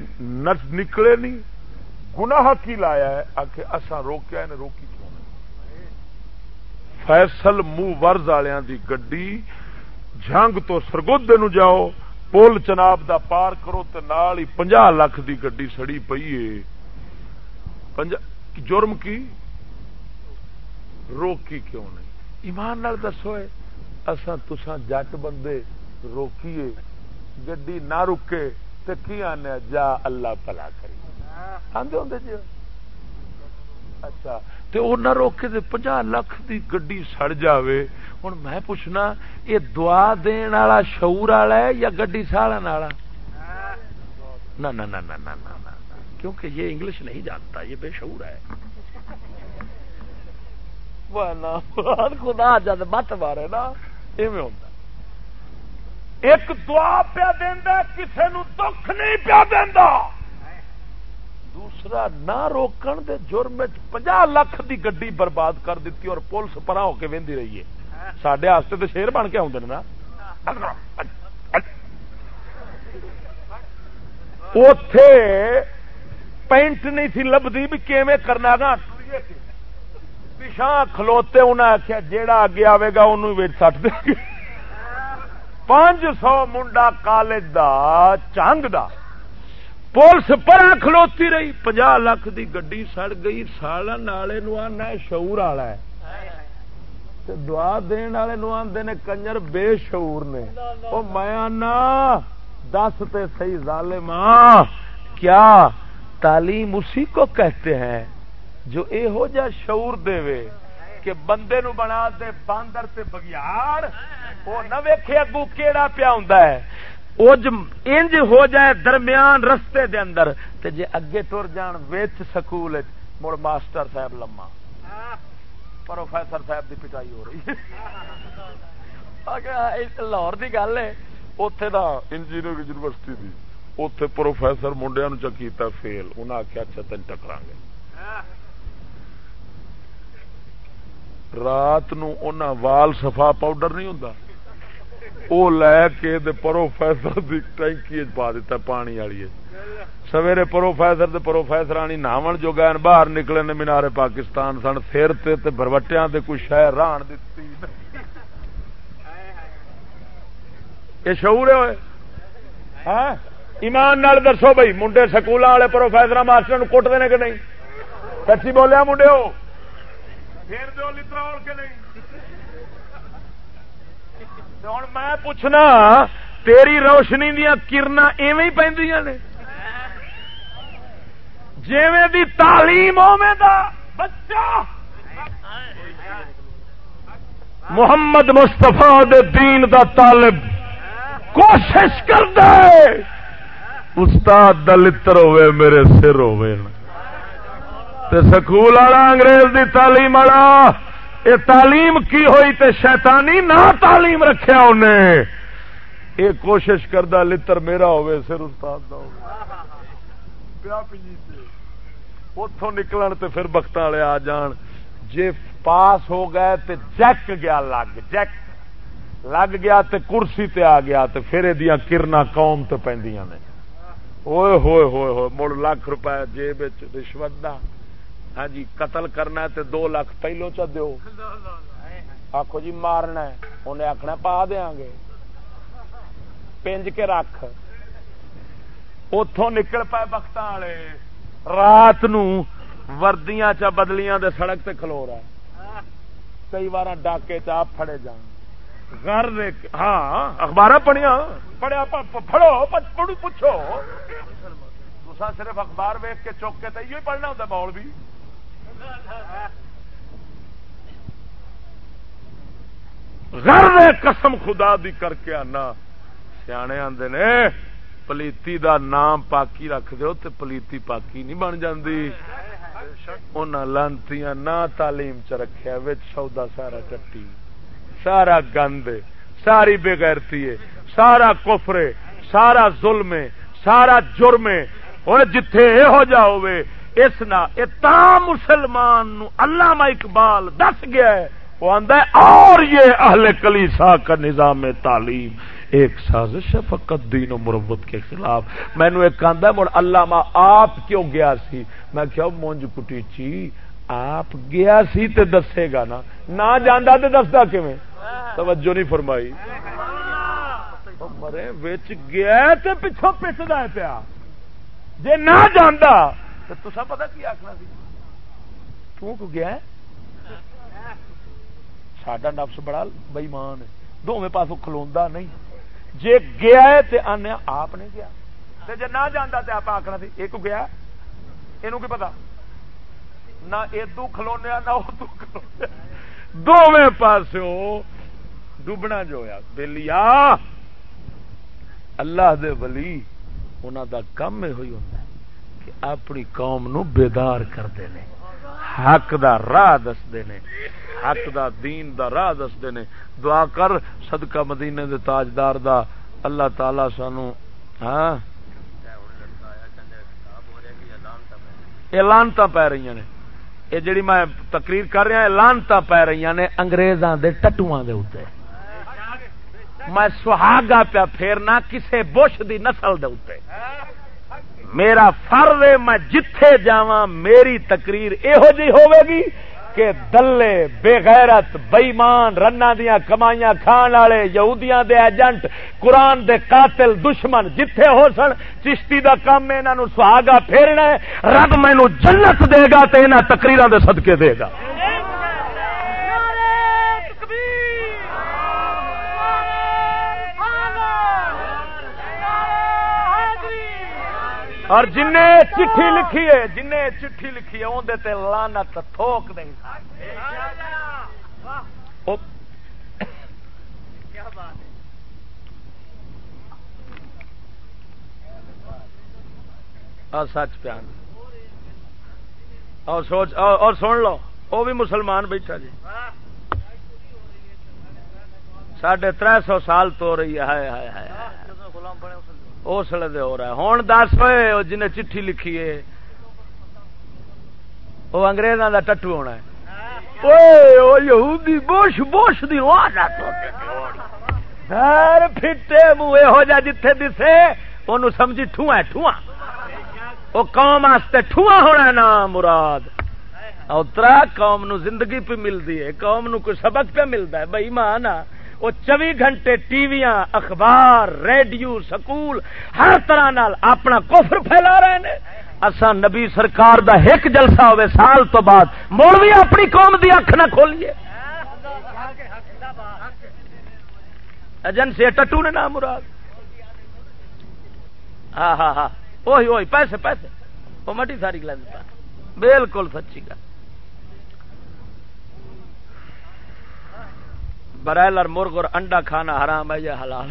نکلے نہیں، گناہ کی لایا ہے؟ آخ اصا روکیا نے روکی فیصل منہ ورز والوں دی گڈی جنگ تو سرگودے نو جاؤ پول چناب دا پار کرو تو نال ہی پنجا لاکھ دی گڈی سڑی پئی ہے۔ جرم کی؟ روکی کیوں نہیں؟ ایمان نال دسو اصا تسا جٹ بندے روکیے، گڈی نہ رکے تو کی آنے جا اللہ پلا کری آدھے ہوں جی؟ اچھا تو وہ نہ روکے تو پنجا لاکھ دی گڈی سڑ جاوے۔ ہوں میں پوچھنا، یہ دعا دین والا شعور والا ہے یا گڈی سالن والا؟ نہ نہ نہ نہ نہ نہ کیونکہ یہ انگلش نہیں جانتا، یہ بے شعور ہے۔ خدا جد مت مارے نا، ایویں ہوتا ایک دعا پیا دینا کسی نو دکھ نہیں پیا دینا دوسرا نہ روکن دے جرم پنجا لاکھ دی گڈی برباد کر دیتی اور پولیس پرا ہو کے وہدی رہی ہے۔ سڈے تو شیر بن کے آدھے نا۔ اتے پینٹ نہیں تھی، لبھی بھی کیویں کرنا گا پچھا کھلوتے انہیں آخیا جیڑا اگے آئے گا انہوں سٹ دیں گے پانچ سو منڈا کالج دا چنگ دا۔ پولیس پر کھلوتی رہی۔ پنجا لاکھ دی گڈی سڑ گئی۔ سالن والے نو آنا شعور والا ہے۔ دعا دین والے آدھے نے، کنجر بے شعور نے۔ وہ میں آنا دس تے صحیح ظالم کیا تعلیم اسی کو کہتے ہیں جو اے ہو جا شعور دے وے کہ بندے نو بنا دے باندر تے بگیار وہ نہ ویکھے اگو کیڑا پیا ہوندا ہے۔ انج ہو جائے درمیان رستے دے اندر، تے جے اگے ٹر جان وچ سکول مڑ ماسٹر صاحب لما پروفیسر صاحب دی پٹائی ہو رہی۔ لاہور دی گل ہے۔ اتے دا انجینئر یونیورسٹی دی اتے پروفیسر منڈیا نو چکیتا فیل۔ انہیں آخیا اچھا تین ٹکرا گے۔ رات نو انہاں وال سفا پاؤڈر نہیں ہوں وہ لے کے پروفیسر دی ٹینکی پا دیتا پانی والی سویرے پروفیسر پروفیسر آنی ناون جو گئے باہر نکلے نے مینارے پاکستان سن، سر تے بربٹیا کوئی شہر ران دیتی یہ شعور ہوئے ہاں؟ ایمان نال دسو بھائی منڈے سکول والے پروفیسر ماسٹر کٹتے ہیں کہ نہیں؟ سچی بولیا منڈے ہو پھر دو لتر کے نہیں؟ ہوں میں پوچھنا تیری روشنی دیا کرنا ایویں پہ جیویں دی تعلیم دا بچہ محمد مستفا دین دا طالب کوشش کر دے استاد دا لتر ہوئے میرے سر ہوئے تے سکول والا انگریز دی تعلیم والا یہ تعلیم کی ہوئی تے شیطانی نہ تعلیم رکھیا انہیں یہ کوشش کردہ لتر میرا ہوئے، سر استاد دا اتوں نکلن تے پھر بخت والے آ جان۔ جے پاس ہو گئے تے جیک گیا، لگ جیک۔ لگ گیا تے کرسی تے آ گیا تے پھر یہ کرنا قوم تے پہندیاں نے۔ ہوئے ہوئے ہوئے ہوئے، مڑ لاکھ روپے جیب رشوت دا۔ ہاں جی قتل کرنا تے دو لاکھ پہلو چ آخو جی مارنا انہیں آخنا پا دیا گے۔ پنج کے رکھ۔ اتوں نکل پائے بخت والے۔ رات نردیاں چ بدلیاں دے سڑک تے کھلو رہا کئی بار ڈاکے چاپ پھڑے جان۔ گھر ہاں اخبار پڑھیا پڑھیا پڑھو پڑھو، پوچھو۔ دوسرا صرف اخبار ویک کے چوک کے تو یہ پڑھنا ہوتا بول بھی۔ گھر قسم خدا دی کر کے آنا۔ سیانے آدھے نے، پلیتی دا نام پاکی رکھ دیو تے پلیتی پاکی نہیں بن جاندی۔ لانتی نہ تعلیم چ رکھیا وچ سودا سارا چٹی۔ سارا گند ساری بےغیرتی ہے، سارا کفرے سارا ظلم سارا جرم ہوں جتھے یہ جا ہوئے اس نا تا مسلمان نو علامہ اقبال دس گیا ہے، وہ آندا ہے، اور یہ اہل کلیسا کا نظام تعلیم، ایک سازش ہے فقط دین و مربت کے خلاف۔ مینو ایک آدھا مڑ علامہ آپ کیوں گیا سی؟ میں کیا مونج کٹی چی، آپ گیا سی تے دسے گا نا۔ نہ جانا تو دستا کیویں؟ توجہ نہیں فرمائی۔ مرے، وچ گیا تے پچھو پچھدا ہے پیا۔ جے نہ جاندا تے تسا پتہ کی آکھنا سی؟ کیوں کو گیا ہے؟ ساڈا نفس بڑا بےمان ہے۔ دونوں پاسوں کھلوندا نہیں۔ جے گیا ہے تے آنے آپ نے گیا۔ تے جے نہ جاندا تے آپ آکھنا سی، ایک گیا اینو کی پتا نہ ادو کھلونے نہ ادو کھلونے دونوں پاسوں ڈوبنا جو ہوا بلیا اللہ دے ولی انہوں دا کم یہ ہوتا ہے۔ کہ اپنی قوم نو بیدار کرتے ہیں حق دا راہ دستے ہیں حق دا دین دا راہ دستے ہیں دعا کر صدقہ مدینے دے تاجدار دا۔ اللہ تعالی سانو ہاں؟ لانتا پی رہی نے۔ یہ جڑی میں تقریر کر رہا لانتا پی رہی نے انگریزاں دے ٹٹواں دے اوتے میں سہاگا پیا پھیرنا کسے بش دی نسل دے اوتے میرا فرض ہے میں جتھے جاواں میری تقریر یہو جی ہوے گی کہ دلے بے غیرت بئیمان رنا دیا کمائیاں کھان والے یہودیاں دے ایجنٹ، قرآن دے قاتل دشمن جتھے ہو سن، چشتی دا کام انہوں سہاگا پھیرنا ہے، رب مینو جنت دے گا تو انہوں تقریر دے صدقے دے گا۔ اور جن چٹھی لکھی ہے جن چٹھی لکھی ہے اندر لانت تھوک دیں اور سچ پیان اور سوچ اور سن لو وہ بھی مسلمان بیٹھا جی۔ ساڑھے تر سو سال تو رہی ہے۔ اسلے دے ہو رہا ہے۔ ہوں دس ہوئے جنہیں چٹھی لکھی ہے، وہ اگریزوں کا ٹٹو ہونا ہے۔ بوش بوش دی پھٹے، منہ یہو جا جتھے دسے ان سمجھی ٹھواں ٹھواں۔ وہ قوم واسطے ٹھواں ہونا نا مراد۔ اترا قوم نو زندگی پہ ملتی ہے، قوم نو کوئی سبق پہ ملتا ہے۔ بھائی ماں نا وہ چوبی گھنٹے ٹی وی اخبار، ریڈیو، سکول، ہر طرح نال اپنا کوفر پھیلا رہے ہیں اسا نبی سرکار دا ایک جلسہ ہوئے سال تو بعد، مڑ بھی اپنی قوم دی اکھ نہ کھولیے۔ ایجنسی ٹٹو نے نام مراد۔ ہاں ہاں ہاں وہی وہی پیسے پیسے۔ وہ مٹی ساری گلے بالکل سچی گل۔ برائل اور مرغ اور انڈا کھانا حرام ہے یا حلال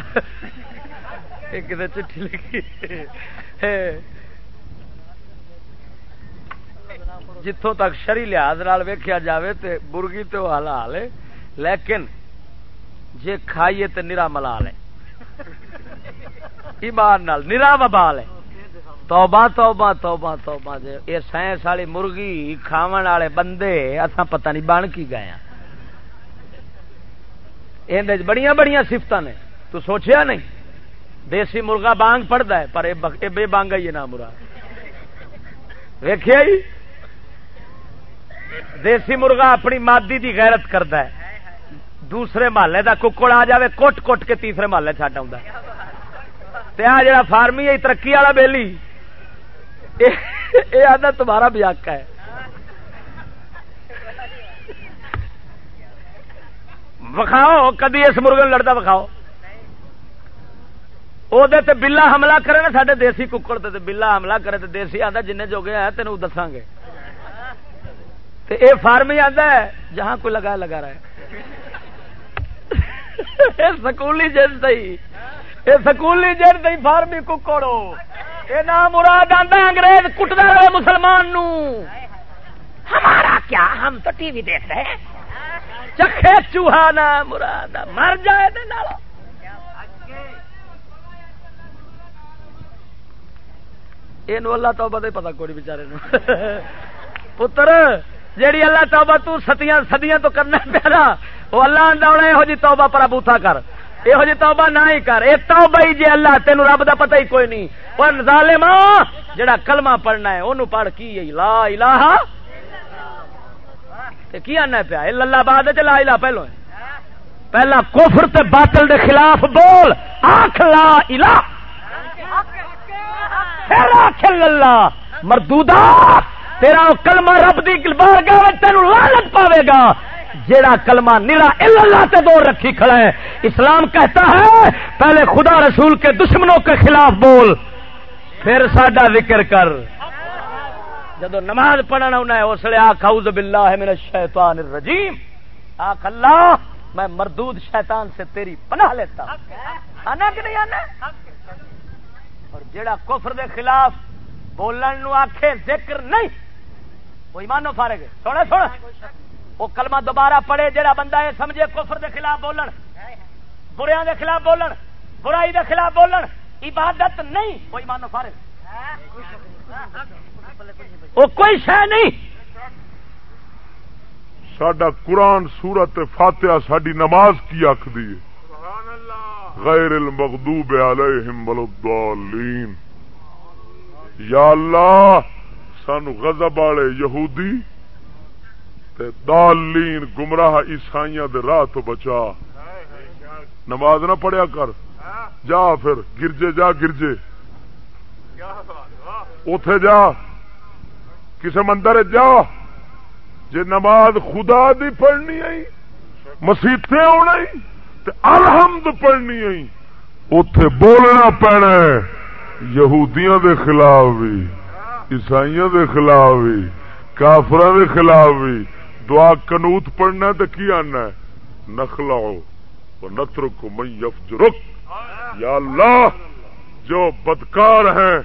کسی چٹھی لکھی۔ جتوں تک شری لحاظ ویکیا جائے تو برگی تو حلال ہے، لیکن جے کھائیے تو نرا ملال ہے۔ ایمان نال نرا وبال ہے۔ توبہ توبہ توبہ توبہ۔ جے یہ سائنس والی مرغی کھاون والے بندے اصا پتہ نہیں بن کی گئے ہیں بڑی بڑی سفت نے۔ تو سوچیا نہیں۔ دیسی مرغا بانگ پڑتا ہے، پر بے بانگا ہی نام مرا ویخیا جی؟ دیسی مرغا اپنی مادی دی غیرت کرتا ہے۔ دوسرے محلے دا ککڑ آ جائے کٹ کٹ کے تیسرے محلے چڈ آ جا فارمی ہے، ترقی والا بہلی یہ آدھا تمہارا بھی ہے۔ وکھاؤ، کدی اس مرغے لڑتا وکھاؤ۔ وہ بلا حملہ کرے نا سارے دیسی ککڑ تے بلا حملہ کرے تو دیسی آتا جن جو گیا تین دساں گے۔ یہ فارم آتا ہے، جہاں کوئی لگا لگا رہا ہے۔ سکولی جن سی یہ سکولی جن سی فارمی ککڑو یہ نام مراد آتا انگریز کٹتا رہے مسلمان نو ہمارا کیا، ہم تو ٹی وی دیکھ رہے ہیں۔ چکھے چوہا نا مراد مر جائے یہ اللہ توبہ تو پتا کوئی بچارے پتر، جیڑی اللہ توبہ تو ستیاں سدیاں تو کرنا پیارا وہ اللہ آدھا یہو جی توبہ پر بوتھا کر۔ یہو جی توبہ نہ ہی کر۔ یہ توبہ ہی جی اللہ تین رب دا پتہ ہی کوئی نہیں۔ پر ظالما جڑا کلمہ پڑھنا ہے انہوں پڑھ کی لا الہ کی آنا پیا؟ اللہ بعد لا الہ پہلو پہلا کفر تے باطل دے خلاف بول۔ آخ لا الہ۔ پھر آخ اللہ۔ مردودا تیرا کلمہ رب دی بارگاہ تین لالت پاوے گا۔ جیڑا کلمہ نیلا اللہ تے دور رکھی کھڑا ہے۔ اسلام کہتا ہے، پہلے خدا رسول کے دشمنوں کے خلاف بول۔ پھر ساڈا ذکر کر۔ جدو نماز پڑھنا انہیں اس لیے آخ اعوذ باللہ من الشیطان الرجیم۔ آخ اللہ، میں مردود شیطان سے تیری پناہ لیتا ہوں۔ آنا کہ نہیں آنا؟ اور جیڑا کفر دے خلاف بولن نو آکھے ذکر نہیں، وہ ایمانو فارغ سونا سونا۔ وہ کلمہ دوبارہ پڑھے جڑا بندہ ہے سمجھے کفر دے خلاف بولن بریا دے خلاف بولن، برائی دے خلاف بولن، عبادت نہیں، وہ ایمانو فارغ وہ کوئی شہ نہیں۔ سڈا قرآن سورت فاتحہ ساری نماز کی آخری غیر المغضوب علیہم ولدالین یا اللہ، سانو غضب والے یہودی تے دالین گمراہ عیسائیاں دے راہ تو بچا۔ نماز نہ پڑھیا کر۔ جا پھر، گرجے، جا گرجے۔ اتے جا۔ کسی مندر جا جی نماز خدا دی پڑھنی آئی مسیطے آنا الحمد پڑھنی آئی۔ اتے بولنا پینا یہودیاں دے خلاف بھی عیسائیوں دے خلاف بھی کافر دے خلاف بھی۔ دعا کنوت پڑھنا تو کی آنا نخلاؤ نتر کو میف رک یا اللہ، جو بدکار ہیں،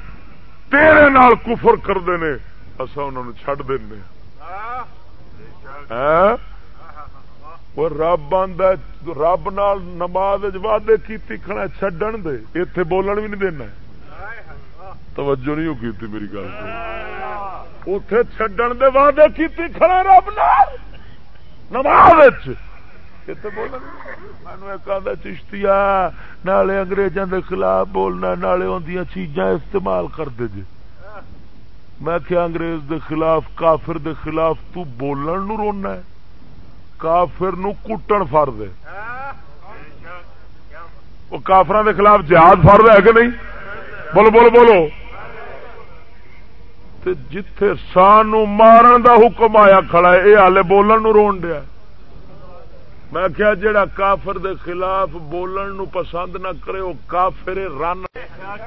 تیرے نال کفر کرتے ہیں اصا ان چڈ دینا رب آدھا رب نال نماز وعدے کی کھڑا چڈن دے۔ اتے بولن بھی نہیں دینا۔ توجہ نہیں کی میری گل اتے چڈن دے وعدے کی کھڑا رب نال۔ نماز چشتی نالے اگریزوں کے خلاف بولنا نالے اندیاں چیزاں استعمال کرتے جی میں کیا انگریز دے خلاف، کافر دے خلاف تو بولن نو رونا ہے۔ کافر نو کٹن فرد ہے وہ کافران دے خلاف جہاد فرد ہے کہ نہیں؟ بولو بولو بولو۔ جتھے سانو مارن دا حکم آیا کھڑا ہے یہ ہالے بولن نو رون دیا میں کیا جڑا کافر دے خلاف بولن نو پسند نہ کرے وہ کافر رن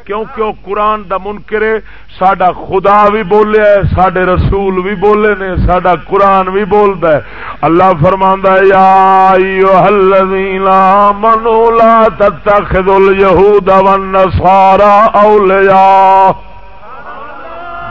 کیونکہ وہ قرآن دا منکرے ساڈا خدا بھی بولیا ہے، ساڈے رسول بھی بولے نے، ساڈا قرآن بھی بولتا ہے۔ اللہ فرماندا ہے، یا ایھا الذین آمنوا، لا تتخذوا اليهود والنصارى اولیاء۔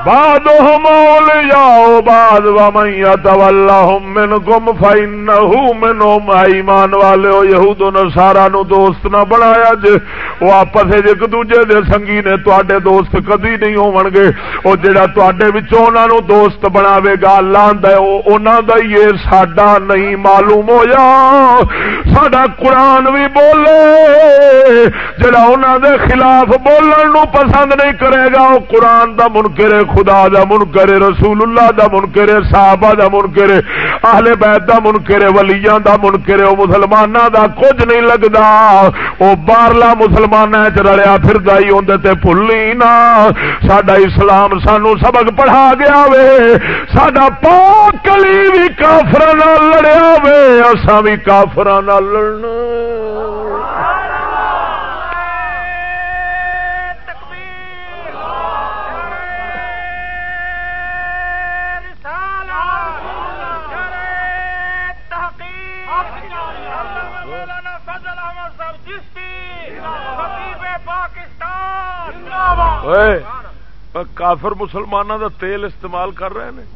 بعد هم اولیاء بعد ومن يتولهم منكم فإنه منهم ایمان والے او یہود و نصارا نو دوست نہ بنایا جے او آپس وچ ایک دوجے دے سنگی نے تواڈے دوست کدی نہیں ہون گے۔ او جڑا تواڈے وچوں انہاں نو دوست بناوے گا، اللہ دا او انہاں دا ہی ساڈا نہیں معلوم ہویا۔ ساڈا قرآن بھی بولے جڑا انہاں دے خلاف بولن نو پسند نہیں کرے گا، او قرآن دا منکر خدا دا منکر رسول اللہ دا منکر صحابہ دا منکر اہل بیت دا منکر ولیاں دا منکر او مسلماناں دا کچھ نہیں لگدا۔ او باہرلا مسلماناں وچ رلیا پھردا ہی اوندے تے بھلی نہ۔ ساڈا اسلام سانو سبق پڑھا گیا وے۔ ساڈا پاک کلی بھی کافراں نال لڑیا وے۔ اساں بھی کافراں نال لڑنا۔ کافر مسلمانوں دا تیل استعمال کر رہے ہیں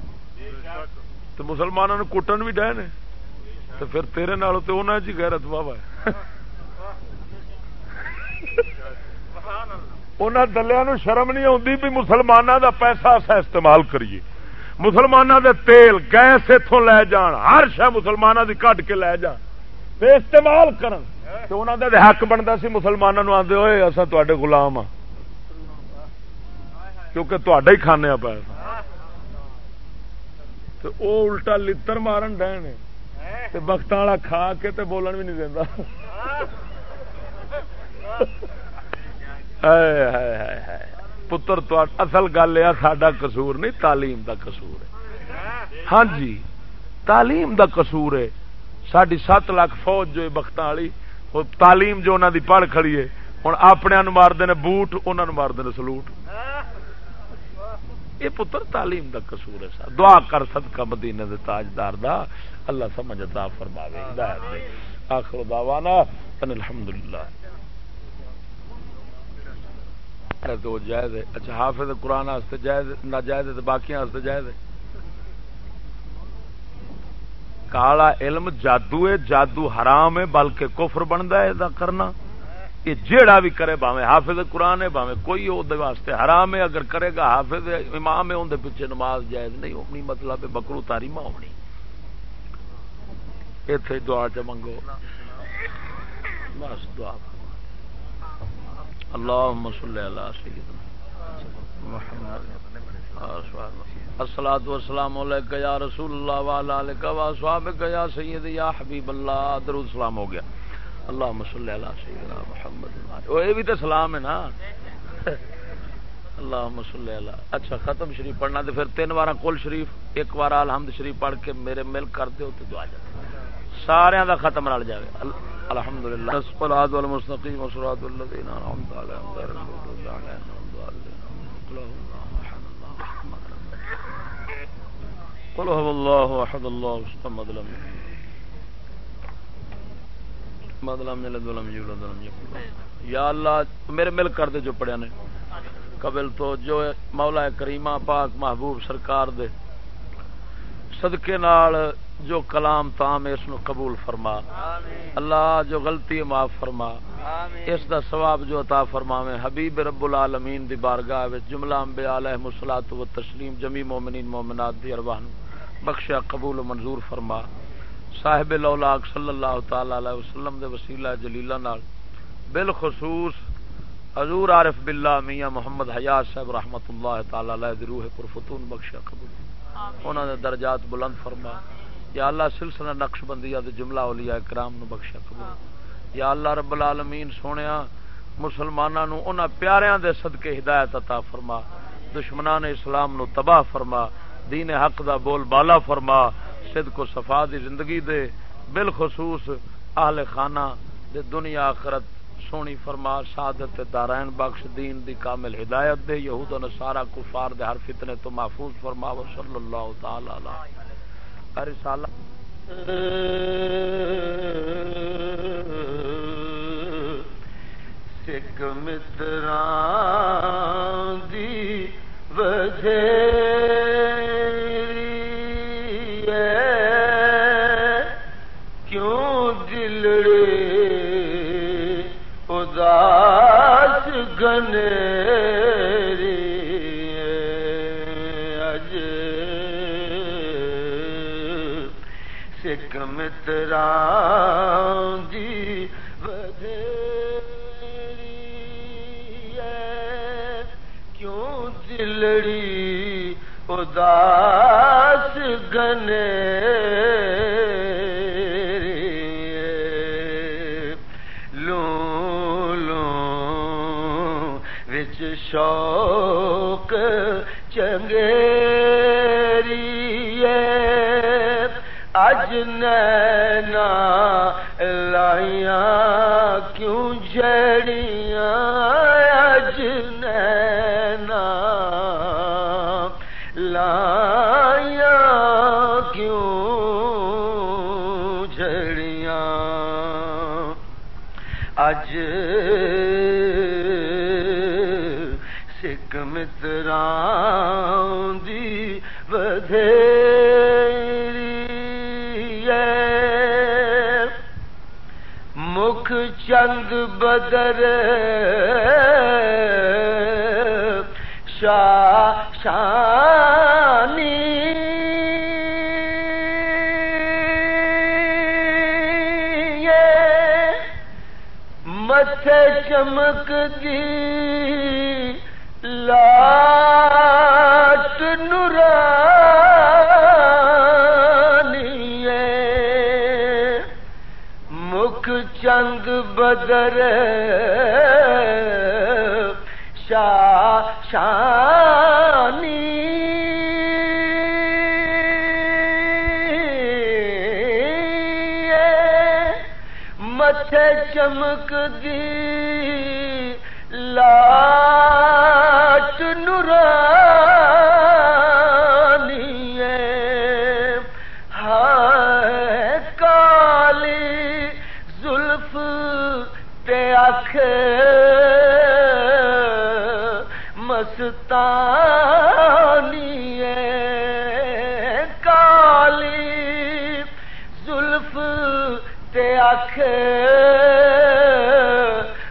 تو مسلمانوں نے کٹن بھی ڈے نے۔ تو پھر تیرے نال تو انہیں جی غیرت واہ ہے۔ انہوں دلیا نو شرم نہیں آتی بھی مسلمانوں دا پیسہ اصا استعمال کریے۔ مسلمانوں دے تیل گیس اتوں لے جان، ہر شہ مسلمانوں دی کٹ کے لے جان۔ تے استعمال کرن۔ تو انہوں دے حق بنتا سی مسلمانوں آدھے ہوئے اصا تے گلام ہاں۔ کیونکہ تا ہی کھانے پیسہ۔ تو وہ الٹا لڑ مارن ڈے بخت والا کھا کے تے بولن بھی نہیں دینا پتر اصل گل یہ ساڈا قصور نہیں تعلیم دا قصور ہے ہاں جی تعلیم دا قصور ہے ساری سات لاکھ فوج جو بخت والی تعلیم جو انہوں دی پڑھ کھڑی ہے ہوں اپنے مارتے ہیں بوٹ انہوں مارتے ہیں سلوٹ۔ یہ پتر تعلیم دا قصور ہے سا۔ دعا کر صدقہ مدینے دے تاجدار دا۔ اللہ سمجھ عطا فرماوے، ہدایت دے۔ آخر دعوانا ان الحمدللہ۔ تو جائز ہے۔ اچھا حافظ قرآن واسطے جائز، ناجائز ہے باقی واسطے جائز ہے۔ کالا علم جادو ہے، جادو حرام ہے، بلکہ کفر بنتا ہے دا کرنا۔ یہ جیڑا بھی کرے باوے حافظ قرآن ہے باوے کوئی واسطے حرام ہے، اگر کرے گا حافظ امام ہے اندر پیچھے نماز جائز نہیں مطلب ہونی مطلب بکرو تاریما ہونی۔ اتے دعا چ منگو۔ بس دعا۔ اللہ السلام والسلام علیکہ یا رسول اللہ والا علیکہ و صحابہ یا سید یا حبیب اللہ، درود سلام ہو گیا۔ اللہ مسل سیدنا محمد وہ یہ بھی تو سلام ہے نا اللہ مسل اچھا ختم شریف پڑھنا تو پھر تین بار کل شریف ایک بار الحمد شریف پڑھ کے میرے مل کر دو تو دعا جائے سارا دا ختم رل جائے الحمد للہ الصلاۃ والمستقیم والصلاۃ الذین انعمت علیہم غیر المغضوب علیہم قل هو الله احد الله الصمد لم يلد یا اللہ میرے مل کر دے جو پڑھیا نے۔ قبل تو جو مولا کریمہ پاک محبوب سرکار دے۔ صدقے نال جو کلام تام اس نو قبول فرما۔ اللہ جو غلطی معاف فرما۔ اس دا ثواب جو عطا فرما میں حبیب رب العالمین دی بارگاہ وچ جملہ انبیاء علیہ الصلوۃ والتسلیم جمی مومنین مومنات دی ارواح بخشا قبول و منظور فرما۔ صاحب لولاک صلی اللہ تعالی علیہ وسلم دے وسیلہ جلیلہ نال بالخصوص حضور عارف باللہ میاں محمد حیات صاحب رحمت اللہ تعالی علیہ دی روح پر فتون بخشا قبول انہاں دے درجات بلند فرما یا اللہ سلسلہ نقش بندیہ دے جملہ اولیاء کرام نو بخشا قبول۔ یا اللہ رب العالمین سونیا مسلماناں نو انہاں پیاریاں دے صدقے ہدایت عطا فرما دشمنان اسلام نو تباہ فرما دین حق دا بول بالا فرما صدق و صفا دی زندگی دے بالخصوص اہل خانہ دے دنیا آخرت سونی فرما، سعادت دارائن بخش دین دی کامل ہدایت دے، یہود و نصارہ کفار دے ہر فتنے تو محفوظ فرما، و صلی اللہ تعالی علیہ رسالہ سکھ متران دی وجہ ہے کیوں دلڑے اداس گنے اج سے کم جی بدری کیوں دلڑی اداس گنے لوں لوں وچ شوق چنگیری اج نینا لائیاں کیوں جڑیاں؟ متران بدھیری مکھ چند بدر شاہ شانی مت چمک دی لاٹ نورانی مکھ چند بدر شاہ شانی مت چمک دی لاٹ نورانی ہائے کالی زلف تے اکھ مستانی کالی زلف تے اکھ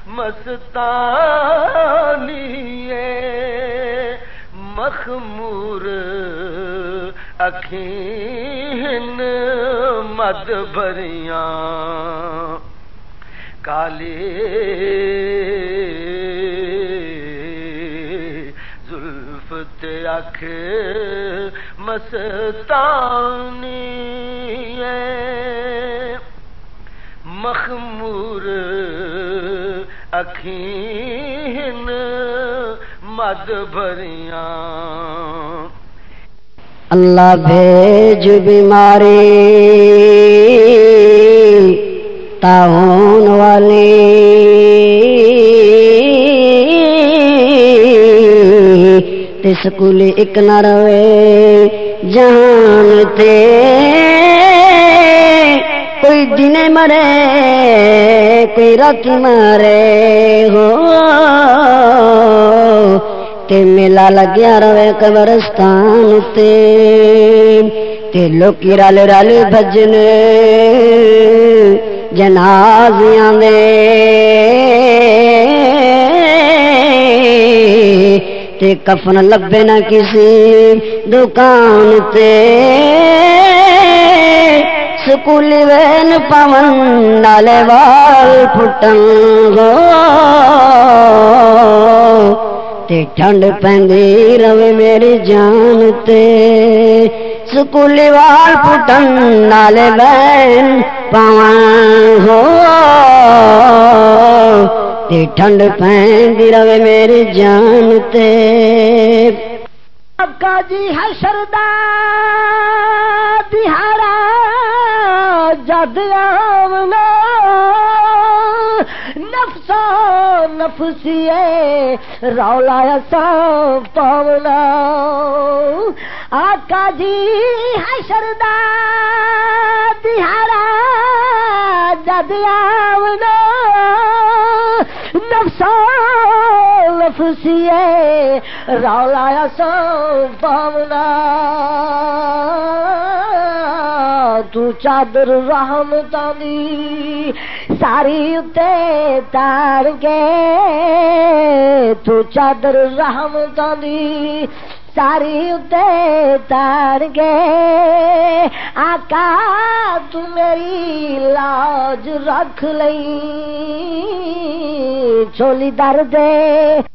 مستانی مخمور اکھین مد بریاں کالی زلف اکھ مستانی مخمور اکھین مد بھریاں۔ اللہ بھیج بیماری تاون والی۔ سکول ایک نہ روے جان تے۔ کوئی دن مرے، کوئی رات مرے، ہو۔ تے میلا لگیا رہے قبرستان تے تے لوکی رل رل بجن جنازیاں دے۔ تے کفن لبے نہ کسی دکان تے۔ سکولی وین پون نالے وال پھٹن گو تے ٹھنڈ پہندی روے میری جان تے سکولی وال پھٹن نالے وین پون ہو تے ٹھنڈ پہندی روے میری جان تے کا جی حشردہ دہارا جد آمنا نفسا نفسی رولا سا پاونا۔ آقا جی حشردہ دہارا جد آمنا نفسا نفسی رولا سا پاونا۔ تو چادر رحم تانی ساری اتے تار کے تو چادر رحم تانی ساری اتے تار کے آقا تو میری لاج رکھ لئی، چھولی در دے